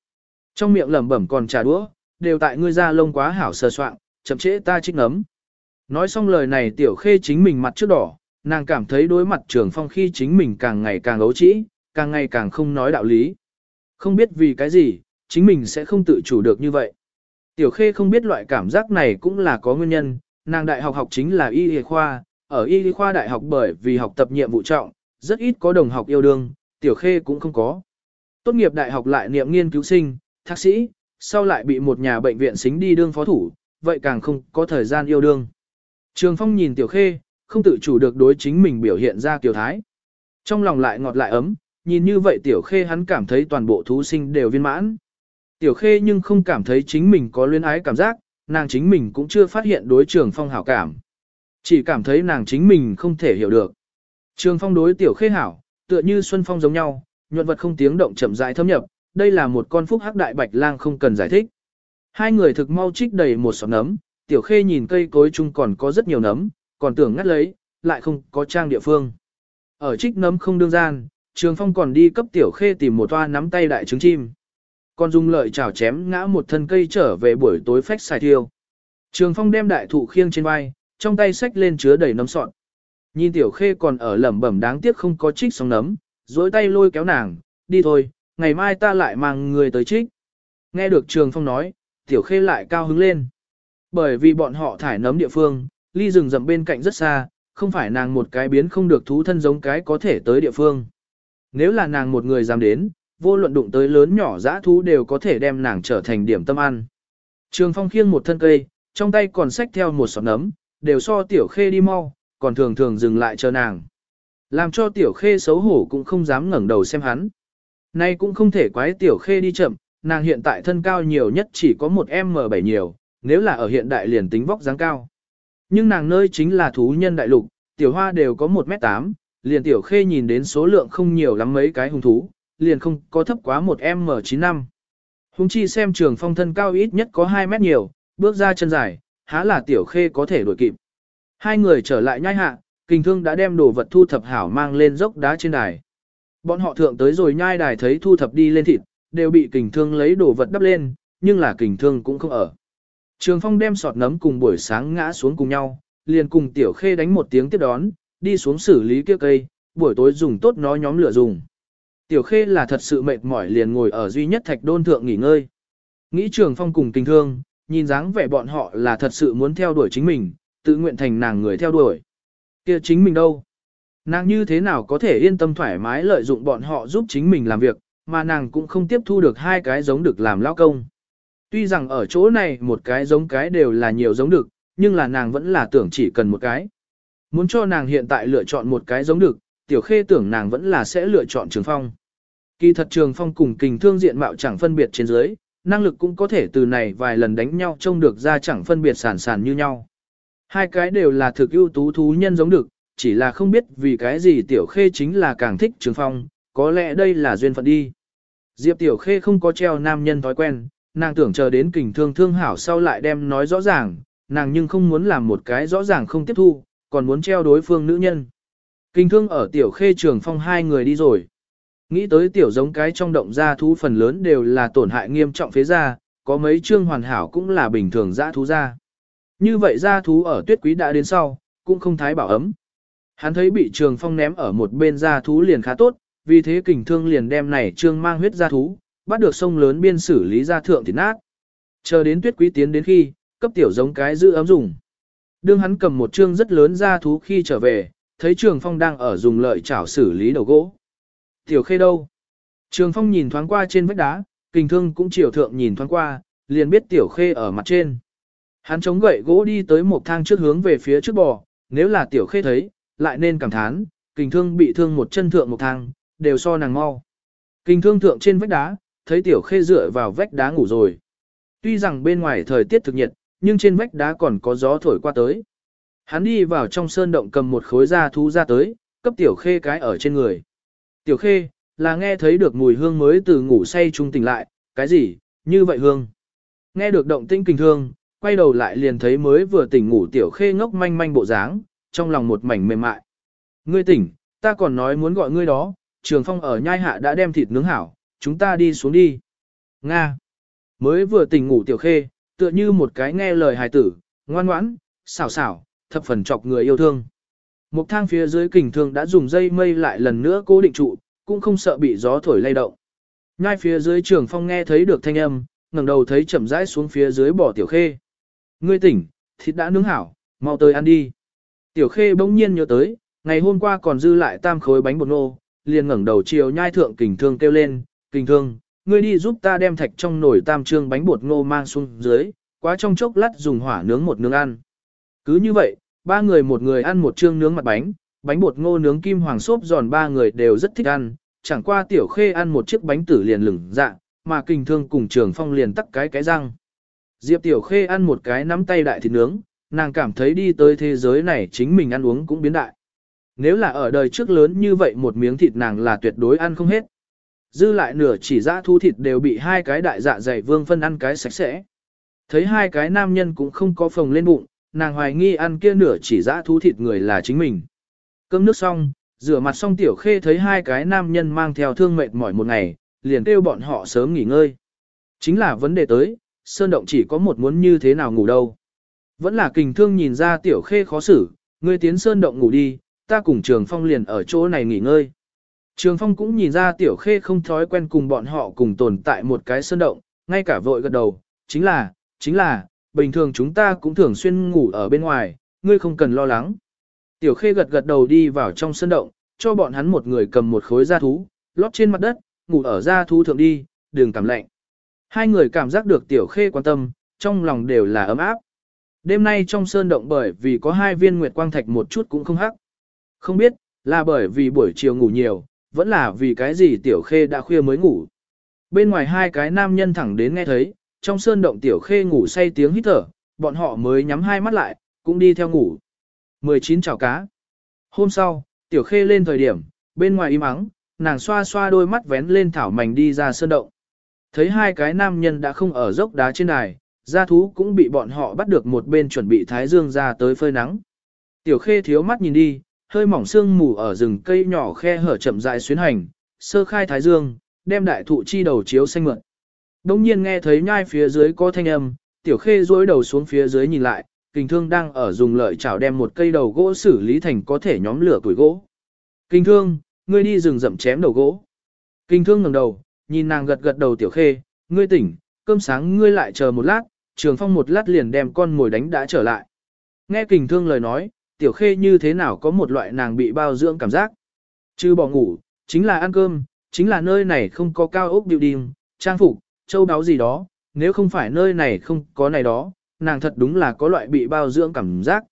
Trong miệng lẩm bẩm còn trà đũa, đều tại ngươi da lông quá hảo sờ soạn, chậm trễ ta trích nấm. Nói xong lời này Tiểu Khê chính mình mặt trước đỏ, nàng cảm thấy đối mặt trường phong khi chính mình càng ngày càng ấu trĩ, càng ngày càng không nói đạo lý. Không biết vì cái gì, chính mình sẽ không tự chủ được như vậy. Tiểu Khê không biết loại cảm giác này cũng là có nguyên nhân, nàng đại học học chính là y y khoa, ở y y khoa đại học bởi vì học tập nhiệm vụ trọng, rất ít có đồng học yêu đương, Tiểu Khê cũng không có. Tốt nghiệp đại học lại niệm nghiên cứu sinh, thạc sĩ, sau lại bị một nhà bệnh viện xính đi đương phó thủ, vậy càng không có thời gian yêu đương. Trường Phong nhìn Tiểu Khê, không tự chủ được đối chính mình biểu hiện ra tiểu thái. Trong lòng lại ngọt lại ấm, nhìn như vậy tiểu khê hắn cảm thấy toàn bộ thú sinh đều viên mãn. Tiểu khê nhưng không cảm thấy chính mình có luyến ái cảm giác, nàng chính mình cũng chưa phát hiện đối trường phong hảo cảm. Chỉ cảm thấy nàng chính mình không thể hiểu được. Trường phong đối tiểu khê hảo, tựa như xuân phong giống nhau, nhuận vật không tiếng động chậm rãi thâm nhập, đây là một con phúc hắc đại bạch lang không cần giải thích. Hai người thực mau trích đầy một sọt nấm, tiểu khê nhìn cây cối chung còn có rất nhiều nấm, còn tưởng ngắt lấy, lại không có trang địa phương. Ở trích nấm không đương gian, Trường Phong còn đi cấp tiểu khê tìm một toa nắm tay đại trứng chim. Còn dùng lợi chảo chém ngã một thân cây trở về buổi tối phách xài thiêu. Trường Phong đem đại thụ khiêng trên vai, trong tay xách lên chứa đầy nấm sọn. Nhìn Tiểu Khê còn ở lẩm bẩm đáng tiếc không có trích sóng nấm, dối tay lôi kéo nàng, đi thôi, ngày mai ta lại mang người tới trích. Nghe được Trường Phong nói, Tiểu Khê lại cao hứng lên. Bởi vì bọn họ thải nấm địa phương, ly rừng rậm bên cạnh rất xa, không phải nàng một cái biến không được thú thân giống cái có thể tới địa phương. Nếu là nàng một người dám đến, vô luận đụng tới lớn nhỏ dã thú đều có thể đem nàng trở thành điểm tâm ăn. Trường Phong khiêng một thân cây, trong tay còn xách theo một sọt nấm, đều so Tiểu Khê đi mau, còn thường thường dừng lại chờ nàng. Làm cho Tiểu Khê xấu hổ cũng không dám ngẩng đầu xem hắn. Nay cũng không thể quái Tiểu Khê đi chậm, nàng hiện tại thân cao nhiều nhất chỉ có một M7 nhiều, nếu là ở hiện đại liền tính vóc dáng cao. Nhưng nàng nơi chính là thú nhân đại lục, Tiểu Hoa đều có 1m8, liền Tiểu Khê nhìn đến số lượng không nhiều lắm mấy cái hung thú, liền không có thấp quá một M95. Hùng chi xem trường phong thân cao ít nhất có 2 mét nhiều, bước ra chân dài, há là Tiểu Khê có thể đuổi kịp. Hai người trở lại nhai hạ, kình thương đã đem đồ vật thu thập hảo mang lên dốc đá trên đài. Bọn họ thượng tới rồi nhai đài thấy thu thập đi lên thịt, đều bị kình thương lấy đồ vật đắp lên, nhưng là kình thương cũng không ở. Trường phong đem sọt nấm cùng buổi sáng ngã xuống cùng nhau, liền cùng tiểu khê đánh một tiếng tiếp đón, đi xuống xử lý kia cây, buổi tối dùng tốt nó nhóm lửa dùng. Tiểu khê là thật sự mệt mỏi liền ngồi ở duy nhất thạch đôn thượng nghỉ ngơi. Nghĩ trường phong cùng tình thương, nhìn dáng vẻ bọn họ là thật sự muốn theo đuổi chính mình, tự nguyện thành nàng người theo đuổi. kia chính mình đâu? Nàng như thế nào có thể yên tâm thoải mái lợi dụng bọn họ giúp chính mình làm việc, mà nàng cũng không tiếp thu được hai cái giống được làm lao công. Tuy rằng ở chỗ này một cái giống cái đều là nhiều giống được, nhưng là nàng vẫn là tưởng chỉ cần một cái. Muốn cho nàng hiện tại lựa chọn một cái giống được, tiểu khê tưởng nàng vẫn là sẽ lựa chọn trường phong. Kỳ thật trường phong cùng kình thương diện mạo chẳng phân biệt trên dưới, năng lực cũng có thể từ này vài lần đánh nhau trông được ra chẳng phân biệt sản sản như nhau. Hai cái đều là thực ưu tú thú nhân giống được, chỉ là không biết vì cái gì tiểu khê chính là càng thích trường phong, có lẽ đây là duyên phận đi. Diệp tiểu khê không có treo nam nhân thói quen, nàng tưởng chờ đến kình thương thương hảo sau lại đem nói rõ ràng, nàng nhưng không muốn làm một cái rõ ràng không tiếp thu, còn muốn treo đối phương nữ nhân. Kình thương ở tiểu khê trường phong hai người đi rồi. Nghĩ tới tiểu giống cái trong động gia thú phần lớn đều là tổn hại nghiêm trọng phế gia, có mấy chương hoàn hảo cũng là bình thường gia thú gia. Như vậy gia thú ở tuyết quý đã đến sau, cũng không thái bảo ấm. Hắn thấy bị trường phong ném ở một bên gia thú liền khá tốt, vì thế kình thương liền đem này trương mang huyết gia thú, bắt được sông lớn biên xử lý ra thượng thì nát. Chờ đến tuyết quý tiến đến khi, cấp tiểu giống cái giữ ấm dùng. Đương hắn cầm một trương rất lớn gia thú khi trở về, thấy trường phong đang ở dùng lợi chảo xử lý đầu gỗ. Tiểu khê đâu? Trường phong nhìn thoáng qua trên vách đá, kình thương cũng chiều thượng nhìn thoáng qua, liền biết tiểu khê ở mặt trên. Hắn chống gậy gỗ đi tới một thang trước hướng về phía trước bò, nếu là tiểu khê thấy, lại nên cảm thán, kình thương bị thương một chân thượng một thang, đều so nàng mau. Kình thương thượng trên vách đá, thấy tiểu khê dựa vào vách đá ngủ rồi. Tuy rằng bên ngoài thời tiết thực nhiệt, nhưng trên vách đá còn có gió thổi qua tới. Hắn đi vào trong sơn động cầm một khối da thú ra tới, cấp tiểu khê cái ở trên người. Tiểu khê, là nghe thấy được mùi hương mới từ ngủ say trung tỉnh lại, cái gì, như vậy hương. Nghe được động tinh kinh thương, quay đầu lại liền thấy mới vừa tỉnh ngủ tiểu khê ngốc manh manh bộ dáng, trong lòng một mảnh mềm mại. Ngươi tỉnh, ta còn nói muốn gọi ngươi đó, trường phong ở nhai hạ đã đem thịt nướng hảo, chúng ta đi xuống đi. Nga. Mới vừa tỉnh ngủ tiểu khê, tựa như một cái nghe lời hài tử, ngoan ngoãn, xảo xảo, thập phần chọc người yêu thương. Một thang phía dưới kình thương đã dùng dây mây lại lần nữa cố định trụ, cũng không sợ bị gió thổi lay động. Ngay phía dưới trường phong nghe thấy được thanh âm, ngẩng đầu thấy chậm rãi xuống phía dưới bỏ tiểu khê. Ngươi tỉnh, thịt đã nướng hảo, mau tới ăn đi. Tiểu khê bỗng nhiên nhớ tới, ngày hôm qua còn dư lại tam khối bánh bột nô, liền ngẩng đầu chiều nhai thượng kình thương kêu lên, kình thương, ngươi đi giúp ta đem thạch trong nồi tam trương bánh bột ngô mang xuống dưới, quá trong chốc lát dùng hỏa nướng một nướng ăn. Cứ như vậy, ba người một người ăn một trương nướng mặt bánh, bánh bột ngô nướng kim hoàng xốp giòn ba người đều rất thích ăn, chẳng qua tiểu khê ăn một chiếc bánh tử liền lửng dạ, mà kình thương cùng trường phong liền tắc cái cái răng. Diệp tiểu khê ăn một cái nắm tay đại thịt nướng, nàng cảm thấy đi tới thế giới này chính mình ăn uống cũng biến đại. Nếu là ở đời trước lớn như vậy một miếng thịt nàng là tuyệt đối ăn không hết. Dư lại nửa chỉ dã thu thịt đều bị hai cái đại dạ dày vương phân ăn cái sạch sẽ. Thấy hai cái nam nhân cũng không có phồng lên bụng, nàng hoài nghi ăn kia nửa chỉ dã thu thịt người là chính mình. Cơm nước xong, rửa mặt xong tiểu khê thấy hai cái nam nhân mang theo thương mệt mỏi một ngày, liền kêu bọn họ sớm nghỉ ngơi. Chính là vấn đề tới, sơn động chỉ có một muốn như thế nào ngủ đâu. Vẫn là kình thương nhìn ra tiểu khê khó xử, ngươi tiến sơn động ngủ đi, ta cùng trường phong liền ở chỗ này nghỉ ngơi. Trường phong cũng nhìn ra tiểu khê không thói quen cùng bọn họ cùng tồn tại một cái sơn động, ngay cả vội gật đầu, chính là, chính là, bình thường chúng ta cũng thường xuyên ngủ ở bên ngoài, ngươi không cần lo lắng. Tiểu khê gật gật đầu đi vào trong sơn động, cho bọn hắn một người cầm một khối da thú, lót trên mặt đất, ngủ ở da thú thượng đi, đừng cảm lạnh. Hai người cảm giác được tiểu khê quan tâm, trong lòng đều là ấm áp. Đêm nay trong sơn động bởi vì có hai viên nguyệt quang thạch một chút cũng không hắc. Không biết, là bởi vì buổi chiều ngủ nhiều, vẫn là vì cái gì tiểu khê đã khuya mới ngủ. Bên ngoài hai cái nam nhân thẳng đến nghe thấy, trong sơn động tiểu khê ngủ say tiếng hít thở, bọn họ mới nhắm hai mắt lại, cũng đi theo ngủ. 19 chào cá. Hôm sau, tiểu khê lên thời điểm, bên ngoài im ắng, nàng xoa xoa đôi mắt vén lên thảo mảnh đi ra sơn động. Thấy hai cái nam nhân đã không ở dốc đá trên đài, gia thú cũng bị bọn họ bắt được một bên chuẩn bị thái dương ra tới phơi nắng. Tiểu khê thiếu mắt nhìn đi, hơi mỏng sương mù ở rừng cây nhỏ khe hở chậm rãi xuyến hành, sơ khai thái dương, đem đại thụ chi đầu chiếu xanh mượn. Đông nhiên nghe thấy nhai phía dưới có thanh âm, tiểu khê duỗi đầu xuống phía dưới nhìn lại, kinh thương đang ở dùng lợi chảo đem một cây đầu gỗ xử lý thành có thể nhóm lửa tuổi gỗ. Kinh thương, ngươi đi rừng rậm chém đầu gỗ. Kinh thương ngẩng đầu, nhìn nàng gật gật đầu tiểu khê, ngươi tỉnh, cơm sáng ngươi lại chờ một lát, trường phong một lát liền đem con mồi đánh đã trở lại. Nghe kình thương lời nói, tiểu khê như thế nào có một loại nàng bị bao dưỡng cảm giác. Chứ bỏ ngủ, chính là ăn cơm, chính là nơi này không có cao ốc điềm, trang phục, châu đáo gì đó, nếu không phải nơi này không có này đó, nàng thật đúng là có loại bị bao dưỡng cảm giác.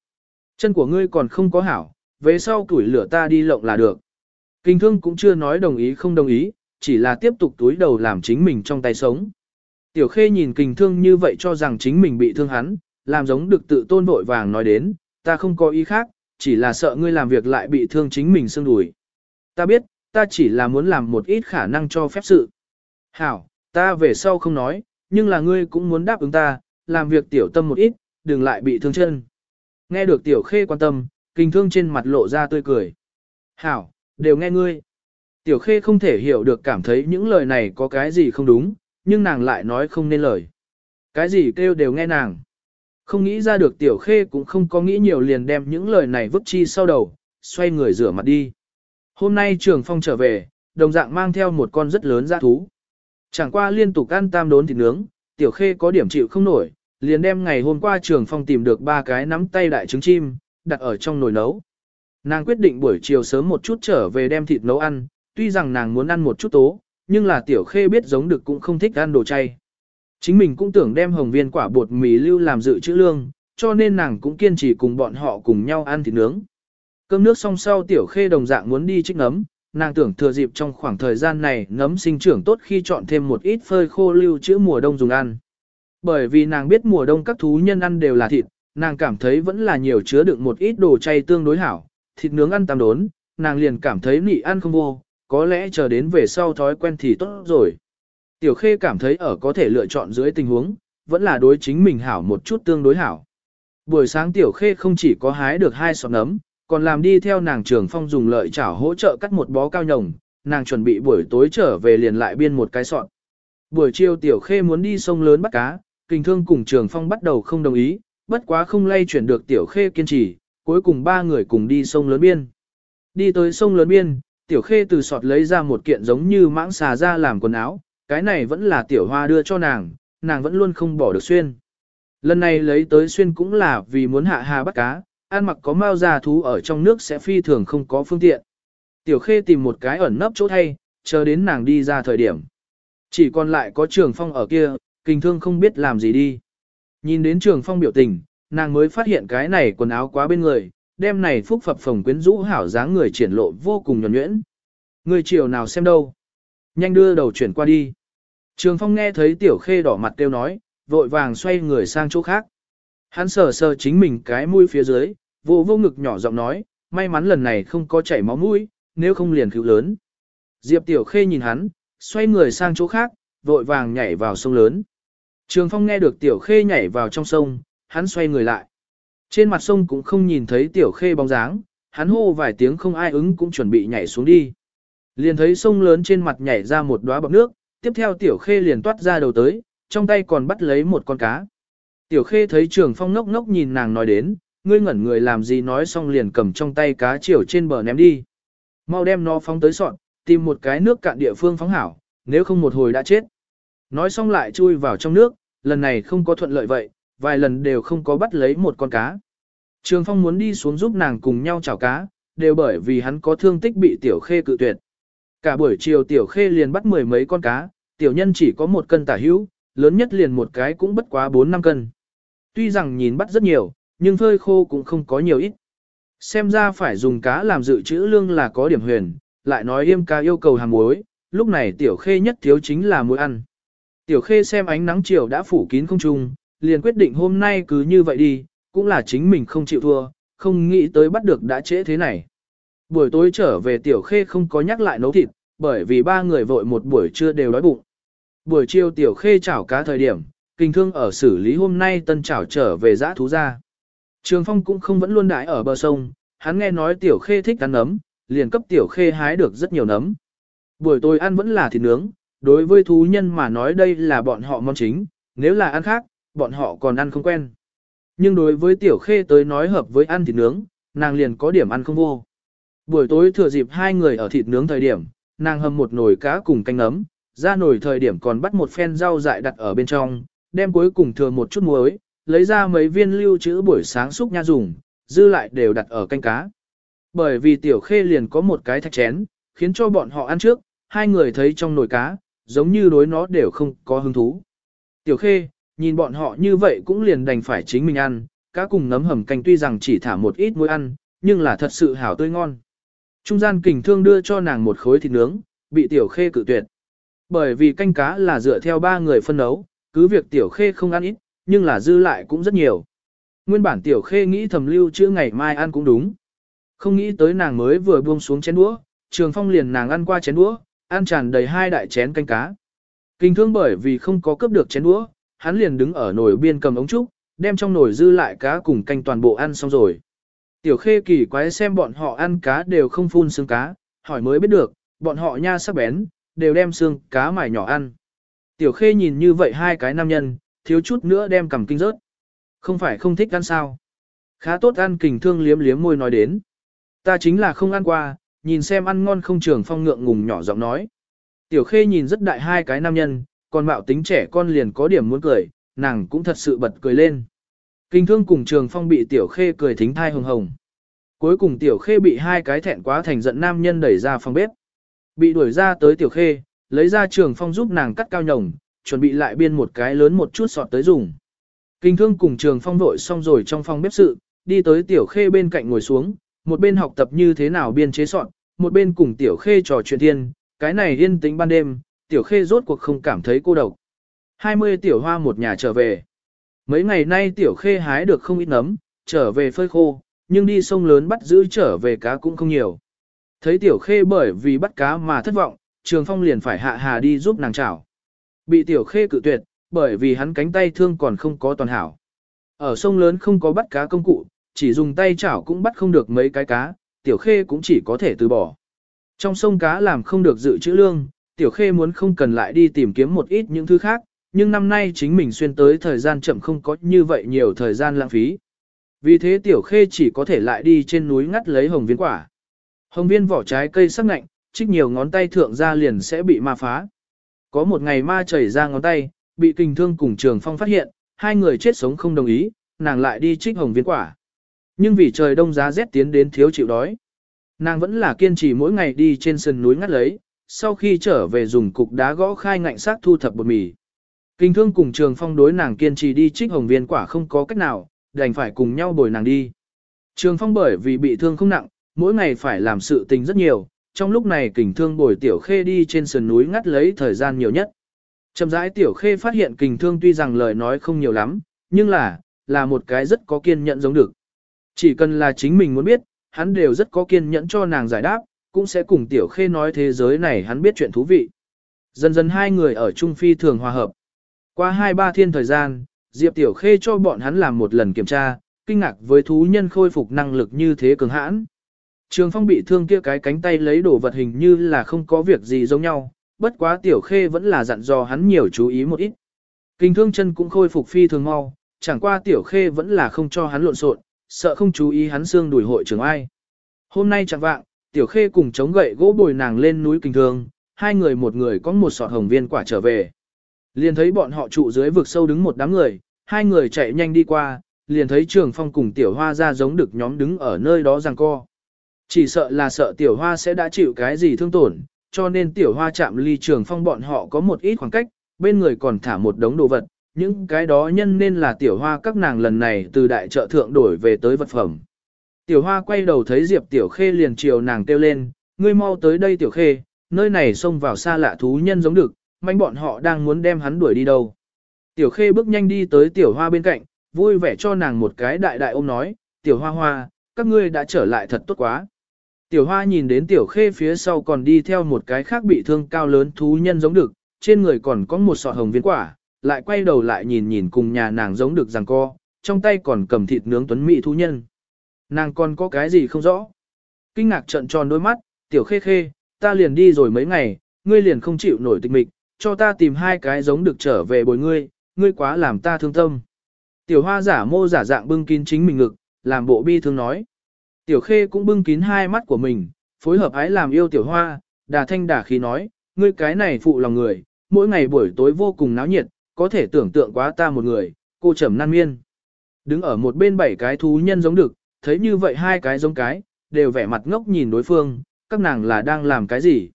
Chân của ngươi còn không có hảo, về sau tuổi lửa ta đi lộng là được. Kinh thương cũng chưa nói đồng ý không đồng ý, chỉ là tiếp tục túi đầu làm chính mình trong tay sống. Tiểu khê nhìn kinh thương như vậy cho rằng chính mình bị thương hắn, làm giống được tự tôn vội vàng nói đến, ta không có ý khác, chỉ là sợ ngươi làm việc lại bị thương chính mình xương đùi. Ta biết, ta chỉ là muốn làm một ít khả năng cho phép sự. Hảo, ta về sau không nói, nhưng là ngươi cũng muốn đáp ứng ta, làm việc tiểu tâm một ít, đừng lại bị thương chân. Nghe được tiểu khê quan tâm, kinh thương trên mặt lộ ra tươi cười. Hảo, đều nghe ngươi. Tiểu khê không thể hiểu được cảm thấy những lời này có cái gì không đúng, nhưng nàng lại nói không nên lời. Cái gì kêu đều nghe nàng. Không nghĩ ra được tiểu khê cũng không có nghĩ nhiều liền đem những lời này vứt chi sau đầu, xoay người rửa mặt đi. Hôm nay trường phong trở về, đồng dạng mang theo một con rất lớn dã thú. Chẳng qua liên tục ăn tam đốn thịt nướng, tiểu khê có điểm chịu không nổi, liền đem ngày hôm qua trường phong tìm được ba cái nắm tay đại trứng chim, đặt ở trong nồi nấu. Nàng quyết định buổi chiều sớm một chút trở về đem thịt nấu ăn, tuy rằng nàng muốn ăn một chút tố, nhưng là tiểu khê biết giống được cũng không thích ăn đồ chay. Chính mình cũng tưởng đem hồng viên quả bột mì lưu làm dự trữ lương, cho nên nàng cũng kiên trì cùng bọn họ cùng nhau ăn thịt nướng. Cơm nước xong sau tiểu khê đồng dạng muốn đi trích nấm, nàng tưởng thừa dịp trong khoảng thời gian này nấm sinh trưởng tốt khi chọn thêm một ít phơi khô lưu trữ mùa đông dùng ăn. Bởi vì nàng biết mùa đông các thú nhân ăn đều là thịt, nàng cảm thấy vẫn là nhiều chứa đựng một ít đồ chay tương đối hảo, thịt nướng ăn tam đốn, nàng liền cảm thấy nị ăn không vô, có lẽ chờ đến về sau thói quen thì tốt rồi. Tiểu Khê cảm thấy ở có thể lựa chọn dưới tình huống, vẫn là đối chính mình hảo một chút tương đối hảo. Buổi sáng Tiểu Khê không chỉ có hái được hai sọt nấm, còn làm đi theo nàng trường phong dùng lợi chảo hỗ trợ cắt một bó cao nhồng, nàng chuẩn bị buổi tối trở về liền lại biên một cái sọt. Buổi chiều Tiểu Khê muốn đi sông lớn bắt cá, kinh thương cùng trường phong bắt đầu không đồng ý, bất quá không lay chuyển được Tiểu Khê kiên trì, cuối cùng ba người cùng đi sông lớn biên. Đi tới sông lớn biên, Tiểu Khê từ sọt lấy ra một kiện giống như mãng xà ra làm quần áo, cái này vẫn là tiểu hoa đưa cho nàng, nàng vẫn luôn không bỏ được xuyên. Lần này lấy tới xuyên cũng là vì muốn hạ hà bắt cá, ăn mặc có mao già thú ở trong nước sẽ phi thường không có phương tiện. Tiểu khê tìm một cái ẩn nấp chỗ thay, chờ đến nàng đi ra thời điểm. Chỉ còn lại có trường phong ở kia, kinh thương không biết làm gì đi. Nhìn đến trường phong biểu tình, nàng mới phát hiện cái này quần áo quá bên người, đem này phúc phập phồng quyến rũ hảo dáng người triển lộ vô cùng nhuẩn nhuyễn. Người chiều nào xem đâu. Nhanh đưa đầu chuyển qua đi. Trường Phong nghe thấy Tiểu Khê đỏ mặt kêu nói, vội vàng xoay người sang chỗ khác. Hắn sờ sờ chính mình cái mũi phía dưới, vô vô ngực nhỏ giọng nói, may mắn lần này không có chảy máu mũi, nếu không liền cứu lớn. Diệp Tiểu Khê nhìn hắn, xoay người sang chỗ khác, vội vàng nhảy vào sông lớn. Trường Phong nghe được Tiểu Khê nhảy vào trong sông, hắn xoay người lại. Trên mặt sông cũng không nhìn thấy Tiểu Khê bóng dáng, hắn hô vài tiếng không ai ứng cũng chuẩn bị nhảy xuống đi. Liền thấy sông lớn trên mặt nhảy ra một đóa bọt nước, tiếp theo tiểu khê liền toát ra đầu tới, trong tay còn bắt lấy một con cá. Tiểu khê thấy trường phong ngốc ngốc nhìn nàng nói đến, ngươi ngẩn người làm gì nói xong liền cầm trong tay cá chiều trên bờ ném đi. Mau đem nó phóng tới sọn, tìm một cái nước cạn địa phương phóng hảo, nếu không một hồi đã chết. Nói xong lại chui vào trong nước, lần này không có thuận lợi vậy, vài lần đều không có bắt lấy một con cá. Trường Phong muốn đi xuống giúp nàng cùng nhau chảo cá, đều bởi vì hắn có thương tích bị tiểu khê cự tuyệt. Cả buổi chiều tiểu khê liền bắt mười mấy con cá, tiểu nhân chỉ có một cân tả hữu, lớn nhất liền một cái cũng bất quá 4 năm cân. Tuy rằng nhìn bắt rất nhiều, nhưng phơi khô cũng không có nhiều ít. Xem ra phải dùng cá làm dự trữ lương là có điểm huyền, lại nói yêm ca yêu cầu hàng muối, lúc này tiểu khê nhất thiếu chính là muối ăn. Tiểu khê xem ánh nắng chiều đã phủ kín không trung, liền quyết định hôm nay cứ như vậy đi, cũng là chính mình không chịu thua, không nghĩ tới bắt được đã trễ thế này. Buổi tối trở về tiểu khê không có nhắc lại nấu thịt, bởi vì ba người vội một buổi trưa đều đói bụng. Buổi chiều tiểu khê chảo cá thời điểm, kinh thương ở xử lý hôm nay tân chảo trở về giã thú ra. Trường phong cũng không vẫn luôn đãi ở bờ sông, hắn nghe nói tiểu khê thích ăn nấm, liền cấp tiểu khê hái được rất nhiều nấm. Buổi tối ăn vẫn là thịt nướng, đối với thú nhân mà nói đây là bọn họ món chính, nếu là ăn khác, bọn họ còn ăn không quen. Nhưng đối với tiểu khê tới nói hợp với ăn thịt nướng, nàng liền có điểm ăn không vô. Buổi tối thừa dịp hai người ở thịt nướng thời điểm, nàng hầm một nồi cá cùng canh nấm, ra nồi thời điểm còn bắt một phen rau dại đặt ở bên trong, đem cuối cùng thừa một chút muối, lấy ra mấy viên lưu trữ buổi sáng xúc nha dùng, dư lại đều đặt ở canh cá. Bởi vì tiểu khê liền có một cái thạch chén, khiến cho bọn họ ăn trước, hai người thấy trong nồi cá, giống như đối nó đều không có hứng thú. Tiểu khê, nhìn bọn họ như vậy cũng liền đành phải chính mình ăn, cá cùng nấm hầm canh tuy rằng chỉ thả một ít muối ăn, nhưng là thật sự hảo tươi ngon. Trung gian kình thương đưa cho nàng một khối thịt nướng, bị tiểu khê cự tuyệt. Bởi vì canh cá là dựa theo ba người phân nấu, cứ việc tiểu khê không ăn ít, nhưng là dư lại cũng rất nhiều. Nguyên bản tiểu khê nghĩ thầm lưu chữa ngày mai ăn cũng đúng. Không nghĩ tới nàng mới vừa buông xuống chén đũa, trường phong liền nàng ăn qua chén đũa, ăn tràn đầy hai đại chén canh cá. Kinh thương bởi vì không có cướp được chén đũa, hắn liền đứng ở nồi biên cầm ống trúc, đem trong nồi dư lại cá cùng canh toàn bộ ăn xong rồi. Tiểu khê kỳ quái xem bọn họ ăn cá đều không phun xương cá, hỏi mới biết được, bọn họ nha sắc bén, đều đem xương cá mải nhỏ ăn. Tiểu khê nhìn như vậy hai cái nam nhân, thiếu chút nữa đem cầm kinh rớt. Không phải không thích ăn sao. Khá tốt ăn kình thương liếm liếm môi nói đến. Ta chính là không ăn qua, nhìn xem ăn ngon không trường phong ngượng ngùng nhỏ giọng nói. Tiểu khê nhìn rất đại hai cái nam nhân, còn mạo tính trẻ con liền có điểm muốn cười, nàng cũng thật sự bật cười lên. Kinh thương cùng trường phong bị tiểu khê cười thính thai hồng hồng. Cuối cùng tiểu khê bị hai cái thẹn quá thành giận nam nhân đẩy ra phòng bếp. Bị đuổi ra tới tiểu khê, lấy ra trường phong giúp nàng cắt cao nhồng, chuẩn bị lại biên một cái lớn một chút sọt tới dùng. Kinh thương cùng trường phong vội xong rồi trong phòng bếp sự, đi tới tiểu khê bên cạnh ngồi xuống, một bên học tập như thế nào biên chế sọt, một bên cùng tiểu khê trò chuyện thiên, cái này yên tĩnh ban đêm, tiểu khê rốt cuộc không cảm thấy cô độc. 20 tiểu hoa một nhà trở về. Mấy ngày nay tiểu khê hái được không ít nấm, trở về phơi khô, nhưng đi sông lớn bắt giữ trở về cá cũng không nhiều. Thấy tiểu khê bởi vì bắt cá mà thất vọng, trường phong liền phải hạ hà đi giúp nàng chảo. Bị tiểu khê cự tuyệt, bởi vì hắn cánh tay thương còn không có toàn hảo. Ở sông lớn không có bắt cá công cụ, chỉ dùng tay chảo cũng bắt không được mấy cái cá, tiểu khê cũng chỉ có thể từ bỏ. Trong sông cá làm không được dự trữ lương, tiểu khê muốn không cần lại đi tìm kiếm một ít những thứ khác, nhưng năm nay chính mình xuyên tới thời gian chậm không có như vậy nhiều thời gian lãng phí. Vì thế tiểu khê chỉ có thể lại đi trên núi ngắt lấy hồng viên quả. Hồng viên vỏ trái cây sắc ngạnh, trích nhiều ngón tay thượng ra liền sẽ bị ma phá. Có một ngày ma chảy ra ngón tay, bị kình thương cùng trường phong phát hiện, hai người chết sống không đồng ý, nàng lại đi trích hồng viên quả. Nhưng vì trời đông giá rét tiến đến thiếu chịu đói. Nàng vẫn là kiên trì mỗi ngày đi trên sườn núi ngắt lấy, sau khi trở về dùng cục đá gõ khai ngạnh xác thu thập bột mì. Kinh thương cùng trường phong đối nàng kiên trì đi trích hồng viên quả không có cách nào, đành phải cùng nhau bồi nàng đi. Trường phong bởi vì bị thương không nặng, mỗi ngày phải làm sự tình rất nhiều, trong lúc này kình thương bồi tiểu khê đi trên sườn núi ngắt lấy thời gian nhiều nhất. Chậm rãi tiểu khê phát hiện kình thương tuy rằng lời nói không nhiều lắm, nhưng là, là một cái rất có kiên nhẫn giống được. Chỉ cần là chính mình muốn biết, hắn đều rất có kiên nhẫn cho nàng giải đáp, cũng sẽ cùng tiểu khê nói thế giới này hắn biết chuyện thú vị. Dần dần hai người ở Trung Phi thường hòa hợp. Qua hai ba thiên thời gian, Diệp Tiểu Khê cho bọn hắn làm một lần kiểm tra, kinh ngạc với thú nhân khôi phục năng lực như thế cường hãn. Trường Phong bị thương kia cái cánh tay lấy đồ vật hình như là không có việc gì giống nhau, bất quá Tiểu Khê vẫn là dặn dò hắn nhiều chú ý một ít. Kinh thương chân cũng khôi phục phi thường mau, Chẳng qua tiểu khê vẫn là không cho hắn lộn xộn, sợ không chú ý hắn xương đuổi hội trưởng ai. Hôm nay chẳng vạng, tiểu khê cùng chống gậy gỗ bồi nàng lên núi kinh thương, hai người một người có một sọt hồng viên quả trở về. Liền thấy bọn họ trụ dưới vực sâu đứng một đám người, hai người chạy nhanh đi qua, liền thấy trường phong cùng tiểu hoa ra giống được nhóm đứng ở nơi đó giằng co. Chỉ sợ là sợ tiểu hoa sẽ đã chịu cái gì thương tổn, cho nên tiểu hoa chạm ly trường phong bọn họ có một ít khoảng cách, bên người còn thả một đống đồ vật, những cái đó nhân nên là tiểu hoa các nàng lần này từ đại trợ thượng đổi về tới vật phẩm. Tiểu hoa quay đầu thấy Diệp Tiểu Khê liền chiều nàng kêu lên, ngươi mau tới đây Tiểu Khê, nơi này xông vào xa lạ thú nhân giống được, manh bọn họ đang muốn đem hắn đuổi đi đâu. Tiểu Khê bước nhanh đi tới Tiểu Hoa bên cạnh, vui vẻ cho nàng một cái đại đại ôm nói, Tiểu Hoa Hoa, các ngươi đã trở lại thật tốt quá. Tiểu Hoa nhìn đến Tiểu Khê phía sau còn đi theo một cái khác bị thương cao lớn thú nhân giống được, trên người còn có một sọt hồng viên quả, lại quay đầu lại nhìn nhìn cùng nhà nàng giống được rằng co, trong tay còn cầm thịt nướng tuấn mỹ thú nhân. Nàng còn có cái gì không rõ. Kinh ngạc trận tròn đôi mắt, Tiểu Khê Khê, ta liền đi rồi mấy ngày, ngươi liền không chịu nổi tịch mịch, cho ta tìm hai cái giống được trở về bồi ngươi, ngươi quá làm ta thương tâm. Tiểu hoa giả mô giả dạng bưng kín chính mình ngực, làm bộ bi thương nói. Tiểu khê cũng bưng kín hai mắt của mình, phối hợp ái làm yêu tiểu hoa, đà thanh đà khí nói, ngươi cái này phụ lòng người, mỗi ngày buổi tối vô cùng náo nhiệt, có thể tưởng tượng quá ta một người, cô trầm nan miên. Đứng ở một bên bảy cái thú nhân giống được, thấy như vậy hai cái giống cái, đều vẻ mặt ngốc nhìn đối phương, các nàng là đang làm cái gì.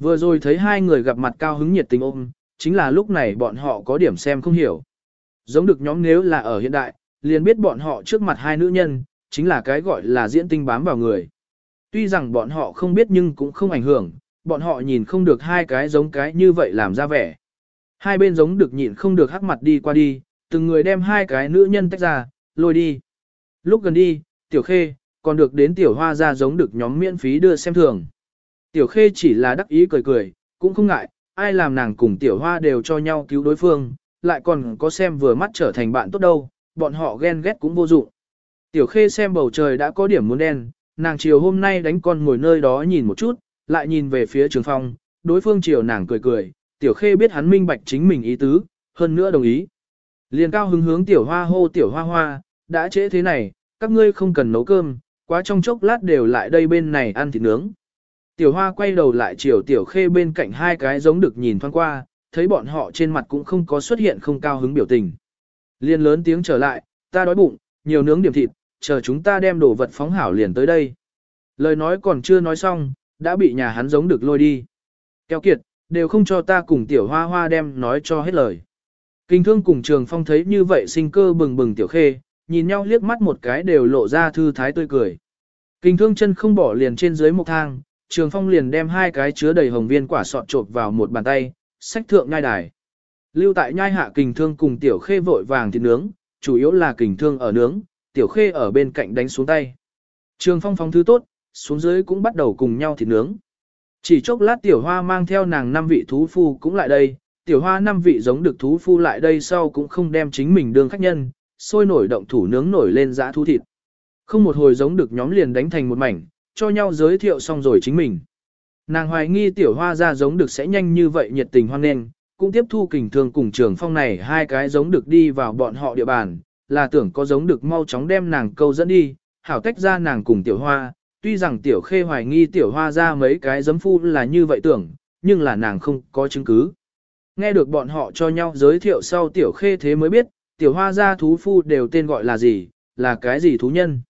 Vừa rồi thấy hai người gặp mặt cao hứng nhiệt tình ôm, chính là lúc này bọn họ có điểm xem không hiểu. Giống được nhóm nếu là ở hiện đại, liền biết bọn họ trước mặt hai nữ nhân, chính là cái gọi là diễn tinh bám vào người. Tuy rằng bọn họ không biết nhưng cũng không ảnh hưởng, bọn họ nhìn không được hai cái giống cái như vậy làm ra vẻ. Hai bên giống được nhịn không được hắc mặt đi qua đi, từng người đem hai cái nữ nhân tách ra, lôi đi. Lúc gần đi, tiểu khê, còn được đến tiểu hoa ra giống được nhóm miễn phí đưa xem thường. Tiểu khê chỉ là đắc ý cười cười, cũng không ngại, ai làm nàng cùng tiểu hoa đều cho nhau cứu đối phương, lại còn có xem vừa mắt trở thành bạn tốt đâu, bọn họ ghen ghét cũng vô dụng. Tiểu khê xem bầu trời đã có điểm muốn đen, nàng chiều hôm nay đánh con ngồi nơi đó nhìn một chút, lại nhìn về phía trường phong, đối phương chiều nàng cười cười, tiểu khê biết hắn minh bạch chính mình ý tứ, hơn nữa đồng ý. Liền cao hứng hướng tiểu hoa hô tiểu hoa hoa, đã trễ thế này, các ngươi không cần nấu cơm, quá trong chốc lát đều lại đây bên này ăn thịt nướng. Tiểu hoa quay đầu lại chiều tiểu khê bên cạnh hai cái giống được nhìn thoáng qua, thấy bọn họ trên mặt cũng không có xuất hiện không cao hứng biểu tình. Liên lớn tiếng trở lại, ta đói bụng, nhiều nướng điểm thịt, chờ chúng ta đem đồ vật phóng hảo liền tới đây. Lời nói còn chưa nói xong, đã bị nhà hắn giống được lôi đi. Kéo kiệt, đều không cho ta cùng tiểu hoa hoa đem nói cho hết lời. Kinh thương cùng trường phong thấy như vậy sinh cơ bừng bừng tiểu khê, nhìn nhau liếc mắt một cái đều lộ ra thư thái tươi cười. Kinh thương chân không bỏ liền trên dưới một thang, trường phong liền đem hai cái chứa đầy hồng viên quả sọt trộp vào một bàn tay, sách thượng nhai đài. Lưu tại nhai hạ kình thương cùng tiểu khê vội vàng thịt nướng, chủ yếu là kình thương ở nướng, tiểu khê ở bên cạnh đánh xuống tay. Trường phong phóng thứ tốt, xuống dưới cũng bắt đầu cùng nhau thịt nướng. Chỉ chốc lát tiểu hoa mang theo nàng năm vị thú phu cũng lại đây, tiểu hoa năm vị giống được thú phu lại đây sau cũng không đem chính mình đương khách nhân, sôi nổi động thủ nướng nổi lên dã thú thịt. Không một hồi giống được nhóm liền đánh thành một mảnh, cho nhau giới thiệu xong rồi chính mình. Nàng hoài nghi tiểu hoa ra giống được sẽ nhanh như vậy nhiệt tình hoan nghênh, cũng tiếp thu kình thường cùng trường phong này hai cái giống được đi vào bọn họ địa bàn, là tưởng có giống được mau chóng đem nàng câu dẫn đi, hảo tách ra nàng cùng tiểu hoa, tuy rằng tiểu khê hoài nghi tiểu hoa ra mấy cái giấm phu là như vậy tưởng, nhưng là nàng không có chứng cứ. Nghe được bọn họ cho nhau giới thiệu sau tiểu khê thế mới biết, tiểu hoa ra thú phu đều tên gọi là gì, là cái gì thú nhân.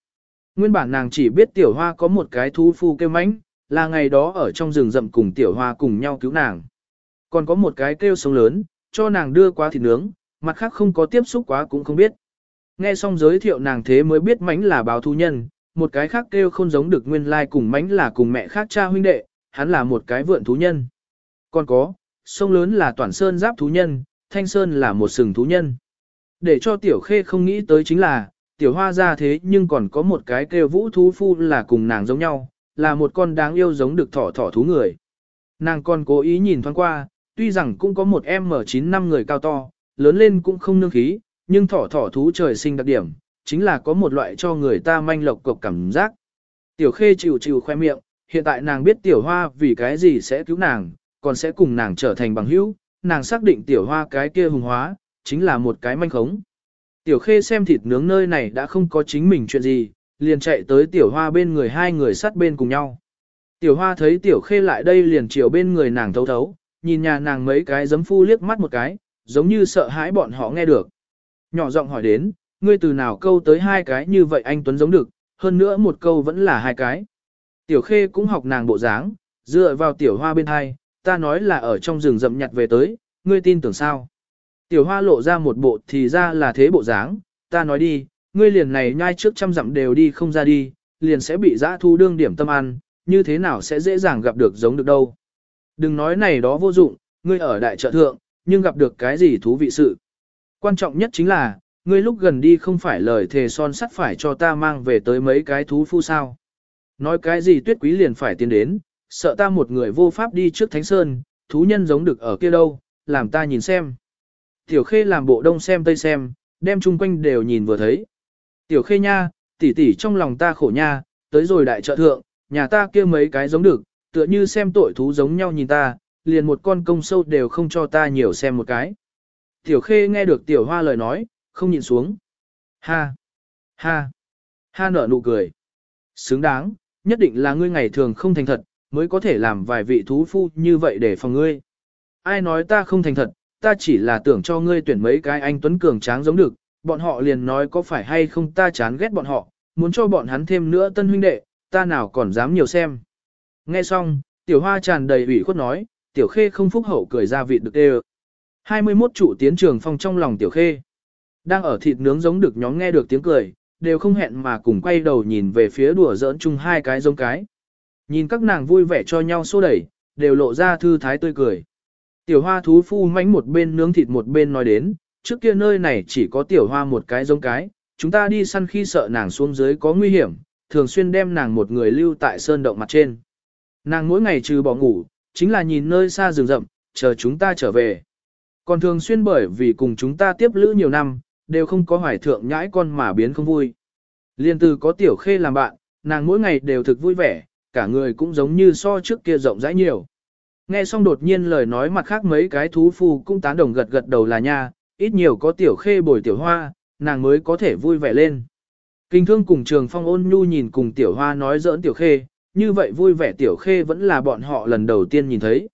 Nguyên bản nàng chỉ biết tiểu hoa có một cái thú phu kêu mánh, là ngày đó ở trong rừng rậm cùng tiểu hoa cùng nhau cứu nàng. Còn có một cái kêu sống lớn, cho nàng đưa qua thịt nướng, mặt khác không có tiếp xúc quá cũng không biết. Nghe xong giới thiệu nàng thế mới biết mánh là báo thú nhân, một cái khác kêu không giống được nguyên lai like cùng mánh là cùng mẹ khác cha huynh đệ, hắn là một cái vượn thú nhân. Còn có, sông lớn là toàn sơn giáp thú nhân, thanh sơn là một sừng thú nhân. Để cho tiểu khê không nghĩ tới chính là, tiểu hoa ra thế nhưng còn có một cái kêu vũ thú phu là cùng nàng giống nhau, là một con đáng yêu giống được thỏ thỏ thú người. Nàng còn cố ý nhìn thoáng qua, tuy rằng cũng có một em M9 năm người cao to, lớn lên cũng không nương khí, nhưng thỏ thỏ thú trời sinh đặc điểm, chính là có một loại cho người ta manh lộc cộc cảm giác. Tiểu khê chịu chịu khoe miệng, hiện tại nàng biết tiểu hoa vì cái gì sẽ cứu nàng, còn sẽ cùng nàng trở thành bằng hữu, nàng xác định tiểu hoa cái kia hùng hóa, chính là một cái manh khống. Tiểu khê xem thịt nướng nơi này đã không có chính mình chuyện gì, liền chạy tới tiểu hoa bên người hai người sát bên cùng nhau. Tiểu hoa thấy tiểu khê lại đây liền chiều bên người nàng thấu thấu, nhìn nhà nàng mấy cái giấm phu liếc mắt một cái, giống như sợ hãi bọn họ nghe được. Nhỏ giọng hỏi đến, ngươi từ nào câu tới hai cái như vậy anh Tuấn giống được, hơn nữa một câu vẫn là hai cái. Tiểu khê cũng học nàng bộ dáng, dựa vào tiểu hoa bên hai, ta nói là ở trong rừng rậm nhặt về tới, ngươi tin tưởng sao? Tiểu hoa lộ ra một bộ thì ra là thế bộ dáng, ta nói đi, ngươi liền này nhai trước trăm dặm đều đi không ra đi, liền sẽ bị dã thu đương điểm tâm ăn, như thế nào sẽ dễ dàng gặp được giống được đâu. Đừng nói này đó vô dụng, ngươi ở đại trợ thượng, nhưng gặp được cái gì thú vị sự. Quan trọng nhất chính là, ngươi lúc gần đi không phải lời thề son sắt phải cho ta mang về tới mấy cái thú phu sao. Nói cái gì tuyết quý liền phải tiến đến, sợ ta một người vô pháp đi trước thánh sơn, thú nhân giống được ở kia đâu, làm ta nhìn xem. Tiểu khê làm bộ đông xem tây xem, đem chung quanh đều nhìn vừa thấy. Tiểu khê nha, tỷ tỷ trong lòng ta khổ nha, tới rồi đại trợ thượng, nhà ta kia mấy cái giống được, tựa như xem tội thú giống nhau nhìn ta, liền một con công sâu đều không cho ta nhiều xem một cái. Tiểu khê nghe được tiểu hoa lời nói, không nhìn xuống. Ha! Ha! Ha nở nụ cười. Xứng đáng, nhất định là ngươi ngày thường không thành thật, mới có thể làm vài vị thú phu như vậy để phòng ngươi. Ai nói ta không thành thật, ta chỉ là tưởng cho ngươi tuyển mấy cái anh Tuấn Cường tráng giống được, bọn họ liền nói có phải hay không ta chán ghét bọn họ, muốn cho bọn hắn thêm nữa tân huynh đệ, ta nào còn dám nhiều xem. Nghe xong, tiểu hoa tràn đầy ủy khuất nói, tiểu khê không phúc hậu cười ra vịt được đê 21 trụ tiến trường phong trong lòng tiểu khê. Đang ở thịt nướng giống được nhóm nghe được tiếng cười, đều không hẹn mà cùng quay đầu nhìn về phía đùa giỡn chung hai cái giống cái. Nhìn các nàng vui vẻ cho nhau xô đẩy, đều lộ ra thư thái tươi cười. Tiểu hoa thú phu mánh một bên nướng thịt một bên nói đến, trước kia nơi này chỉ có tiểu hoa một cái giống cái, chúng ta đi săn khi sợ nàng xuống dưới có nguy hiểm, thường xuyên đem nàng một người lưu tại sơn động mặt trên. Nàng mỗi ngày trừ bỏ ngủ, chính là nhìn nơi xa rừng rậm, chờ chúng ta trở về. Còn thường xuyên bởi vì cùng chúng ta tiếp lữ nhiều năm, đều không có hoài thượng nhãi con mà biến không vui. Liên từ có tiểu khê làm bạn, nàng mỗi ngày đều thực vui vẻ, cả người cũng giống như so trước kia rộng rãi nhiều. Nghe xong đột nhiên lời nói mặt khác mấy cái thú phu cũng tán đồng gật gật đầu là nha, ít nhiều có tiểu khê bồi tiểu hoa, nàng mới có thể vui vẻ lên. Kinh thương cùng trường phong ôn nhu nhìn cùng tiểu hoa nói giỡn tiểu khê, như vậy vui vẻ tiểu khê vẫn là bọn họ lần đầu tiên nhìn thấy.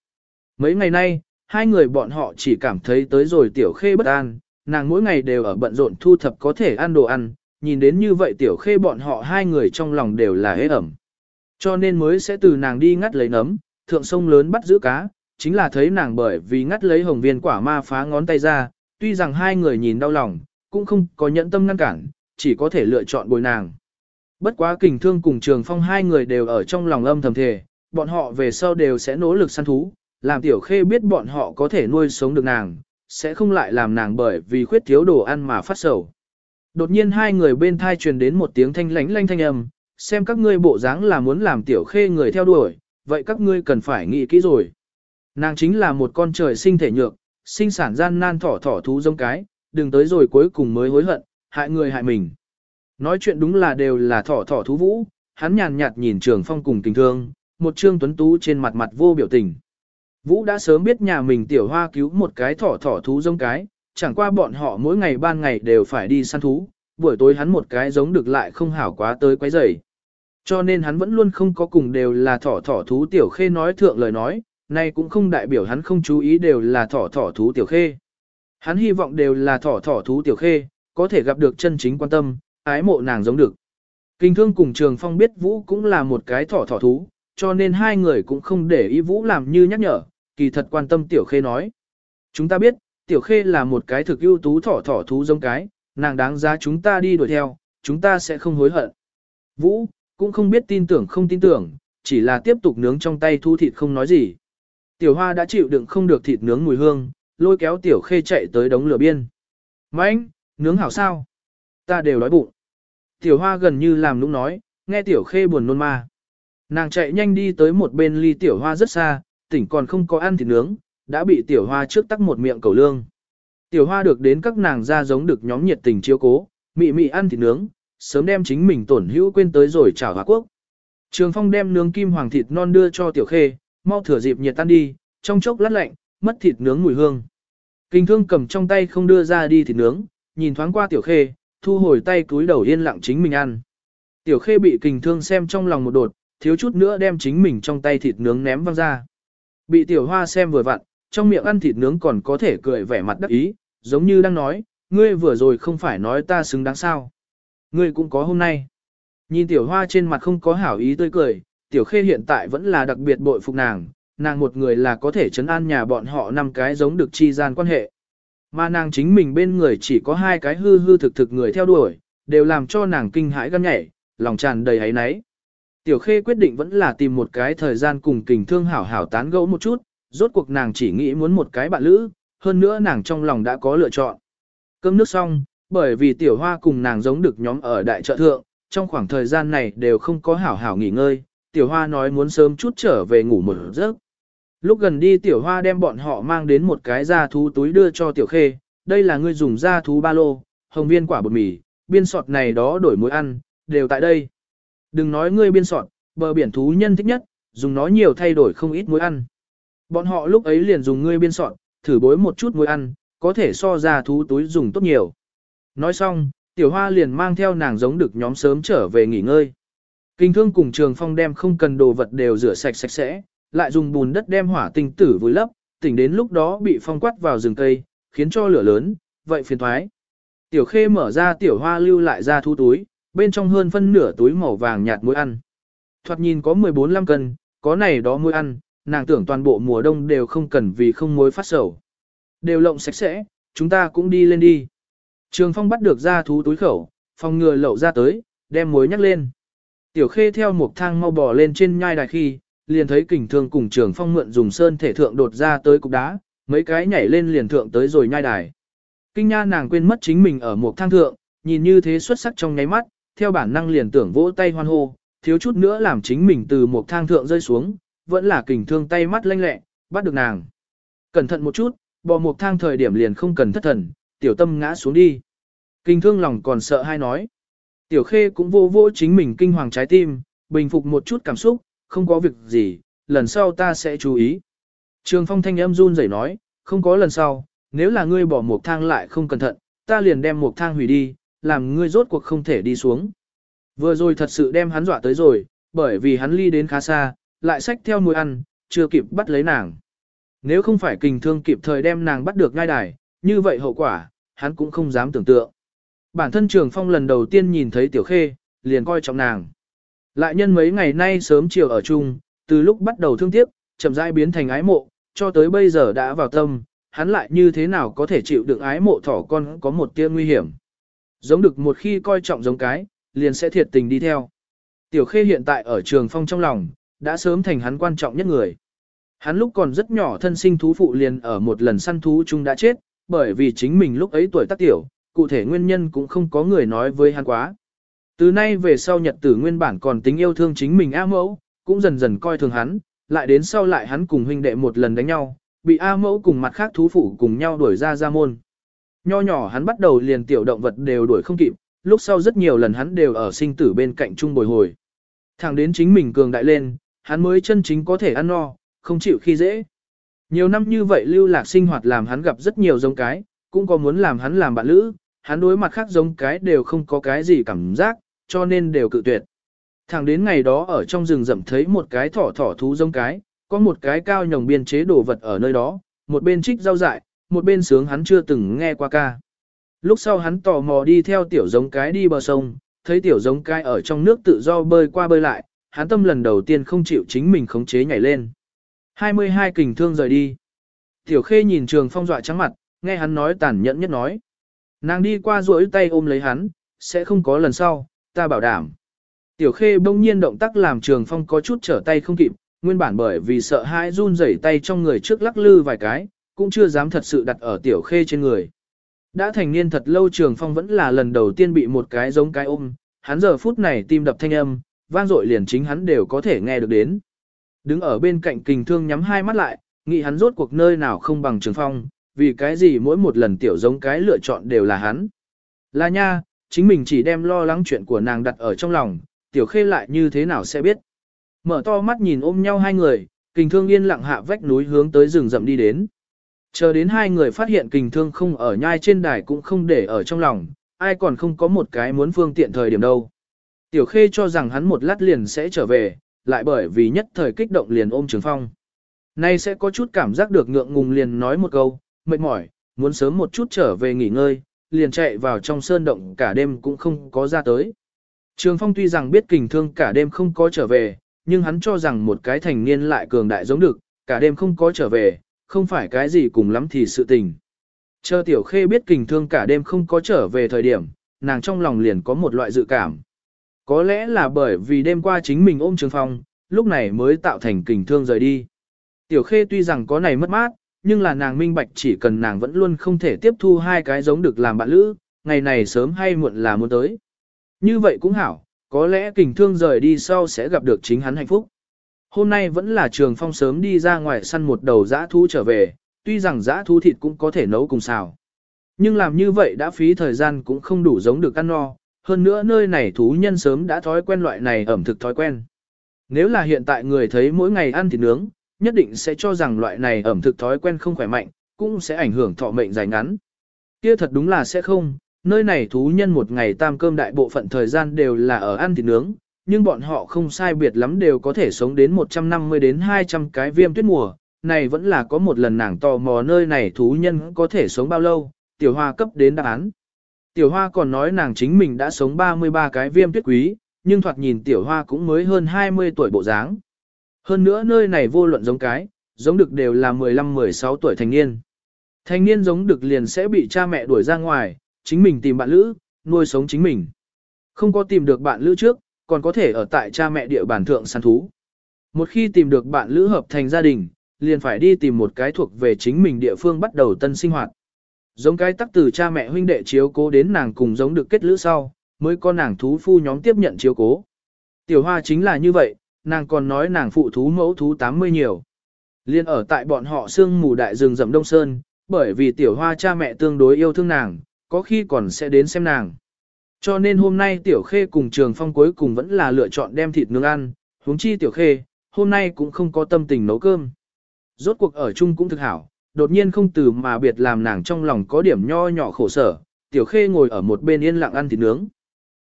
Mấy ngày nay, hai người bọn họ chỉ cảm thấy tới rồi tiểu khê bất an, nàng mỗi ngày đều ở bận rộn thu thập có thể ăn đồ ăn, nhìn đến như vậy tiểu khê bọn họ hai người trong lòng đều là hế ẩm. Cho nên mới sẽ từ nàng đi ngắt lấy nấm, thượng sông lớn bắt giữ cá, chính là thấy nàng bởi vì ngắt lấy hồng viên quả ma phá ngón tay ra, tuy rằng hai người nhìn đau lòng, cũng không có nhẫn tâm ngăn cản, chỉ có thể lựa chọn bồi nàng. Bất quá kình thương cùng trường phong hai người đều ở trong lòng âm thầm thề, bọn họ về sau đều sẽ nỗ lực săn thú, làm tiểu khê biết bọn họ có thể nuôi sống được nàng, sẽ không lại làm nàng bởi vì khuyết thiếu đồ ăn mà phát sầu. Đột nhiên hai người bên thai truyền đến một tiếng thanh lãnh lanh thanh âm, xem các ngươi bộ dáng là muốn làm tiểu khê người theo đuổi, vậy các ngươi cần phải nghĩ kỹ rồi. Nàng chính là một con trời sinh thể nhược, sinh sản gian nan thỏ thỏ thú giống cái, đừng tới rồi cuối cùng mới hối hận, hại người hại mình. Nói chuyện đúng là đều là thỏ thỏ thú vũ, hắn nhàn nhạt nhìn trường phong cùng tình thương, một trương tuấn tú trên mặt mặt vô biểu tình. Vũ đã sớm biết nhà mình tiểu hoa cứu một cái thỏ thỏ thú giống cái, chẳng qua bọn họ mỗi ngày ban ngày đều phải đi săn thú, buổi tối hắn một cái giống được lại không hảo quá tới quấy rầy. Cho nên hắn vẫn luôn không có cùng đều là thỏ thỏ thú tiểu khê nói thượng lời nói, nay cũng không đại biểu hắn không chú ý đều là thỏ thỏ thú tiểu khê. Hắn hy vọng đều là thỏ thỏ thú tiểu khê, có thể gặp được chân chính quan tâm, ái mộ nàng giống được. Kinh thương cùng trường phong biết Vũ cũng là một cái thỏ thỏ thú, cho nên hai người cũng không để ý Vũ làm như nhắc nhở, kỳ thật quan tâm tiểu khê nói. Chúng ta biết, tiểu khê là một cái thực ưu tú thỏ thỏ thú giống cái, nàng đáng giá chúng ta đi đuổi theo, chúng ta sẽ không hối hận. Vũ, cũng không biết tin tưởng không tin tưởng, chỉ là tiếp tục nướng trong tay thu thịt không nói gì. Tiểu hoa đã chịu đựng không được thịt nướng mùi hương, lôi kéo tiểu khê chạy tới đống lửa biên. Mãnh, nướng hảo sao? Ta đều đói bụng. Tiểu hoa gần như làm nũng nói, nghe tiểu khê buồn nôn ma. Nàng chạy nhanh đi tới một bên ly tiểu hoa rất xa, tỉnh còn không có ăn thịt nướng, đã bị tiểu hoa trước tắc một miệng cầu lương. Tiểu hoa được đến các nàng ra giống được nhóm nhiệt tình chiếu cố, mị mị ăn thịt nướng, sớm đem chính mình tổn hữu quên tới rồi trả hòa quốc. Trường phong đem nướng kim hoàng thịt non đưa cho tiểu khê, mau thừa dịp nhiệt tan đi, trong chốc lát lạnh, mất thịt nướng mùi hương. Kinh thương cầm trong tay không đưa ra đi thịt nướng, nhìn thoáng qua tiểu khê, thu hồi tay túi đầu yên lặng chính mình ăn. Tiểu khê bị kình thương xem trong lòng một đột, thiếu chút nữa đem chính mình trong tay thịt nướng ném văng ra. Bị tiểu hoa xem vừa vặn, trong miệng ăn thịt nướng còn có thể cười vẻ mặt đắc ý, giống như đang nói, ngươi vừa rồi không phải nói ta xứng đáng sao. Ngươi cũng có hôm nay. Nhìn tiểu hoa trên mặt không có hảo ý tươi cười, tiểu khê hiện tại vẫn là đặc biệt bội phục nàng, nàng một người là có thể chấn an nhà bọn họ năm cái giống được chi gian quan hệ. Mà nàng chính mình bên người chỉ có hai cái hư hư thực thực người theo đuổi, đều làm cho nàng kinh hãi gan nhảy, lòng tràn đầy hấy náy. Tiểu khê quyết định vẫn là tìm một cái thời gian cùng kình thương hảo hảo tán gẫu một chút, rốt cuộc nàng chỉ nghĩ muốn một cái bạn lữ, hơn nữa nàng trong lòng đã có lựa chọn. Cơm nước xong, bởi vì tiểu hoa cùng nàng giống được nhóm ở đại trợ thượng, trong khoảng thời gian này đều không có hảo hảo nghỉ ngơi, tiểu hoa nói muốn sớm chút trở về ngủ một giấc. Lúc gần đi tiểu hoa đem bọn họ mang đến một cái da thú túi đưa cho tiểu khê, đây là ngươi dùng da thú ba lô, hồng viên quả bột mì, biên sọt này đó đổi muối ăn, đều tại đây. Đừng nói ngươi biên sọt, bờ biển thú nhân thích nhất, dùng nó nhiều thay đổi không ít muối ăn. Bọn họ lúc ấy liền dùng ngươi biên sọt, thử bối một chút muối ăn, có thể so ra thú túi dùng tốt nhiều. Nói xong, tiểu hoa liền mang theo nàng giống được nhóm sớm trở về nghỉ ngơi. Kinh thương cùng trường phong đem không cần đồ vật đều rửa sạch sạch sẽ, lại dùng bùn đất đem hỏa tinh tử vùi lấp, tỉnh đến lúc đó bị phong quát vào rừng cây, khiến cho lửa lớn, vậy phiền thoái. Tiểu khê mở ra tiểu hoa lưu lại ra thu túi, bên trong hơn phân nửa túi màu vàng nhạt muối ăn. Thoạt nhìn có 14-15 cân, có này đó muối ăn, nàng tưởng toàn bộ mùa đông đều không cần vì không muối phát sầu. Đều lộng sạch sẽ, chúng ta cũng đi lên đi. Trường phong bắt được ra thú túi khẩu, phòng ngừa lậu ra tới, đem muối nhắc lên. Tiểu khê theo một thang mau bò lên trên nhai đài khi, liền thấy kình thương cùng trường phong mượn dùng sơn thể thượng đột ra tới cục đá, mấy cái nhảy lên liền thượng tới rồi nhai đài. Kinh nha nàng quên mất chính mình ở một thang thượng, nhìn như thế xuất sắc trong nháy mắt, theo bản năng liền tưởng vỗ tay hoan hô, thiếu chút nữa làm chính mình từ một thang thượng rơi xuống, vẫn là kình thương tay mắt lanh lẹ, bắt được nàng. Cẩn thận một chút, bò một thang thời điểm liền không cần thất thần, tiểu tâm ngã xuống đi. Kinh thương lòng còn sợ hai nói. Tiểu khê cũng vô vô chính mình kinh hoàng trái tim, bình phục một chút cảm xúc, không có việc gì, lần sau ta sẽ chú ý. Trường phong thanh âm run rẩy nói, không có lần sau, nếu là ngươi bỏ một thang lại không cẩn thận, ta liền đem một thang hủy đi, làm ngươi rốt cuộc không thể đi xuống. Vừa rồi thật sự đem hắn dọa tới rồi, bởi vì hắn ly đến khá xa, lại xách theo mùi ăn, chưa kịp bắt lấy nàng. Nếu không phải kình thương kịp thời đem nàng bắt được ngay đài, như vậy hậu quả, hắn cũng không dám tưởng tượng. Bản thân trường phong lần đầu tiên nhìn thấy tiểu khê, liền coi trọng nàng. Lại nhân mấy ngày nay sớm chiều ở chung, từ lúc bắt đầu thương tiếc, chậm rãi biến thành ái mộ, cho tới bây giờ đã vào tâm, hắn lại như thế nào có thể chịu đựng ái mộ thỏ con có một tia nguy hiểm. Giống được một khi coi trọng giống cái, liền sẽ thiệt tình đi theo. Tiểu khê hiện tại ở trường phong trong lòng, đã sớm thành hắn quan trọng nhất người. Hắn lúc còn rất nhỏ thân sinh thú phụ liền ở một lần săn thú chung đã chết, bởi vì chính mình lúc ấy tuổi tác tiểu, cụ thể nguyên nhân cũng không có người nói với hắn quá. Từ nay về sau nhật tử nguyên bản còn tính yêu thương chính mình A mẫu, cũng dần dần coi thường hắn, lại đến sau lại hắn cùng huynh đệ một lần đánh nhau, bị A mẫu cùng mặt khác thú phụ cùng nhau đuổi ra ra môn. Nho nhỏ hắn bắt đầu liền tiểu động vật đều đuổi không kịp, lúc sau rất nhiều lần hắn đều ở sinh tử bên cạnh chung bồi hồi. Thẳng đến chính mình cường đại lên, hắn mới chân chính có thể ăn no, không chịu khi dễ. Nhiều năm như vậy lưu lạc sinh hoạt làm hắn gặp rất nhiều giống cái, cũng có muốn làm hắn làm bạn lữ, hắn đối mặt khác giống cái đều không có cái gì cảm giác, cho nên đều cự tuyệt. Thẳng đến ngày đó ở trong rừng rậm thấy một cái thỏ thỏ thú giống cái, có một cái cao nhồng biên chế đồ vật ở nơi đó, một bên trích rau dại, một bên sướng hắn chưa từng nghe qua ca. Lúc sau hắn tò mò đi theo tiểu giống cái đi bờ sông, thấy tiểu giống cái ở trong nước tự do bơi qua bơi lại, hắn tâm lần đầu tiên không chịu chính mình khống chế nhảy lên. 22 kình thương rời đi. Tiểu khê nhìn trường phong dọa trắng mặt, nghe hắn nói tàn nhẫn nhất nói. Nàng đi qua duỗi tay ôm lấy hắn, sẽ không có lần sau, ta bảo đảm. Tiểu khê bỗng nhiên động tác làm trường phong có chút trở tay không kịp, nguyên bản bởi vì sợ hãi run rẩy tay trong người trước lắc lư vài cái, cũng chưa dám thật sự đặt ở tiểu khê trên người. Đã thành niên thật lâu trường phong vẫn là lần đầu tiên bị một cái giống cái ôm, hắn giờ phút này tim đập thanh âm, vang dội liền chính hắn đều có thể nghe được đến. Đứng ở bên cạnh kình thương nhắm hai mắt lại, nghĩ hắn rốt cuộc nơi nào không bằng trường phong, vì cái gì mỗi một lần tiểu giống cái lựa chọn đều là hắn. Là nha, chính mình chỉ đem lo lắng chuyện của nàng đặt ở trong lòng, tiểu khê lại như thế nào sẽ biết. Mở to mắt nhìn ôm nhau hai người, kình thương yên lặng hạ vách núi hướng tới rừng rậm đi đến. Chờ đến hai người phát hiện kình thương không ở nhai trên đài cũng không để ở trong lòng, ai còn không có một cái muốn phương tiện thời điểm đâu. Tiểu Khê cho rằng hắn một lát liền sẽ trở về, lại bởi vì nhất thời kích động liền ôm Trường Phong. Nay sẽ có chút cảm giác được ngượng ngùng liền nói một câu, mệt mỏi, muốn sớm một chút trở về nghỉ ngơi, liền chạy vào trong sơn động cả đêm cũng không có ra tới. Trường Phong tuy rằng biết kình thương cả đêm không có trở về, nhưng hắn cho rằng một cái thành niên lại cường đại giống được, cả đêm không có trở về, không phải cái gì cùng lắm thì sự tình. Chờ tiểu khê biết kình thương cả đêm không có trở về thời điểm, nàng trong lòng liền có một loại dự cảm. Có lẽ là bởi vì đêm qua chính mình ôm Trường Phong, lúc này mới tạo thành kình thương rời đi. Tiểu khê tuy rằng có này mất mát, nhưng là nàng minh bạch chỉ cần nàng vẫn luôn không thể tiếp thu hai cái giống được làm bạn lữ, ngày này sớm hay muộn là muốn tới. Như vậy cũng hảo, có lẽ kình thương rời đi sau sẽ gặp được chính hắn hạnh phúc. Hôm nay vẫn là trường phong sớm đi ra ngoài săn một đầu dã thú trở về, tuy rằng dã thú thịt cũng có thể nấu cùng xào. Nhưng làm như vậy đã phí thời gian cũng không đủ giống được ăn no, hơn nữa nơi này thú nhân sớm đã thói quen loại này ẩm thực thói quen. Nếu là hiện tại người thấy mỗi ngày ăn thịt nướng, nhất định sẽ cho rằng loại này ẩm thực thói quen không khỏe mạnh, cũng sẽ ảnh hưởng thọ mệnh dài ngắn. Kia thật đúng là sẽ không, nơi này thú nhân một ngày tam cơm đại bộ phận thời gian đều là ở ăn thịt nướng, nhưng bọn họ không sai biệt lắm đều có thể sống đến 150 đến 200 cái viêm tuyết mùa. Này vẫn là có một lần nàng tò mò nơi này thú nhân có thể sống bao lâu, tiểu hoa cấp đến đáp án. Tiểu hoa còn nói nàng chính mình đã sống 33 cái viêm tuyết quý, nhưng thoạt nhìn tiểu hoa cũng mới hơn 20 tuổi bộ dáng. Hơn nữa nơi này vô luận giống cái, giống được đều là 15-16 tuổi thành niên. Thành niên giống được liền sẽ bị cha mẹ đuổi ra ngoài, chính mình tìm bạn lữ, nuôi sống chính mình. Không có tìm được bạn lữ trước, còn có thể ở tại cha mẹ địa bàn thượng săn thú. Một khi tìm được bạn lữ hợp thành gia đình, liền phải đi tìm một cái thuộc về chính mình địa phương bắt đầu tân sinh hoạt. Giống cái tắc từ cha mẹ huynh đệ chiếu cố đến nàng cùng giống được kết lữ sau, mới có nàng thú phu nhóm tiếp nhận chiếu cố. Tiểu hoa chính là như vậy, nàng còn nói nàng phụ thú mẫu thú 80 nhiều. Liên ở tại bọn họ sương mù đại rừng rậm Đông Sơn, bởi vì tiểu hoa cha mẹ tương đối yêu thương nàng, có khi còn sẽ đến xem nàng. Cho nên hôm nay tiểu khê cùng trường phong cuối cùng vẫn là lựa chọn đem thịt nướng ăn, huống chi tiểu khê, hôm nay cũng không có tâm tình nấu cơm. Rốt cuộc ở chung cũng thực hảo, đột nhiên không từ mà biệt làm nàng trong lòng có điểm nho nhỏ khổ sở, tiểu khê ngồi ở một bên yên lặng ăn thịt nướng.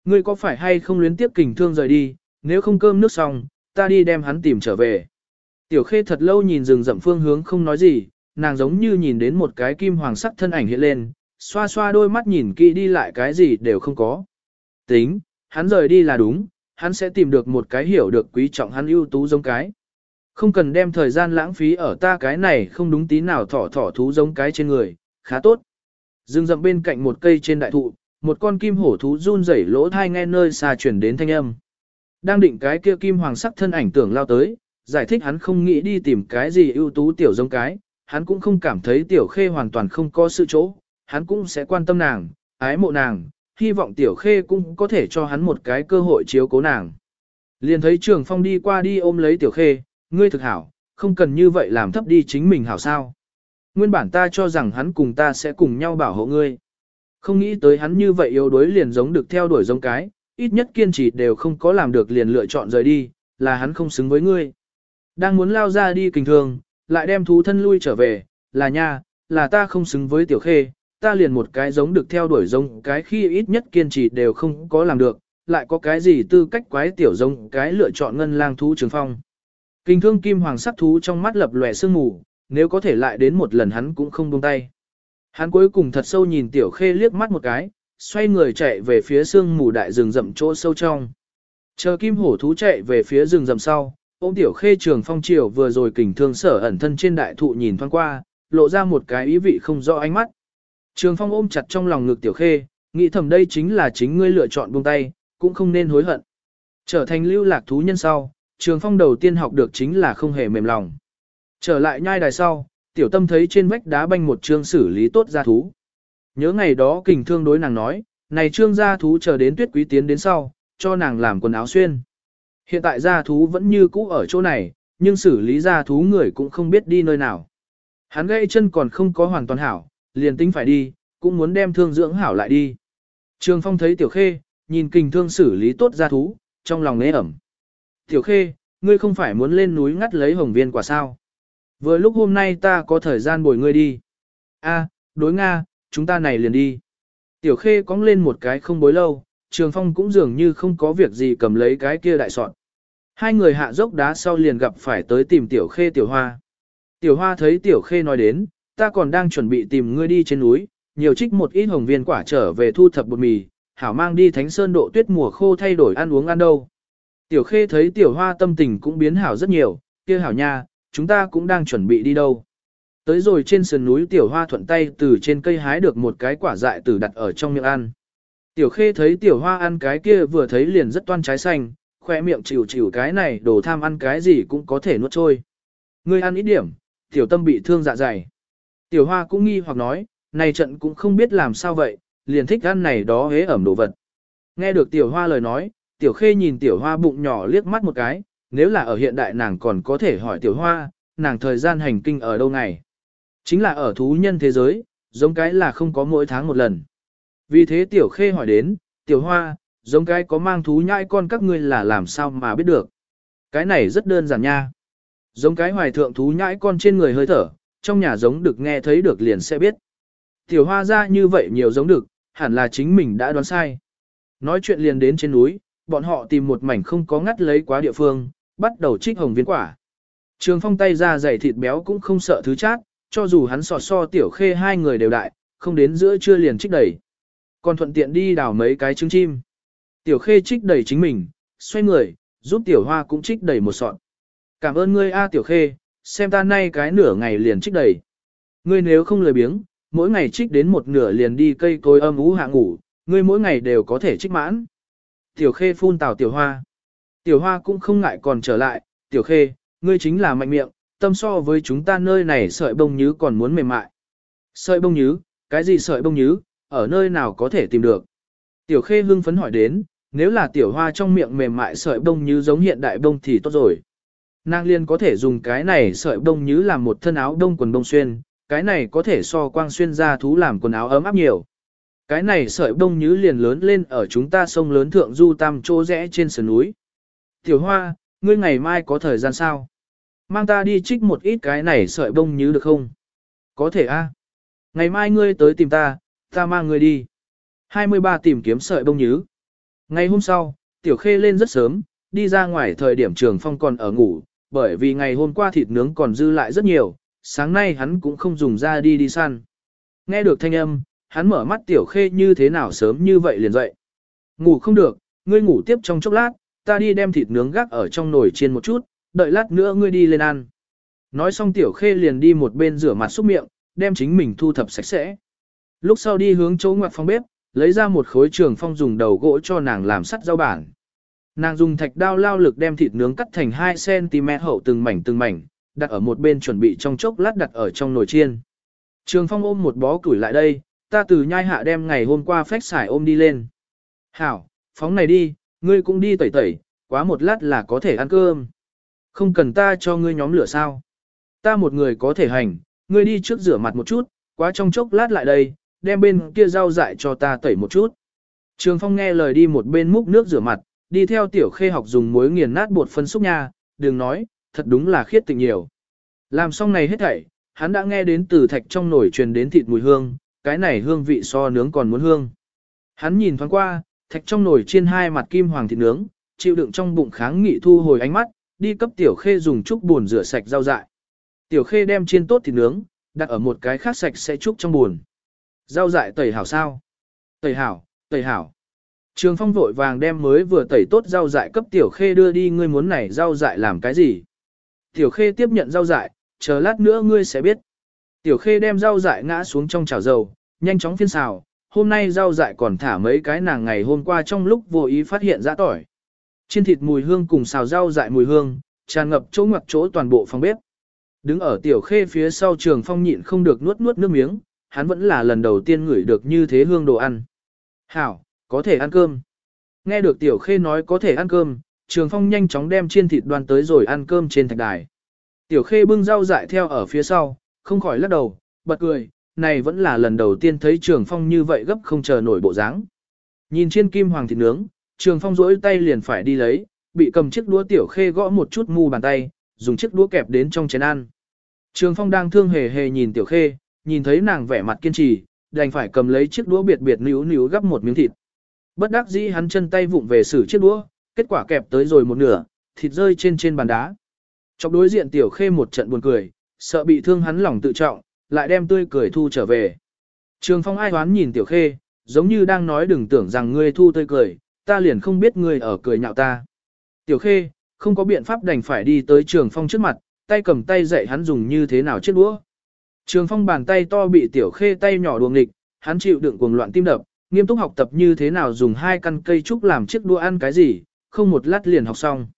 Ngươi có phải hay không luyến tiếp kình thương rời đi, nếu không cơm nước xong, ta đi đem hắn tìm trở về. Tiểu khê thật lâu nhìn rừng rậm phương hướng không nói gì, nàng giống như nhìn đến một cái kim hoàng sắc thân ảnh hiện lên, xoa xoa đôi mắt nhìn kỹ đi lại cái gì đều không có. Tính, hắn rời đi là đúng, hắn sẽ tìm được một cái hiểu được quý trọng hắn ưu tú giống cái. Không cần đem thời gian lãng phí ở ta cái này không đúng tí nào thỏ thỏ thú giống cái trên người, khá tốt. Dừng rậm bên cạnh một cây trên đại thụ, một con kim hổ thú run rẩy lỗ thai nghe nơi xa chuyển đến thanh âm. Đang định cái kia kim hoàng sắc thân ảnh tưởng lao tới, giải thích hắn không nghĩ đi tìm cái gì ưu tú tiểu giống cái, hắn cũng không cảm thấy tiểu khê hoàn toàn không có sự chỗ, hắn cũng sẽ quan tâm nàng, ái mộ nàng, hy vọng tiểu khê cũng có thể cho hắn một cái cơ hội chiếu cố nàng. Liền thấy trường phong đi qua đi ôm lấy tiểu khê, ngươi thực hảo, không cần như vậy làm thấp đi chính mình hảo sao. Nguyên bản ta cho rằng hắn cùng ta sẽ cùng nhau bảo hộ ngươi. Không nghĩ tới hắn như vậy yếu đuối liền giống được theo đuổi giống cái, ít nhất kiên trì đều không có làm được liền lựa chọn rời đi, là hắn không xứng với ngươi. Đang muốn lao ra đi kinh thường, lại đem thú thân lui trở về, là nha, là ta không xứng với tiểu khê, ta liền một cái giống được theo đuổi giống cái khi ít nhất kiên trì đều không có làm được, lại có cái gì tư cách quái tiểu giống cái lựa chọn ngân lang thú trường phong. Kinh thương kim hoàng sắc thú trong mắt lập lòe sương mù, nếu có thể lại đến một lần hắn cũng không buông tay. Hắn cuối cùng thật sâu nhìn tiểu khê liếc mắt một cái, xoay người chạy về phía sương mù đại rừng rậm chỗ sâu trong. Chờ kim hổ thú chạy về phía rừng rậm sau, ôm tiểu khê trường phong triều vừa rồi kình thương sở ẩn thân trên đại thụ nhìn thoáng qua, lộ ra một cái ý vị không rõ ánh mắt. Trường phong ôm chặt trong lòng ngực tiểu khê, nghĩ thầm đây chính là chính ngươi lựa chọn buông tay, cũng không nên hối hận. Trở thành lưu lạc thú nhân sau, trường phong đầu tiên học được chính là không hề mềm lòng. Trở lại nhai đài sau, tiểu tâm thấy trên vách đá banh một trương xử lý tốt gia thú. Nhớ ngày đó kình thương đối nàng nói, này trương gia thú chờ đến tuyết quý tiến đến sau, cho nàng làm quần áo xuyên. Hiện tại gia thú vẫn như cũ ở chỗ này, nhưng xử lý gia thú người cũng không biết đi nơi nào. Hắn gãy chân còn không có hoàn toàn hảo, liền tính phải đi, cũng muốn đem thương dưỡng hảo lại đi. Trường Phong thấy Tiểu Khê, nhìn kình thương xử lý tốt gia thú, trong lòng nế ẩm. Tiểu Khê, ngươi không phải muốn lên núi ngắt lấy hồng viên quả sao? Vừa lúc hôm nay ta có thời gian bồi ngươi đi. A, đối Nga, chúng ta này liền đi. Tiểu khê cóng lên một cái không bối lâu, trường phong cũng dường như không có việc gì cầm lấy cái kia đại sọt. Hai người hạ dốc đá sau liền gặp phải tới tìm tiểu khê tiểu hoa. Tiểu hoa thấy tiểu khê nói đến, ta còn đang chuẩn bị tìm ngươi đi trên núi, nhiều trích một ít hồng viên quả trở về thu thập bột mì, hảo mang đi thánh sơn độ tuyết mùa khô thay đổi ăn uống ăn đâu. Tiểu khê thấy tiểu hoa tâm tình cũng biến hảo rất nhiều, kia hảo nha, chúng ta cũng đang chuẩn bị đi đâu. Tới rồi trên sườn núi tiểu hoa thuận tay từ trên cây hái được một cái quả dại tử đặt ở trong miệng ăn. Tiểu khê thấy tiểu hoa ăn cái kia vừa thấy liền rất toan trái xanh, khoe miệng chịu chịu cái này đồ tham ăn cái gì cũng có thể nuốt trôi. Ngươi ăn ít điểm, tiểu tâm bị thương dạ dày. Tiểu hoa cũng nghi hoặc nói, này trận cũng không biết làm sao vậy, liền thích ăn này đó hế ẩm đồ vật. Nghe được tiểu hoa lời nói, tiểu khê nhìn tiểu hoa bụng nhỏ liếc mắt một cái, nếu là ở hiện đại nàng còn có thể hỏi tiểu hoa, nàng thời gian hành kinh ở đâu ngày. Chính là ở thú nhân thế giới, giống cái là không có mỗi tháng một lần. Vì thế tiểu khê hỏi đến, tiểu hoa, giống cái có mang thú nhãi con các ngươi là làm sao mà biết được. Cái này rất đơn giản nha. Giống cái hoài thượng thú nhãi con trên người hơi thở, trong nhà giống được nghe thấy được liền sẽ biết. Tiểu hoa ra như vậy nhiều giống được, hẳn là chính mình đã đoán sai. Nói chuyện liền đến trên núi, bọn họ tìm một mảnh không có ngắt lấy quá địa phương, bắt đầu trích hồng viên quả. Trường phong tay ra dày thịt béo cũng không sợ thứ chát, cho dù hắn sọ so tiểu khê hai người đều đại, không đến giữa trưa liền trích đầy. Còn thuận tiện đi đào mấy cái trứng chim. Tiểu khê trích đầy chính mình, xoay người, giúp tiểu hoa cũng trích đầy một sọt. Cảm ơn ngươi A tiểu khê, xem ta nay cái nửa ngày liền trích đầy. Ngươi nếu không lười biếng, mỗi ngày trích đến một nửa liền đi cây cối âm ú hạ ngủ, ngươi mỗi ngày đều có thể trích mãn. Tiểu khê phun tào tiểu hoa. Tiểu hoa cũng không ngại còn trở lại, tiểu khê, ngươi chính là mạnh miệng, tâm so với chúng ta nơi này sợi bông nhứ còn muốn mềm mại. Sợi bông nhứ, cái gì sợi bông nhứ, ở nơi nào có thể tìm được? Tiểu khê hưng phấn hỏi đến, nếu là tiểu hoa trong miệng mềm mại sợi bông nhứ giống hiện đại bông thì tốt rồi. Nàng liên có thể dùng cái này sợi bông nhứ làm một thân áo đông quần bông xuyên, cái này có thể so quang xuyên ra thú làm quần áo ấm áp nhiều. Cái này sợi bông nhứ liền lớn lên ở chúng ta sông lớn thượng du tam chỗ rẽ trên sườn núi. Tiểu hoa, ngươi ngày mai có thời gian sao? Mang ta đi trích một ít cái này sợi bông nhứ được không? Có thể a. Ngày mai ngươi tới tìm ta, ta mang ngươi đi. 23 tìm kiếm sợi bông nhứ. Ngày hôm sau, tiểu khê lên rất sớm, đi ra ngoài thời điểm trường phong còn ở ngủ, bởi vì ngày hôm qua thịt nướng còn dư lại rất nhiều, sáng nay hắn cũng không dùng ra đi đi săn. Nghe được thanh âm, hắn mở mắt tiểu khê như thế nào sớm như vậy liền dậy. Ngủ không được, ngươi ngủ tiếp trong chốc lát, ta đi đem thịt nướng gác ở trong nồi chiên một chút, đợi lát nữa ngươi đi lên ăn. Nói xong tiểu khê liền đi một bên rửa mặt xúc miệng, đem chính mình thu thập sạch sẽ. Lúc sau đi hướng chỗ ngoặt phòng bếp, lấy ra một khối trường phong dùng đầu gỗ cho nàng làm sắt rau bản. Nàng dùng thạch đao lao lực đem thịt nướng cắt thành 2cm hậu từng mảnh từng mảnh, đặt ở một bên chuẩn bị trong chốc lát đặt ở trong nồi chiên. Trường phong ôm một bó củi lại đây, ta từ nhai hạ đem ngày hôm qua phách xài ôm đi lên. Hảo, phóng này đi, ngươi cũng đi tẩy tẩy, quá một lát là có thể ăn cơm. Không cần ta cho ngươi nhóm lửa sao. Ta một người có thể hành, ngươi đi trước rửa mặt một chút, quá trong chốc lát lại đây, đem bên kia rau dại cho ta tẩy một chút. Trường Phong nghe lời đi một bên múc nước rửa mặt, đi theo tiểu khê học dùng muối nghiền nát bột phân xúc nha, đừng nói, thật đúng là khiết tình nhiều. Làm xong này hết thảy, hắn đã nghe đến từ thạch trong nồi truyền đến thịt mùi hương, cái này hương vị so nướng còn muốn hương. Hắn nhìn thoáng qua, thạch trong nồi trên hai mặt kim hoàng thịt nướng, chịu đựng trong bụng kháng nghị thu hồi ánh mắt, đi cấp tiểu khê dùng chút buồn rửa sạch rau dại. Tiểu khê đem chiên tốt thịt nướng, đặt ở một cái khác sạch sẽ trúc trong buồn. Rau dại tẩy hảo sao? Tẩy hảo, tẩy hảo. Trường phong vội vàng đem mới vừa tẩy tốt rau dại cấp tiểu khê đưa đi ngươi muốn này rau dại làm cái gì? Tiểu khê tiếp nhận rau dại, chờ lát nữa ngươi sẽ biết. Tiểu khê đem rau dại ngã xuống trong chảo dầu, nhanh chóng phiên xào, hôm nay rau dại còn thả mấy cái nàng ngày hôm qua trong lúc vô ý phát hiện ra tỏi. Trên thịt mùi hương cùng xào rau dại mùi hương, tràn ngập chỗ ngoặc chỗ toàn bộ phòng bếp. Đứng ở tiểu khê phía sau trường phong nhịn không được nuốt nuốt nước miếng, hắn vẫn là lần đầu tiên ngửi được như thế hương đồ ăn. Hảo, có thể ăn cơm. Nghe được tiểu khê nói có thể ăn cơm, trường phong nhanh chóng đem chiên thịt đoan tới rồi ăn cơm trên thạch đài. Tiểu khê bưng rau dại theo ở phía sau, không khỏi lắc đầu, bật cười, này vẫn là lần đầu tiên thấy trường phong như vậy gấp không chờ nổi bộ dáng. Nhìn trên kim hoàng thịt nướng, trường phong rỗi tay liền phải đi lấy, bị cầm chiếc đũa tiểu khê gõ một chút mu bàn tay, dùng chiếc đũa kẹp đến trong chén ăn. Trường phong đang thương hề hề nhìn tiểu khê, nhìn thấy nàng vẻ mặt kiên trì, đành phải cầm lấy chiếc đũa biệt biệt níu níu gắp một miếng thịt. Bất đắc dĩ hắn chân tay vụng về xử chiếc đũa, kết quả kẹp tới rồi một nửa, thịt rơi trên trên bàn đá. trong đối diện tiểu khê một trận buồn cười, sợ bị thương hắn lòng tự trọng, lại đem tươi cười thu trở về. Trường phong ai hoán nhìn tiểu khê, giống như đang nói đừng tưởng rằng ngươi thu tươi cười, ta liền không biết ngươi ở cười nhạo ta. Tiểu khê, không có biện pháp đành phải đi tới trường phong trước mặt, tay cầm tay dạy hắn dùng như thế nào chiếc đũa. Trường phong bàn tay to bị tiểu khê tay nhỏ đuồng nghịch, hắn chịu đựng cuồng loạn tim đập, nghiêm túc học tập như thế nào dùng hai căn cây trúc làm chiếc đũa ăn cái gì, không một lát liền học xong.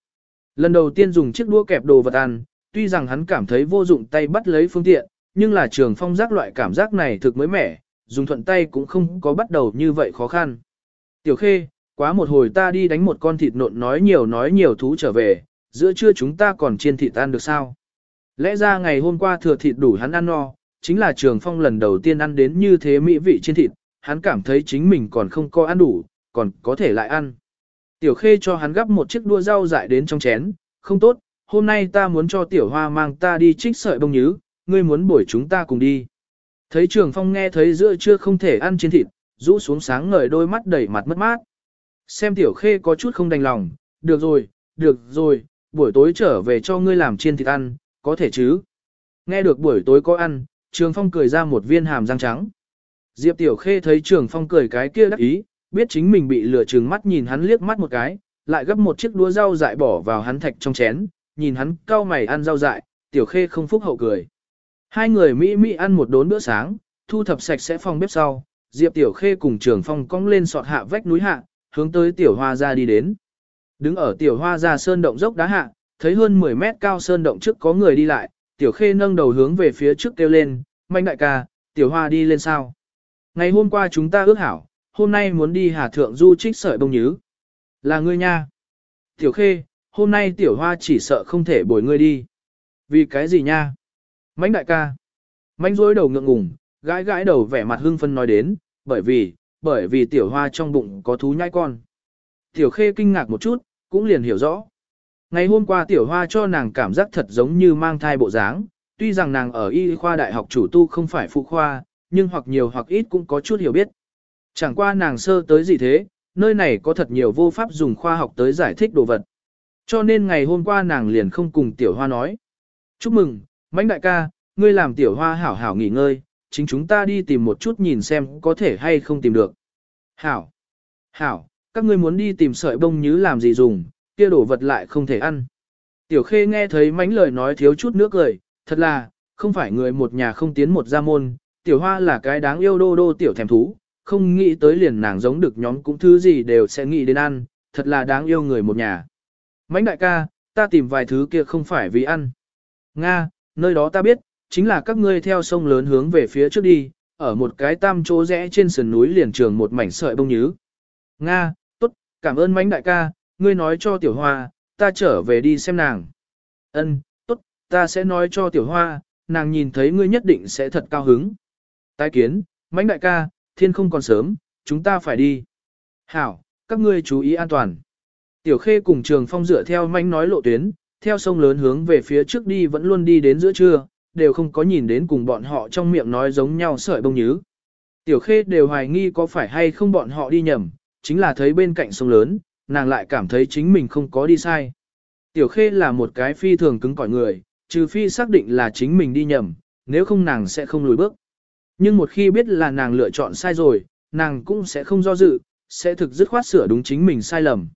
Lần đầu tiên dùng chiếc đũa kẹp đồ vật ăn, tuy rằng hắn cảm thấy vô dụng tay bắt lấy phương tiện, nhưng là trường phong giác loại cảm giác này thực mới mẻ, dùng thuận tay cũng không có bắt đầu như vậy khó khăn. Tiểu khê, quá một hồi ta đi đánh một con thịt nộn nói nhiều nói nhiều thú trở về, giữa trưa chúng ta còn chiên thịt ăn được sao? Lẽ ra ngày hôm qua thừa thịt đủ hắn ăn no, chính là trường phong lần đầu tiên ăn đến như thế mỹ vị trên thịt, hắn cảm thấy chính mình còn không có ăn đủ, còn có thể lại ăn. Tiểu khê cho hắn gắp một chiếc đua rau dại đến trong chén, không tốt, hôm nay ta muốn cho tiểu hoa mang ta đi trích sợi bông nhứ, ngươi muốn bổi chúng ta cùng đi. Thấy trường phong nghe thấy giữa trưa không thể ăn trên thịt, rũ xuống sáng ngời đôi mắt đầy mặt mất mát. Xem tiểu khê có chút không đành lòng, được rồi, được rồi, buổi tối trở về cho ngươi làm chiên thịt ăn, có thể chứ. Nghe được buổi tối có ăn, trường phong cười ra một viên hàm răng trắng. Diệp tiểu khê thấy trường phong cười cái kia đắc ý, biết chính mình bị lừa trừng mắt nhìn hắn liếc mắt một cái, lại gấp một chiếc đũa rau dại bỏ vào hắn thạch trong chén, nhìn hắn cau mày ăn rau dại, tiểu khê không phúc hậu cười. Hai người Mỹ Mỹ ăn một đốn bữa sáng, thu thập sạch sẽ phòng bếp sau, Diệp Tiểu Khê cùng Trường Phong cong lên sọt hạ vách núi hạ, hướng tới Tiểu Hoa ra đi đến. Đứng ở Tiểu Hoa ra sơn động dốc đá hạ, thấy hơn 10 mét cao sơn động trước có người đi lại, Tiểu Khê nâng đầu hướng về phía trước kêu lên, mạnh đại ca, Tiểu Hoa đi lên sao. Ngày hôm qua chúng ta ước hảo, hôm nay muốn đi Hà Thượng Du trích sợi bông nhứ. Là ngươi nha. Tiểu Khê, hôm nay Tiểu Hoa chỉ sợ không thể bồi ngươi đi. Vì cái gì nha? Mánh đại ca. Mánh rối đầu ngượng ngùng, gãi gãi đầu vẻ mặt hưng phân nói đến, bởi vì, bởi vì tiểu hoa trong bụng có thú nhai con. Tiểu khê kinh ngạc một chút, cũng liền hiểu rõ. Ngày hôm qua tiểu hoa cho nàng cảm giác thật giống như mang thai bộ dáng, tuy rằng nàng ở y khoa đại học chủ tu không phải phụ khoa, nhưng hoặc nhiều hoặc ít cũng có chút hiểu biết. Chẳng qua nàng sơ tới gì thế, nơi này có thật nhiều vô pháp dùng khoa học tới giải thích đồ vật. Cho nên ngày hôm qua nàng liền không cùng tiểu hoa nói. Chúc mừng, Mãnh đại ca, ngươi làm tiểu hoa hảo hảo nghỉ ngơi, chính chúng ta đi tìm một chút nhìn xem có thể hay không tìm được. Hảo, hảo, các ngươi muốn đi tìm sợi bông nhứ làm gì dùng, kia đổ vật lại không thể ăn. Tiểu khê nghe thấy mánh lời nói thiếu chút nước cười, thật là, không phải người một nhà không tiến một gia môn, tiểu hoa là cái đáng yêu đô đô tiểu thèm thú, không nghĩ tới liền nàng giống được nhóm cũng thứ gì đều sẽ nghĩ đến ăn, thật là đáng yêu người một nhà. Mãnh đại ca, ta tìm vài thứ kia không phải vì ăn. Nga, nơi đó ta biết, chính là các ngươi theo sông lớn hướng về phía trước đi, ở một cái tam chỗ rẽ trên sườn núi liền trường một mảnh sợi bông nhứ. Nga, tốt, cảm ơn mãnh đại ca, ngươi nói cho tiểu hoa, ta trở về đi xem nàng. Ân, tốt, ta sẽ nói cho tiểu hoa, nàng nhìn thấy ngươi nhất định sẽ thật cao hứng. Tái kiến, mãnh đại ca, thiên không còn sớm, chúng ta phải đi. Hảo, các ngươi chú ý an toàn. Tiểu khê cùng trường phong dựa theo Manh nói lộ tuyến, theo sông lớn hướng về phía trước đi vẫn luôn đi đến giữa trưa, đều không có nhìn đến cùng bọn họ trong miệng nói giống nhau sợi bông nhứ. Tiểu khê đều hoài nghi có phải hay không bọn họ đi nhầm, chính là thấy bên cạnh sông lớn, nàng lại cảm thấy chính mình không có đi sai. Tiểu khê là một cái phi thường cứng cỏi người, trừ phi xác định là chính mình đi nhầm, nếu không nàng sẽ không lùi bước. Nhưng một khi biết là nàng lựa chọn sai rồi, nàng cũng sẽ không do dự, sẽ thực dứt khoát sửa đúng chính mình sai lầm.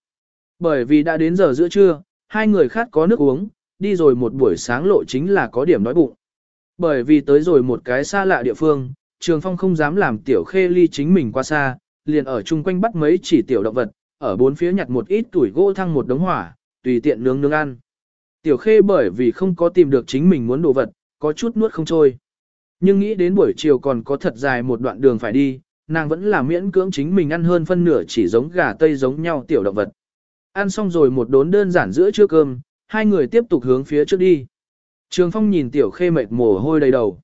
Bởi vì đã đến giờ giữa trưa, hai người khác có nước uống, đi rồi một buổi sáng lộ chính là có điểm đói bụng. Bởi vì tới rồi một cái xa lạ địa phương, Trường Phong không dám làm tiểu khê ly chính mình qua xa, liền ở chung quanh bắt mấy chỉ tiểu động vật, ở bốn phía nhặt một ít tuổi gỗ thăng một đống hỏa, tùy tiện nướng nướng ăn. Tiểu khê bởi vì không có tìm được chính mình muốn đồ vật, có chút nuốt không trôi. Nhưng nghĩ đến buổi chiều còn có thật dài một đoạn đường phải đi, nàng vẫn là miễn cưỡng chính mình ăn hơn phân nửa chỉ giống gà tây giống nhau tiểu động vật. Ăn xong rồi một đốn đơn giản giữa trưa cơm, hai người tiếp tục hướng phía trước đi. Trường Phong nhìn Tiểu Khê mệt mồ hôi đầy đầu.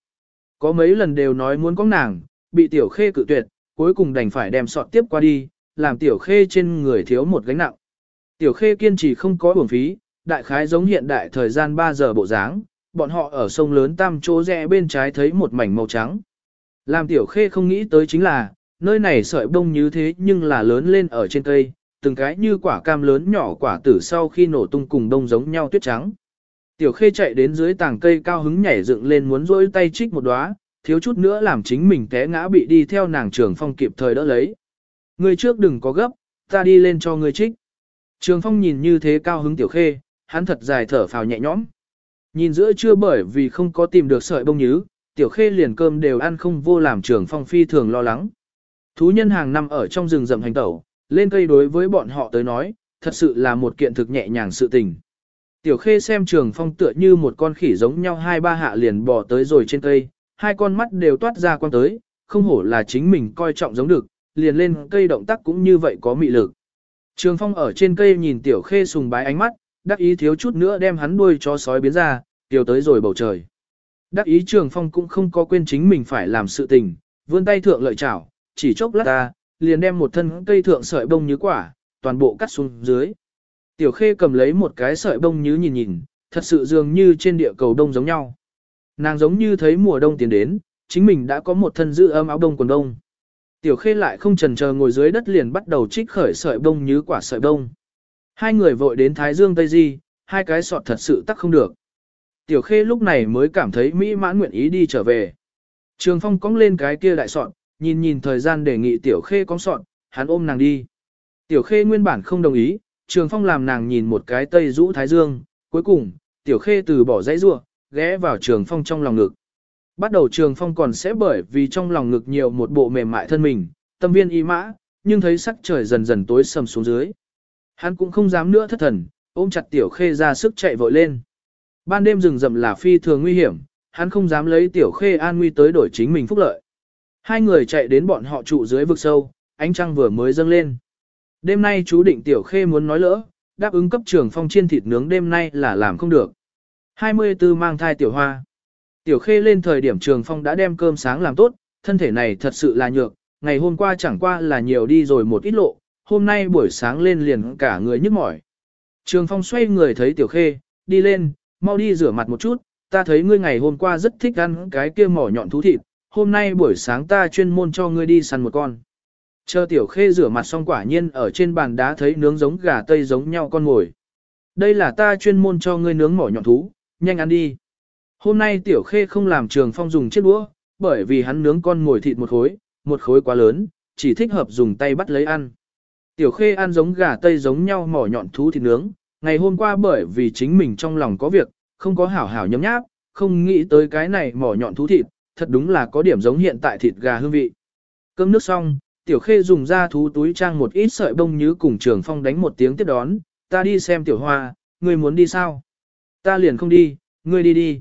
Có mấy lần đều nói muốn có nàng, bị Tiểu Khê cự tuyệt, cuối cùng đành phải đem sọt tiếp qua đi, làm Tiểu Khê trên người thiếu một gánh nặng. Tiểu Khê kiên trì không có uổng phí, đại khái giống hiện đại thời gian 3 giờ bộ dáng, bọn họ ở sông lớn tam chỗ rẽ bên trái thấy một mảnh màu trắng, Làm tiểu khê không nghĩ tới chính là, nơi này sợi bông như thế nhưng là lớn lên ở trên cây, từng cái như quả cam lớn nhỏ quả tử sau khi nổ tung cùng đông giống nhau tuyết trắng. Tiểu khê chạy đến dưới tàng cây cao hứng nhảy dựng lên muốn rỗi tay trích một đóa, thiếu chút nữa làm chính mình té ngã bị đi theo nàng trường phong kịp thời đỡ lấy. Người trước đừng có gấp, ta đi lên cho người trích. Trường phong nhìn như thế cao hứng tiểu khê, hắn thật dài thở phào nhẹ nhõm. Nhìn giữa chưa bởi vì không có tìm được sợi bông nhứ, tiểu khê liền cơm đều ăn không vô làm trường phong phi thường lo lắng. Thú nhân hàng năm ở trong rừng rậm hành tẩu, lên cây đối với bọn họ tới nói, thật sự là một kiện thực nhẹ nhàng sự tình. Tiểu khê xem trường phong tựa như một con khỉ giống nhau hai ba hạ liền bò tới rồi trên cây, hai con mắt đều toát ra quan tới, không hổ là chính mình coi trọng giống được, liền lên cây động tác cũng như vậy có mị lực. Trường phong ở trên cây nhìn tiểu khê sùng bái ánh mắt, đắc ý thiếu chút nữa đem hắn đuôi cho sói biến ra, tiểu tới rồi bầu trời. Đắc ý trường phong cũng không có quên chính mình phải làm sự tình, vươn tay thượng lợi chảo, chỉ chốc lát ta, liền đem một thân cây thượng sợi bông như quả, toàn bộ cắt xuống dưới. Tiểu khê cầm lấy một cái sợi bông như nhìn nhìn, thật sự dường như trên địa cầu đông giống nhau. Nàng giống như thấy mùa đông tiến đến, chính mình đã có một thân giữ ấm áo đông quần đông. Tiểu khê lại không chần chờ ngồi dưới đất liền bắt đầu trích khởi sợi bông như quả sợi bông. Hai người vội đến Thái Dương Tây Di, hai cái sọt thật sự tắc không được. Tiểu khê lúc này mới cảm thấy mỹ mãn nguyện ý đi trở về. Trường phong cong lên cái kia đại sọt, nhìn nhìn thời gian đề nghị tiểu khê cong sọn hắn ôm nàng đi. Tiểu khê nguyên bản không đồng ý, trường phong làm nàng nhìn một cái tây rũ Thái Dương, cuối cùng, tiểu khê từ bỏ dãy rua, ghé vào trường phong trong lòng ngực. Bắt đầu trường phong còn sẽ bởi vì trong lòng ngực nhiều một bộ mềm mại thân mình, tâm viên y mã, nhưng thấy sắc trời dần dần tối sầm xuống dưới. Hắn cũng không dám nữa thất thần, ôm chặt tiểu khê ra sức chạy vội lên. Ban đêm rừng rậm là phi thường nguy hiểm, hắn không dám lấy tiểu khê an nguy tới đổi chính mình phúc lợi. Hai người chạy đến bọn họ trụ dưới vực sâu, ánh trăng vừa mới dâng lên. Đêm nay chú định tiểu khê muốn nói lỡ, đáp ứng cấp trường phong chiên thịt nướng đêm nay là làm không được. 24 mang thai tiểu hoa. Tiểu khê lên thời điểm trường phong đã đem cơm sáng làm tốt, thân thể này thật sự là nhược, ngày hôm qua chẳng qua là nhiều đi rồi một ít lộ, hôm nay buổi sáng lên liền cả người nhức mỏi. Trường phong xoay người thấy tiểu khê, đi lên, mau đi rửa mặt một chút, ta thấy ngươi ngày hôm qua rất thích ăn cái kia mỏ nhọn thú thịt, hôm nay buổi sáng ta chuyên môn cho ngươi đi săn một con. Chờ tiểu khê rửa mặt xong quả nhiên ở trên bàn đá thấy nướng giống gà tây giống nhau con ngồi. Đây là ta chuyên môn cho ngươi nướng mỏ nhọn thú, nhanh ăn đi. Hôm nay tiểu khê không làm trường phong dùng chiếc đũa, bởi vì hắn nướng con ngồi thịt một khối, một khối quá lớn, chỉ thích hợp dùng tay bắt lấy ăn. Tiểu khê ăn giống gà tây giống nhau mỏ nhọn thú thịt nướng, ngày hôm qua bởi vì chính mình trong lòng có việc, không có hảo hảo nhấm nháp, không nghĩ tới cái này mỏ nhọn thú thịt, thật đúng là có điểm giống hiện tại thịt gà hương vị. Cơm nước xong, tiểu khê dùng ra thú túi trang một ít sợi bông như cùng trường phong đánh một tiếng tiếp đón, ta đi xem tiểu hoa, ngươi muốn đi sao? Ta liền không đi, ngươi đi đi.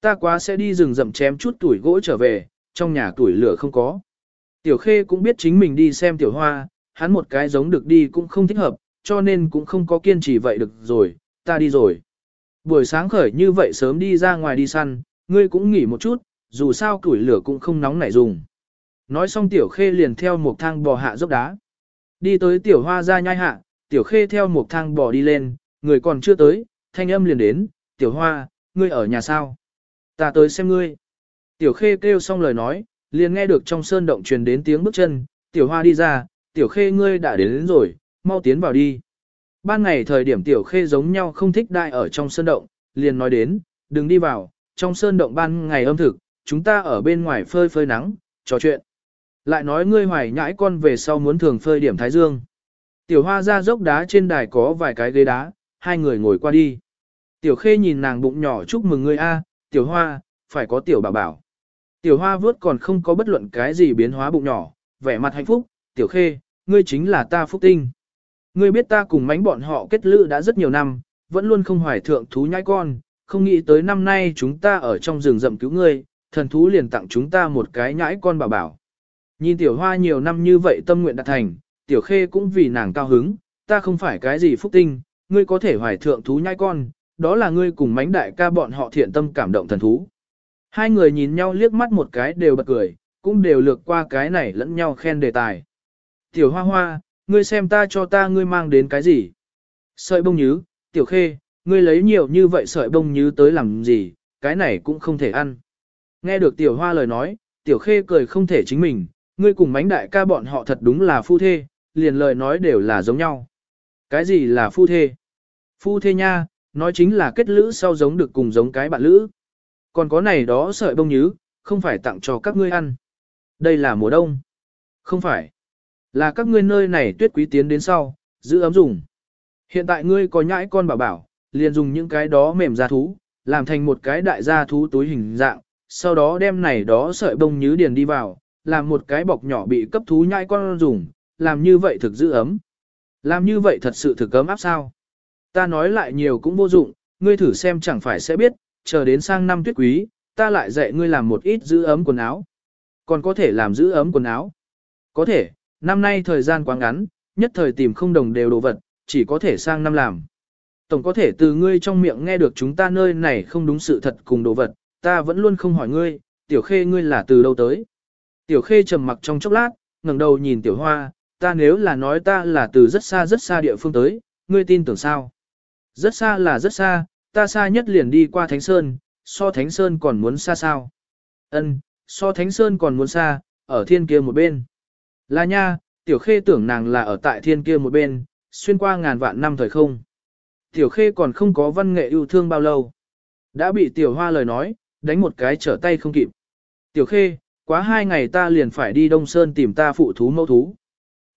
Ta quá sẽ đi rừng rậm chém chút tuổi gỗ trở về, trong nhà tuổi lửa không có. Tiểu khê cũng biết chính mình đi xem tiểu hoa, hắn một cái giống được đi cũng không thích hợp, cho nên cũng không có kiên trì vậy được rồi, ta đi rồi. Buổi sáng khởi như vậy sớm đi ra ngoài đi săn, ngươi cũng nghỉ một chút, dù sao tuổi lửa cũng không nóng nảy dùng. Nói xong tiểu khê liền theo một thang bò hạ dốc đá. Đi tới tiểu hoa ra nhai hạ, tiểu khê theo một thang bò đi lên, người còn chưa tới, thanh âm liền đến, tiểu hoa, ngươi ở nhà sao? Ta tới xem ngươi. Tiểu khê kêu xong lời nói, liền nghe được trong sơn động truyền đến tiếng bước chân, tiểu hoa đi ra, tiểu khê ngươi đã đến, đến rồi, mau tiến vào đi. Ban ngày thời điểm tiểu khê giống nhau không thích đại ở trong sơn động, liền nói đến, đừng đi vào, trong sơn động ban ngày âm thực, chúng ta ở bên ngoài phơi phơi nắng, trò chuyện. Lại nói ngươi hoài nhãi con về sau muốn thường phơi điểm thái dương. Tiểu hoa ra dốc đá trên đài có vài cái ghế đá, hai người ngồi qua đi. Tiểu khê nhìn nàng bụng nhỏ chúc mừng ngươi a, tiểu hoa, phải có tiểu bảo bảo. Tiểu hoa vớt còn không có bất luận cái gì biến hóa bụng nhỏ, vẻ mặt hạnh phúc, tiểu khê, ngươi chính là ta phúc tinh. Ngươi biết ta cùng mánh bọn họ kết lữ đã rất nhiều năm, vẫn luôn không hoài thượng thú nhãi con, không nghĩ tới năm nay chúng ta ở trong rừng rậm cứu ngươi, thần thú liền tặng chúng ta một cái nhãi con bảo bảo. Nhìn tiểu hoa nhiều năm như vậy tâm nguyện đạt thành, tiểu khê cũng vì nàng cao hứng, ta không phải cái gì phúc tinh, ngươi có thể hoài thượng thú nhãi con, đó là ngươi cùng mánh đại ca bọn họ thiện tâm cảm động thần thú. Hai người nhìn nhau liếc mắt một cái đều bật cười, cũng đều lược qua cái này lẫn nhau khen đề tài. Tiểu hoa hoa, ngươi xem ta cho ta ngươi mang đến cái gì? Sợi bông nhứ, tiểu khê, ngươi lấy nhiều như vậy sợi bông nhứ tới làm gì, cái này cũng không thể ăn. Nghe được tiểu hoa lời nói, tiểu khê cười không thể chính mình, ngươi cùng mánh đại ca bọn họ thật đúng là phu thê, liền lời nói đều là giống nhau. Cái gì là phu thê? Phu thê nha, nói chính là kết lữ sau giống được cùng giống cái bạn lữ. Còn có này đó sợi bông nhứ, không phải tặng cho các ngươi ăn. Đây là mùa đông. Không phải. Là các ngươi nơi này tuyết quý tiến đến sau, giữ ấm dùng. Hiện tại ngươi có nhãi con bảo bảo, liền dùng những cái đó mềm da thú, làm thành một cái đại da thú túi hình dạng, sau đó đem này đó sợi bông nhứ điền đi vào, làm một cái bọc nhỏ bị cấp thú nhai con dùng, làm như vậy thực giữ ấm. Làm như vậy thật sự thực ấm áp sao? Ta nói lại nhiều cũng vô dụng, ngươi thử xem chẳng phải sẽ biết, chờ đến sang năm tuyết quý, ta lại dạy ngươi làm một ít giữ ấm quần áo. Còn có thể làm giữ ấm quần áo. Có thể, năm nay thời gian quá ngắn, nhất thời tìm không đồng đều đồ vật, chỉ có thể sang năm làm. Tổng có thể từ ngươi trong miệng nghe được chúng ta nơi này không đúng sự thật cùng đồ vật, ta vẫn luôn không hỏi ngươi, tiểu khê ngươi là từ đâu tới. Tiểu khê trầm mặc trong chốc lát, ngẩng đầu nhìn tiểu hoa, ta nếu là nói ta là từ rất xa rất xa địa phương tới, ngươi tin tưởng sao? Rất xa là rất xa, ta xa nhất liền đi qua Thánh Sơn, so Thánh Sơn còn muốn xa sao? Ân, so Thánh Sơn còn muốn xa, ở thiên kia một bên. Là nha, tiểu khê tưởng nàng là ở tại thiên kia một bên, xuyên qua ngàn vạn năm thời không. Tiểu khê còn không có văn nghệ yêu thương bao lâu. Đã bị tiểu hoa lời nói, đánh một cái trở tay không kịp. Tiểu khê, quá hai ngày ta liền phải đi Đông Sơn tìm ta phụ thú mẫu thú.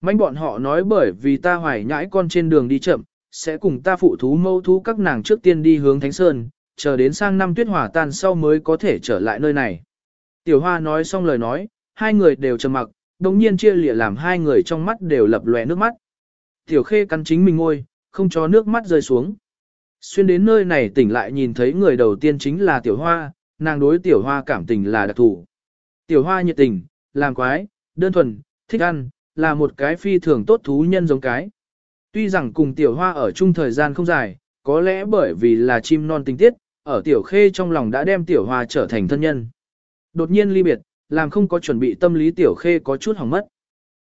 Mánh bọn họ nói bởi vì ta hoài nhãi con trên đường đi chậm, sẽ cùng ta phụ thú mẫu thú các nàng trước tiên đi hướng Thánh Sơn, chờ đến sang năm tuyết hỏa tan sau mới có thể trở lại nơi này. Tiểu Hoa nói xong lời nói, hai người đều trầm mặc, đồng nhiên chia lịa làm hai người trong mắt đều lập lòe nước mắt. Tiểu Khê cắn chính mình ngôi, không cho nước mắt rơi xuống. Xuyên đến nơi này tỉnh lại nhìn thấy người đầu tiên chính là Tiểu Hoa, nàng đối Tiểu Hoa cảm tình là đặc thù Tiểu Hoa nhiệt tình, làm quái, đơn thuần, thích ăn, là một cái phi thường tốt thú nhân giống cái. Tuy rằng cùng Tiểu Hoa ở chung thời gian không dài, có lẽ bởi vì là chim non tinh tiết, ở Tiểu Khê trong lòng đã đem Tiểu Hoa trở thành thân nhân. Đột nhiên ly biệt, làm không có chuẩn bị tâm lý Tiểu Khê có chút hỏng mất.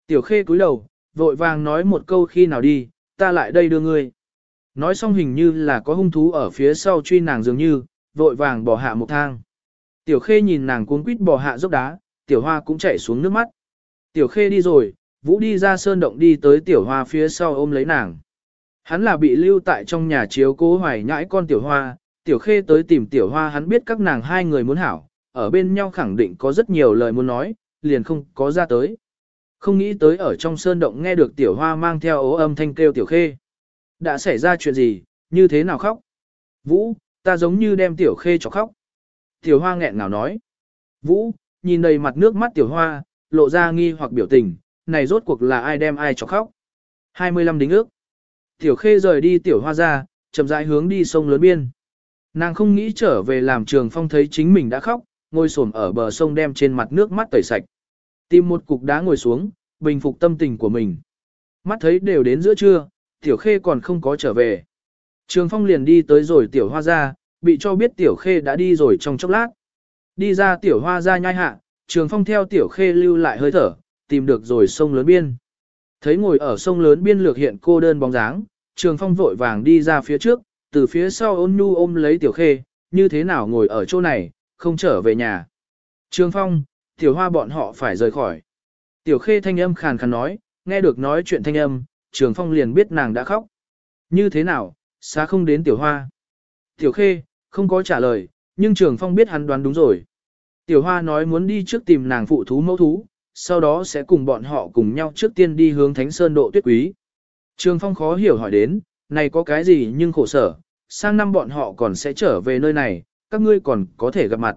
Tiểu Khê cúi đầu, vội vàng nói một câu khi nào đi, ta lại đây đưa ngươi. Nói xong hình như là có hung thú ở phía sau truy nàng dường như, vội vàng bỏ hạ một thang. Tiểu Khê nhìn nàng cuống quýt bò hạ dốc đá, Tiểu Hoa cũng chảy xuống nước mắt. Tiểu Khê đi rồi, Vũ đi ra sơn động đi tới Tiểu Hoa phía sau ôm lấy nàng. Hắn là bị lưu tại trong nhà chiếu cố hoài nhãi con Tiểu Hoa, Tiểu Khê tới tìm Tiểu Hoa hắn biết các nàng hai người muốn hảo, ở bên nhau khẳng định có rất nhiều lời muốn nói, liền không có ra tới. Không nghĩ tới ở trong sơn động nghe được tiểu hoa mang theo ố âm thanh kêu tiểu khê. Đã xảy ra chuyện gì, như thế nào khóc? Vũ, ta giống như đem tiểu khê cho khóc. Tiểu hoa nghẹn ngào nói. Vũ, nhìn đầy mặt nước mắt tiểu hoa, lộ ra nghi hoặc biểu tình, này rốt cuộc là ai đem ai cho khóc. 25 đính ước. Tiểu khê rời đi tiểu hoa ra, chậm rãi hướng đi sông lớn biên. Nàng không nghĩ trở về làm trường phong thấy chính mình đã khóc, ngồi xổm ở bờ sông đem trên mặt nước mắt tẩy sạch. Tìm một cục đá ngồi xuống, bình phục tâm tình của mình. Mắt thấy đều đến giữa trưa, tiểu khê còn không có trở về. Trường phong liền đi tới rồi tiểu hoa ra, bị cho biết tiểu khê đã đi rồi trong chốc lát. Đi ra tiểu hoa ra nhai hạ, trường phong theo tiểu khê lưu lại hơi thở, tìm được rồi sông lớn biên. Thấy ngồi ở sông lớn biên lược hiện cô đơn bóng dáng, trường phong vội vàng đi ra phía trước, từ phía sau ôn nhu ôm lấy tiểu khê, như thế nào ngồi ở chỗ này, không trở về nhà. Trường phong, tiểu hoa bọn họ phải rời khỏi. Tiểu khê thanh âm khàn khàn nói, nghe được nói chuyện thanh âm, trường phong liền biết nàng đã khóc. Như thế nào, xá không đến tiểu hoa. Tiểu khê, không có trả lời, nhưng trường phong biết hắn đoán đúng rồi. Tiểu hoa nói muốn đi trước tìm nàng phụ thú mẫu thú, sau đó sẽ cùng bọn họ cùng nhau trước tiên đi hướng thánh sơn độ tuyết quý. Trường phong khó hiểu hỏi đến, này có cái gì nhưng khổ sở, sang năm bọn họ còn sẽ trở về nơi này, các ngươi còn có thể gặp mặt.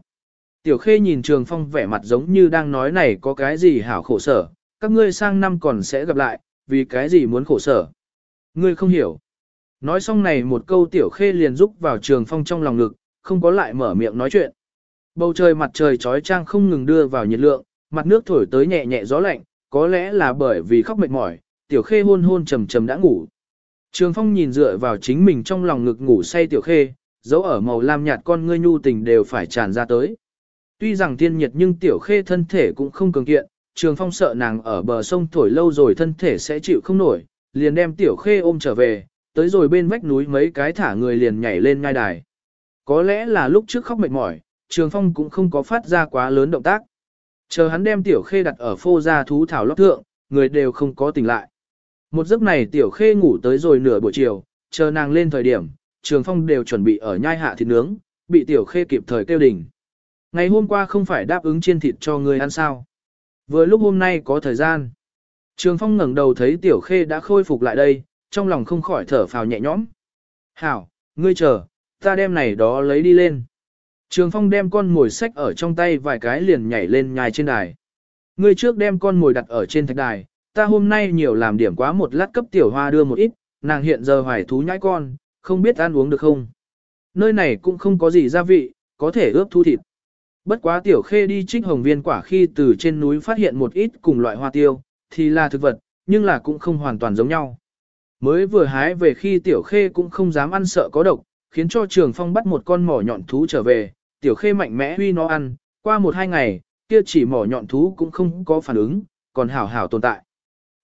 Tiểu Khê nhìn Trường Phong vẻ mặt giống như đang nói này có cái gì hảo khổ sở, các ngươi sang năm còn sẽ gặp lại, vì cái gì muốn khổ sở. Ngươi không hiểu. Nói xong này một câu Tiểu Khê liền rúc vào Trường Phong trong lòng ngực, không có lại mở miệng nói chuyện. Bầu trời mặt trời trói trang không ngừng đưa vào nhiệt lượng, mặt nước thổi tới nhẹ nhẹ gió lạnh, có lẽ là bởi vì khóc mệt mỏi, Tiểu Khê hôn hôn trầm trầm đã ngủ. Trường Phong nhìn dựa vào chính mình trong lòng ngực ngủ say Tiểu Khê, dấu ở màu lam nhạt con ngươi nhu tình đều phải tràn ra tới. Tuy rằng thiên nhiệt nhưng tiểu khê thân thể cũng không cường kiện, trường phong sợ nàng ở bờ sông thổi lâu rồi thân thể sẽ chịu không nổi, liền đem tiểu khê ôm trở về, tới rồi bên vách núi mấy cái thả người liền nhảy lên ngai đài. Có lẽ là lúc trước khóc mệt mỏi, trường phong cũng không có phát ra quá lớn động tác. Chờ hắn đem tiểu khê đặt ở phô ra thú thảo lót thượng, người đều không có tỉnh lại. Một giấc này tiểu khê ngủ tới rồi nửa buổi chiều, chờ nàng lên thời điểm, trường phong đều chuẩn bị ở nhai hạ thịt nướng, bị tiểu khê kịp thời kêu đỉnh. Ngày hôm qua không phải đáp ứng chiên thịt cho người ăn sao. Vừa lúc hôm nay có thời gian. Trường phong ngẩng đầu thấy tiểu khê đã khôi phục lại đây, trong lòng không khỏi thở phào nhẹ nhõm. Hảo, ngươi chờ, ta đem này đó lấy đi lên. Trường phong đem con mồi sách ở trong tay vài cái liền nhảy lên nhai trên đài. Ngươi trước đem con mồi đặt ở trên thạch đài, ta hôm nay nhiều làm điểm quá một lát cấp tiểu hoa đưa một ít, nàng hiện giờ hoài thú nhãi con, không biết ăn uống được không. Nơi này cũng không có gì gia vị, có thể ướp thu thịt. Bất quá tiểu khê đi trích hồng viên quả khi từ trên núi phát hiện một ít cùng loại hoa tiêu, thì là thực vật, nhưng là cũng không hoàn toàn giống nhau. Mới vừa hái về khi tiểu khê cũng không dám ăn sợ có độc, khiến cho trường phong bắt một con mỏ nhọn thú trở về, tiểu khê mạnh mẽ huy nó ăn, qua một hai ngày, kia chỉ mỏ nhọn thú cũng không có phản ứng, còn hảo hảo tồn tại.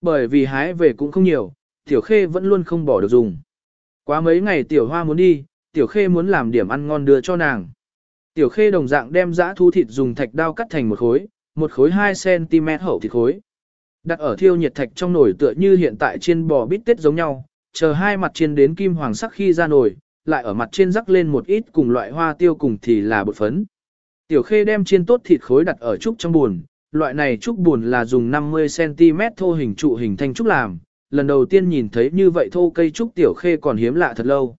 Bởi vì hái về cũng không nhiều, tiểu khê vẫn luôn không bỏ được dùng. Quá mấy ngày tiểu hoa muốn đi, tiểu khê muốn làm điểm ăn ngon đưa cho nàng. Tiểu khê đồng dạng đem dã thu thịt dùng thạch đao cắt thành một khối, một khối 2cm hậu thịt khối. Đặt ở thiêu nhiệt thạch trong nồi tựa như hiện tại trên bò bít tết giống nhau, chờ hai mặt chiên đến kim hoàng sắc khi ra nồi, lại ở mặt trên rắc lên một ít cùng loại hoa tiêu cùng thì là bột phấn. Tiểu khê đem chiên tốt thịt khối đặt ở trúc trong buồn, loại này trúc buồn là dùng 50cm thô hình trụ hình thành trúc làm, lần đầu tiên nhìn thấy như vậy thô cây trúc tiểu khê còn hiếm lạ thật lâu.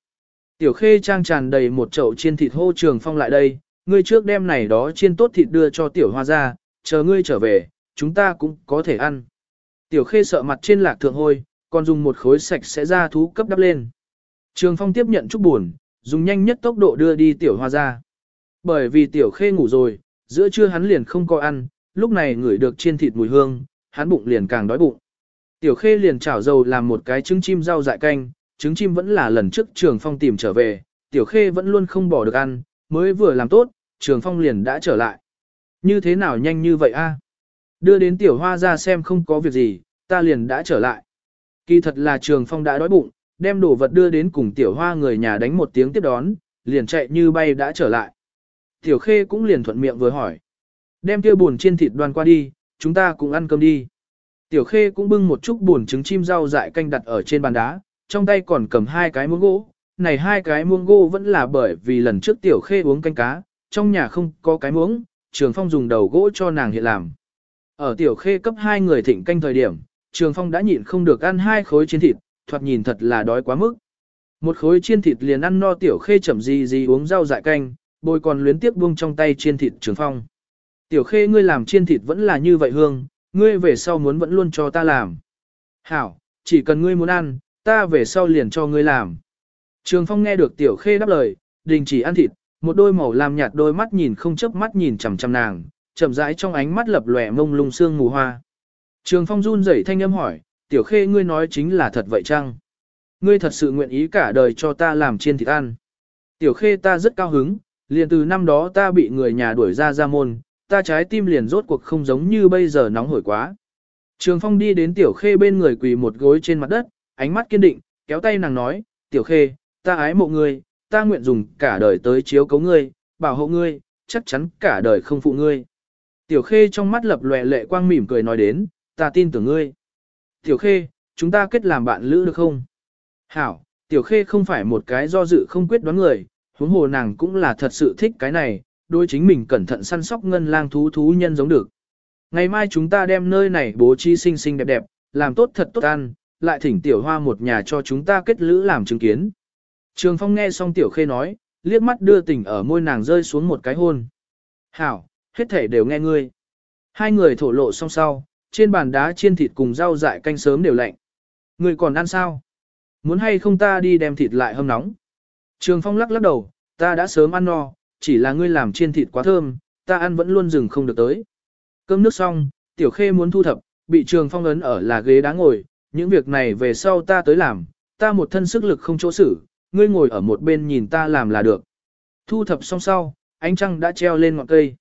Tiểu khê trang tràn đầy một chậu chiên thịt hô trường phong lại đây, ngươi trước đem này đó chiên tốt thịt đưa cho tiểu hoa ra, chờ ngươi trở về, chúng ta cũng có thể ăn. Tiểu khê sợ mặt trên lạc thượng hôi, còn dùng một khối sạch sẽ ra thú cấp đắp lên. Trường phong tiếp nhận chút buồn, dùng nhanh nhất tốc độ đưa đi tiểu hoa ra. Bởi vì tiểu khê ngủ rồi, giữa trưa hắn liền không có ăn, lúc này ngửi được chiên thịt mùi hương, hắn bụng liền càng đói bụng. Tiểu khê liền chảo dầu làm một cái trứng chim rau dại canh, trứng chim vẫn là lần trước trường phong tìm trở về, tiểu khê vẫn luôn không bỏ được ăn, mới vừa làm tốt, trường phong liền đã trở lại. Như thế nào nhanh như vậy a? Đưa đến tiểu hoa ra xem không có việc gì, ta liền đã trở lại. Kỳ thật là trường phong đã đói bụng, đem đồ vật đưa đến cùng tiểu hoa người nhà đánh một tiếng tiếp đón, liền chạy như bay đã trở lại. Tiểu khê cũng liền thuận miệng vừa hỏi. Đem kia buồn chiên thịt đoan qua đi, chúng ta cùng ăn cơm đi. Tiểu khê cũng bưng một chút buồn trứng chim rau dại canh đặt ở trên bàn đá, trong tay còn cầm hai cái muỗng gỗ. Này hai cái muỗng gỗ vẫn là bởi vì lần trước tiểu khê uống canh cá, trong nhà không có cái muỗng, trường phong dùng đầu gỗ cho nàng hiện làm. Ở tiểu khê cấp hai người thịnh canh thời điểm, trường phong đã nhịn không được ăn hai khối chiên thịt, thoạt nhìn thật là đói quá mức. Một khối chiên thịt liền ăn no tiểu khê chậm gì gì uống rau dại canh, bồi còn luyến tiếp buông trong tay chiên thịt trường phong. Tiểu khê ngươi làm chiên thịt vẫn là như vậy hương, ngươi về sau muốn vẫn luôn cho ta làm. Hảo, chỉ cần ngươi muốn ăn, ta về sau liền cho ngươi làm. Trường phong nghe được tiểu khê đáp lời, đình chỉ ăn thịt, một đôi màu làm nhạt đôi mắt nhìn không chớp mắt nhìn chằm chằm nàng, chậm rãi trong ánh mắt lập lòe mông lung sương mù hoa. Trường phong run rẩy thanh âm hỏi, tiểu khê ngươi nói chính là thật vậy chăng? Ngươi thật sự nguyện ý cả đời cho ta làm chiên thịt ăn. Tiểu khê ta rất cao hứng, liền từ năm đó ta bị người nhà đuổi ra ra môn, ta trái tim liền rốt cuộc không giống như bây giờ nóng hổi quá. Trường phong đi đến tiểu khê bên người quỳ một gối trên mặt đất, ánh mắt kiên định, kéo tay nàng nói, tiểu khê, ta ái mộ ngươi, ta nguyện dùng cả đời tới chiếu cấu ngươi, bảo hộ ngươi, chắc chắn cả đời không phụ ngươi. Tiểu khê trong mắt lập lòe lệ quang mỉm cười nói đến, ta tin tưởng ngươi. Tiểu khê, chúng ta kết làm bạn lữ được không? Hảo, tiểu khê không phải một cái do dự không quyết đoán người, huống hồ nàng cũng là thật sự thích cái này, đôi chính mình cẩn thận săn sóc ngân lang thú thú nhân giống được. Ngày mai chúng ta đem nơi này bố trí xinh xinh đẹp đẹp, làm tốt thật tốt ăn, lại thỉnh tiểu hoa một nhà cho chúng ta kết lữ làm chứng kiến. Trường Phong nghe xong tiểu khê nói, liếc mắt đưa tình ở môi nàng rơi xuống một cái hôn. Hảo, hết thể đều nghe ngươi. Hai người thổ lộ xong sau, trên bàn đá chiên thịt cùng rau dại canh sớm đều lạnh. Ngươi còn ăn sao? Muốn hay không ta đi đem thịt lại hâm nóng? Trường Phong lắc lắc đầu, ta đã sớm ăn no, chỉ là ngươi làm chiên thịt quá thơm, ta ăn vẫn luôn dừng không được tới. Cơm nước xong, tiểu khê muốn thu thập, bị trường phong ấn ở là ghế đá ngồi, những việc này về sau ta tới làm, ta một thân sức lực không chỗ xử, ngươi ngồi ở một bên nhìn ta làm là được. Thu thập xong sau, ánh trăng đã treo lên ngọn cây.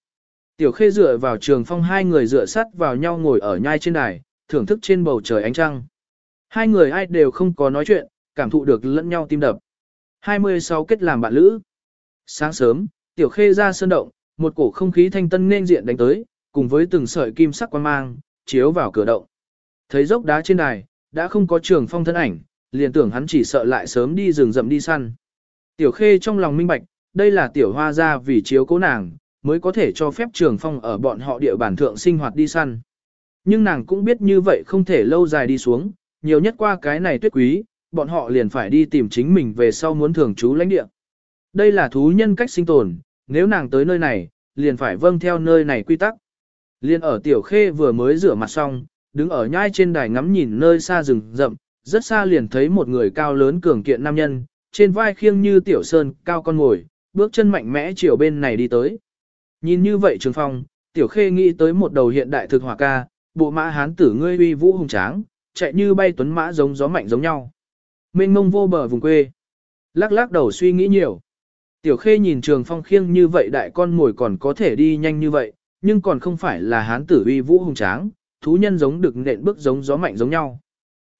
Tiểu khê dựa vào trường phong hai người dựa sắt vào nhau ngồi ở nhai trên đài, thưởng thức trên bầu trời ánh trăng. Hai người ai đều không có nói chuyện, cảm thụ được lẫn nhau tim đập. 26 kết làm bạn lữ. Sáng sớm, tiểu khê ra sơn động, một cổ không khí thanh tân nên diện đánh tới, cùng với từng sợi kim sắc quan mang, chiếu vào cửa động. Thấy dốc đá trên đài, đã không có trường phong thân ảnh, liền tưởng hắn chỉ sợ lại sớm đi rừng rậm đi săn. Tiểu khê trong lòng minh bạch, đây là tiểu hoa ra vì chiếu cố nàng, mới có thể cho phép trường phong ở bọn họ địa bàn thượng sinh hoạt đi săn. Nhưng nàng cũng biết như vậy không thể lâu dài đi xuống, nhiều nhất qua cái này tuyết quý, bọn họ liền phải đi tìm chính mình về sau muốn thường trú lãnh địa. Đây là thú nhân cách sinh tồn, nếu nàng tới nơi này, liền phải vâng theo nơi này quy tắc. Liên ở tiểu khê vừa mới rửa mặt xong, đứng ở nhai trên đài ngắm nhìn nơi xa rừng rậm, rất xa liền thấy một người cao lớn cường kiện nam nhân, trên vai khiêng như tiểu sơn, cao con ngồi, bước chân mạnh mẽ chiều bên này đi tới. Nhìn như vậy trường phong, tiểu khê nghĩ tới một đầu hiện đại thực hỏa ca, bộ mã hán tử ngươi uy vũ hùng tráng, chạy như bay tuấn mã giống gió mạnh giống nhau. Mênh mông vô bờ vùng quê. Lắc lắc đầu suy nghĩ nhiều. Tiểu khê nhìn trường phong khiêng như vậy đại con mồi còn có thể đi nhanh như vậy, nhưng còn không phải là hán tử uy vũ hùng tráng, thú nhân giống được nện bước giống gió mạnh giống nhau.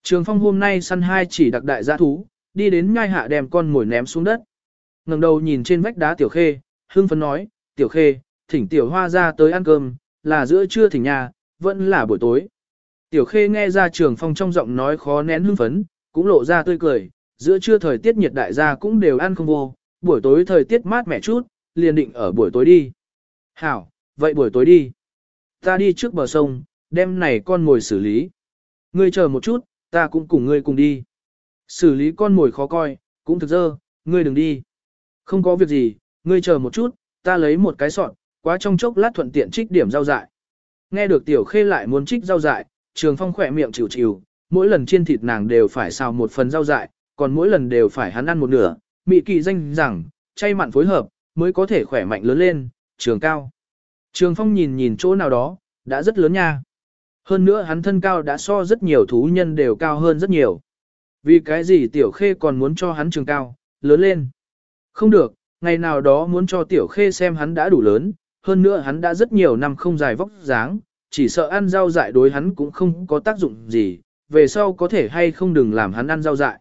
Trường phong hôm nay săn hai chỉ đặc đại gia thú, đi đến ngay hạ đem con mồi ném xuống đất. ngẩng đầu nhìn trên vách đá tiểu khê, hương phấn nói, tiểu khê, thỉnh tiểu hoa ra tới ăn cơm, là giữa trưa thỉnh nhà, vẫn là buổi tối. Tiểu khê nghe ra trường phong trong giọng nói khó nén hưng phấn, cũng lộ ra tươi cười, giữa trưa thời tiết nhiệt đại gia cũng đều ăn không vô, buổi tối thời tiết mát mẻ chút, liền định ở buổi tối đi. Hảo, vậy buổi tối đi. Ta đi trước bờ sông, đem này con ngồi xử lý. Ngươi chờ một chút, ta cũng cùng ngươi cùng đi. Xử lý con mồi khó coi, cũng thực dơ, ngươi đừng đi. Không có việc gì, ngươi chờ một chút, ta lấy một cái sọt, quá trong chốc lát thuận tiện trích điểm rau dại. Nghe được tiểu khê lại muốn trích rau dại, trường phong khỏe miệng chịu chịu, mỗi lần chiên thịt nàng đều phải xào một phần rau dại, còn mỗi lần đều phải hắn ăn một nửa, mị kỳ danh rằng, chay mặn phối hợp, mới có thể khỏe mạnh lớn lên, trường cao. Trường phong nhìn nhìn chỗ nào đó, đã rất lớn nha. Hơn nữa hắn thân cao đã so rất nhiều thú nhân đều cao hơn rất nhiều. Vì cái gì tiểu khê còn muốn cho hắn trường cao, lớn lên. Không được, ngày nào đó muốn cho tiểu khê xem hắn đã đủ lớn, hơn nữa hắn đã rất nhiều năm không dài vóc dáng, chỉ sợ ăn rau dại đối hắn cũng không có tác dụng gì, về sau có thể hay không đừng làm hắn ăn rau dại.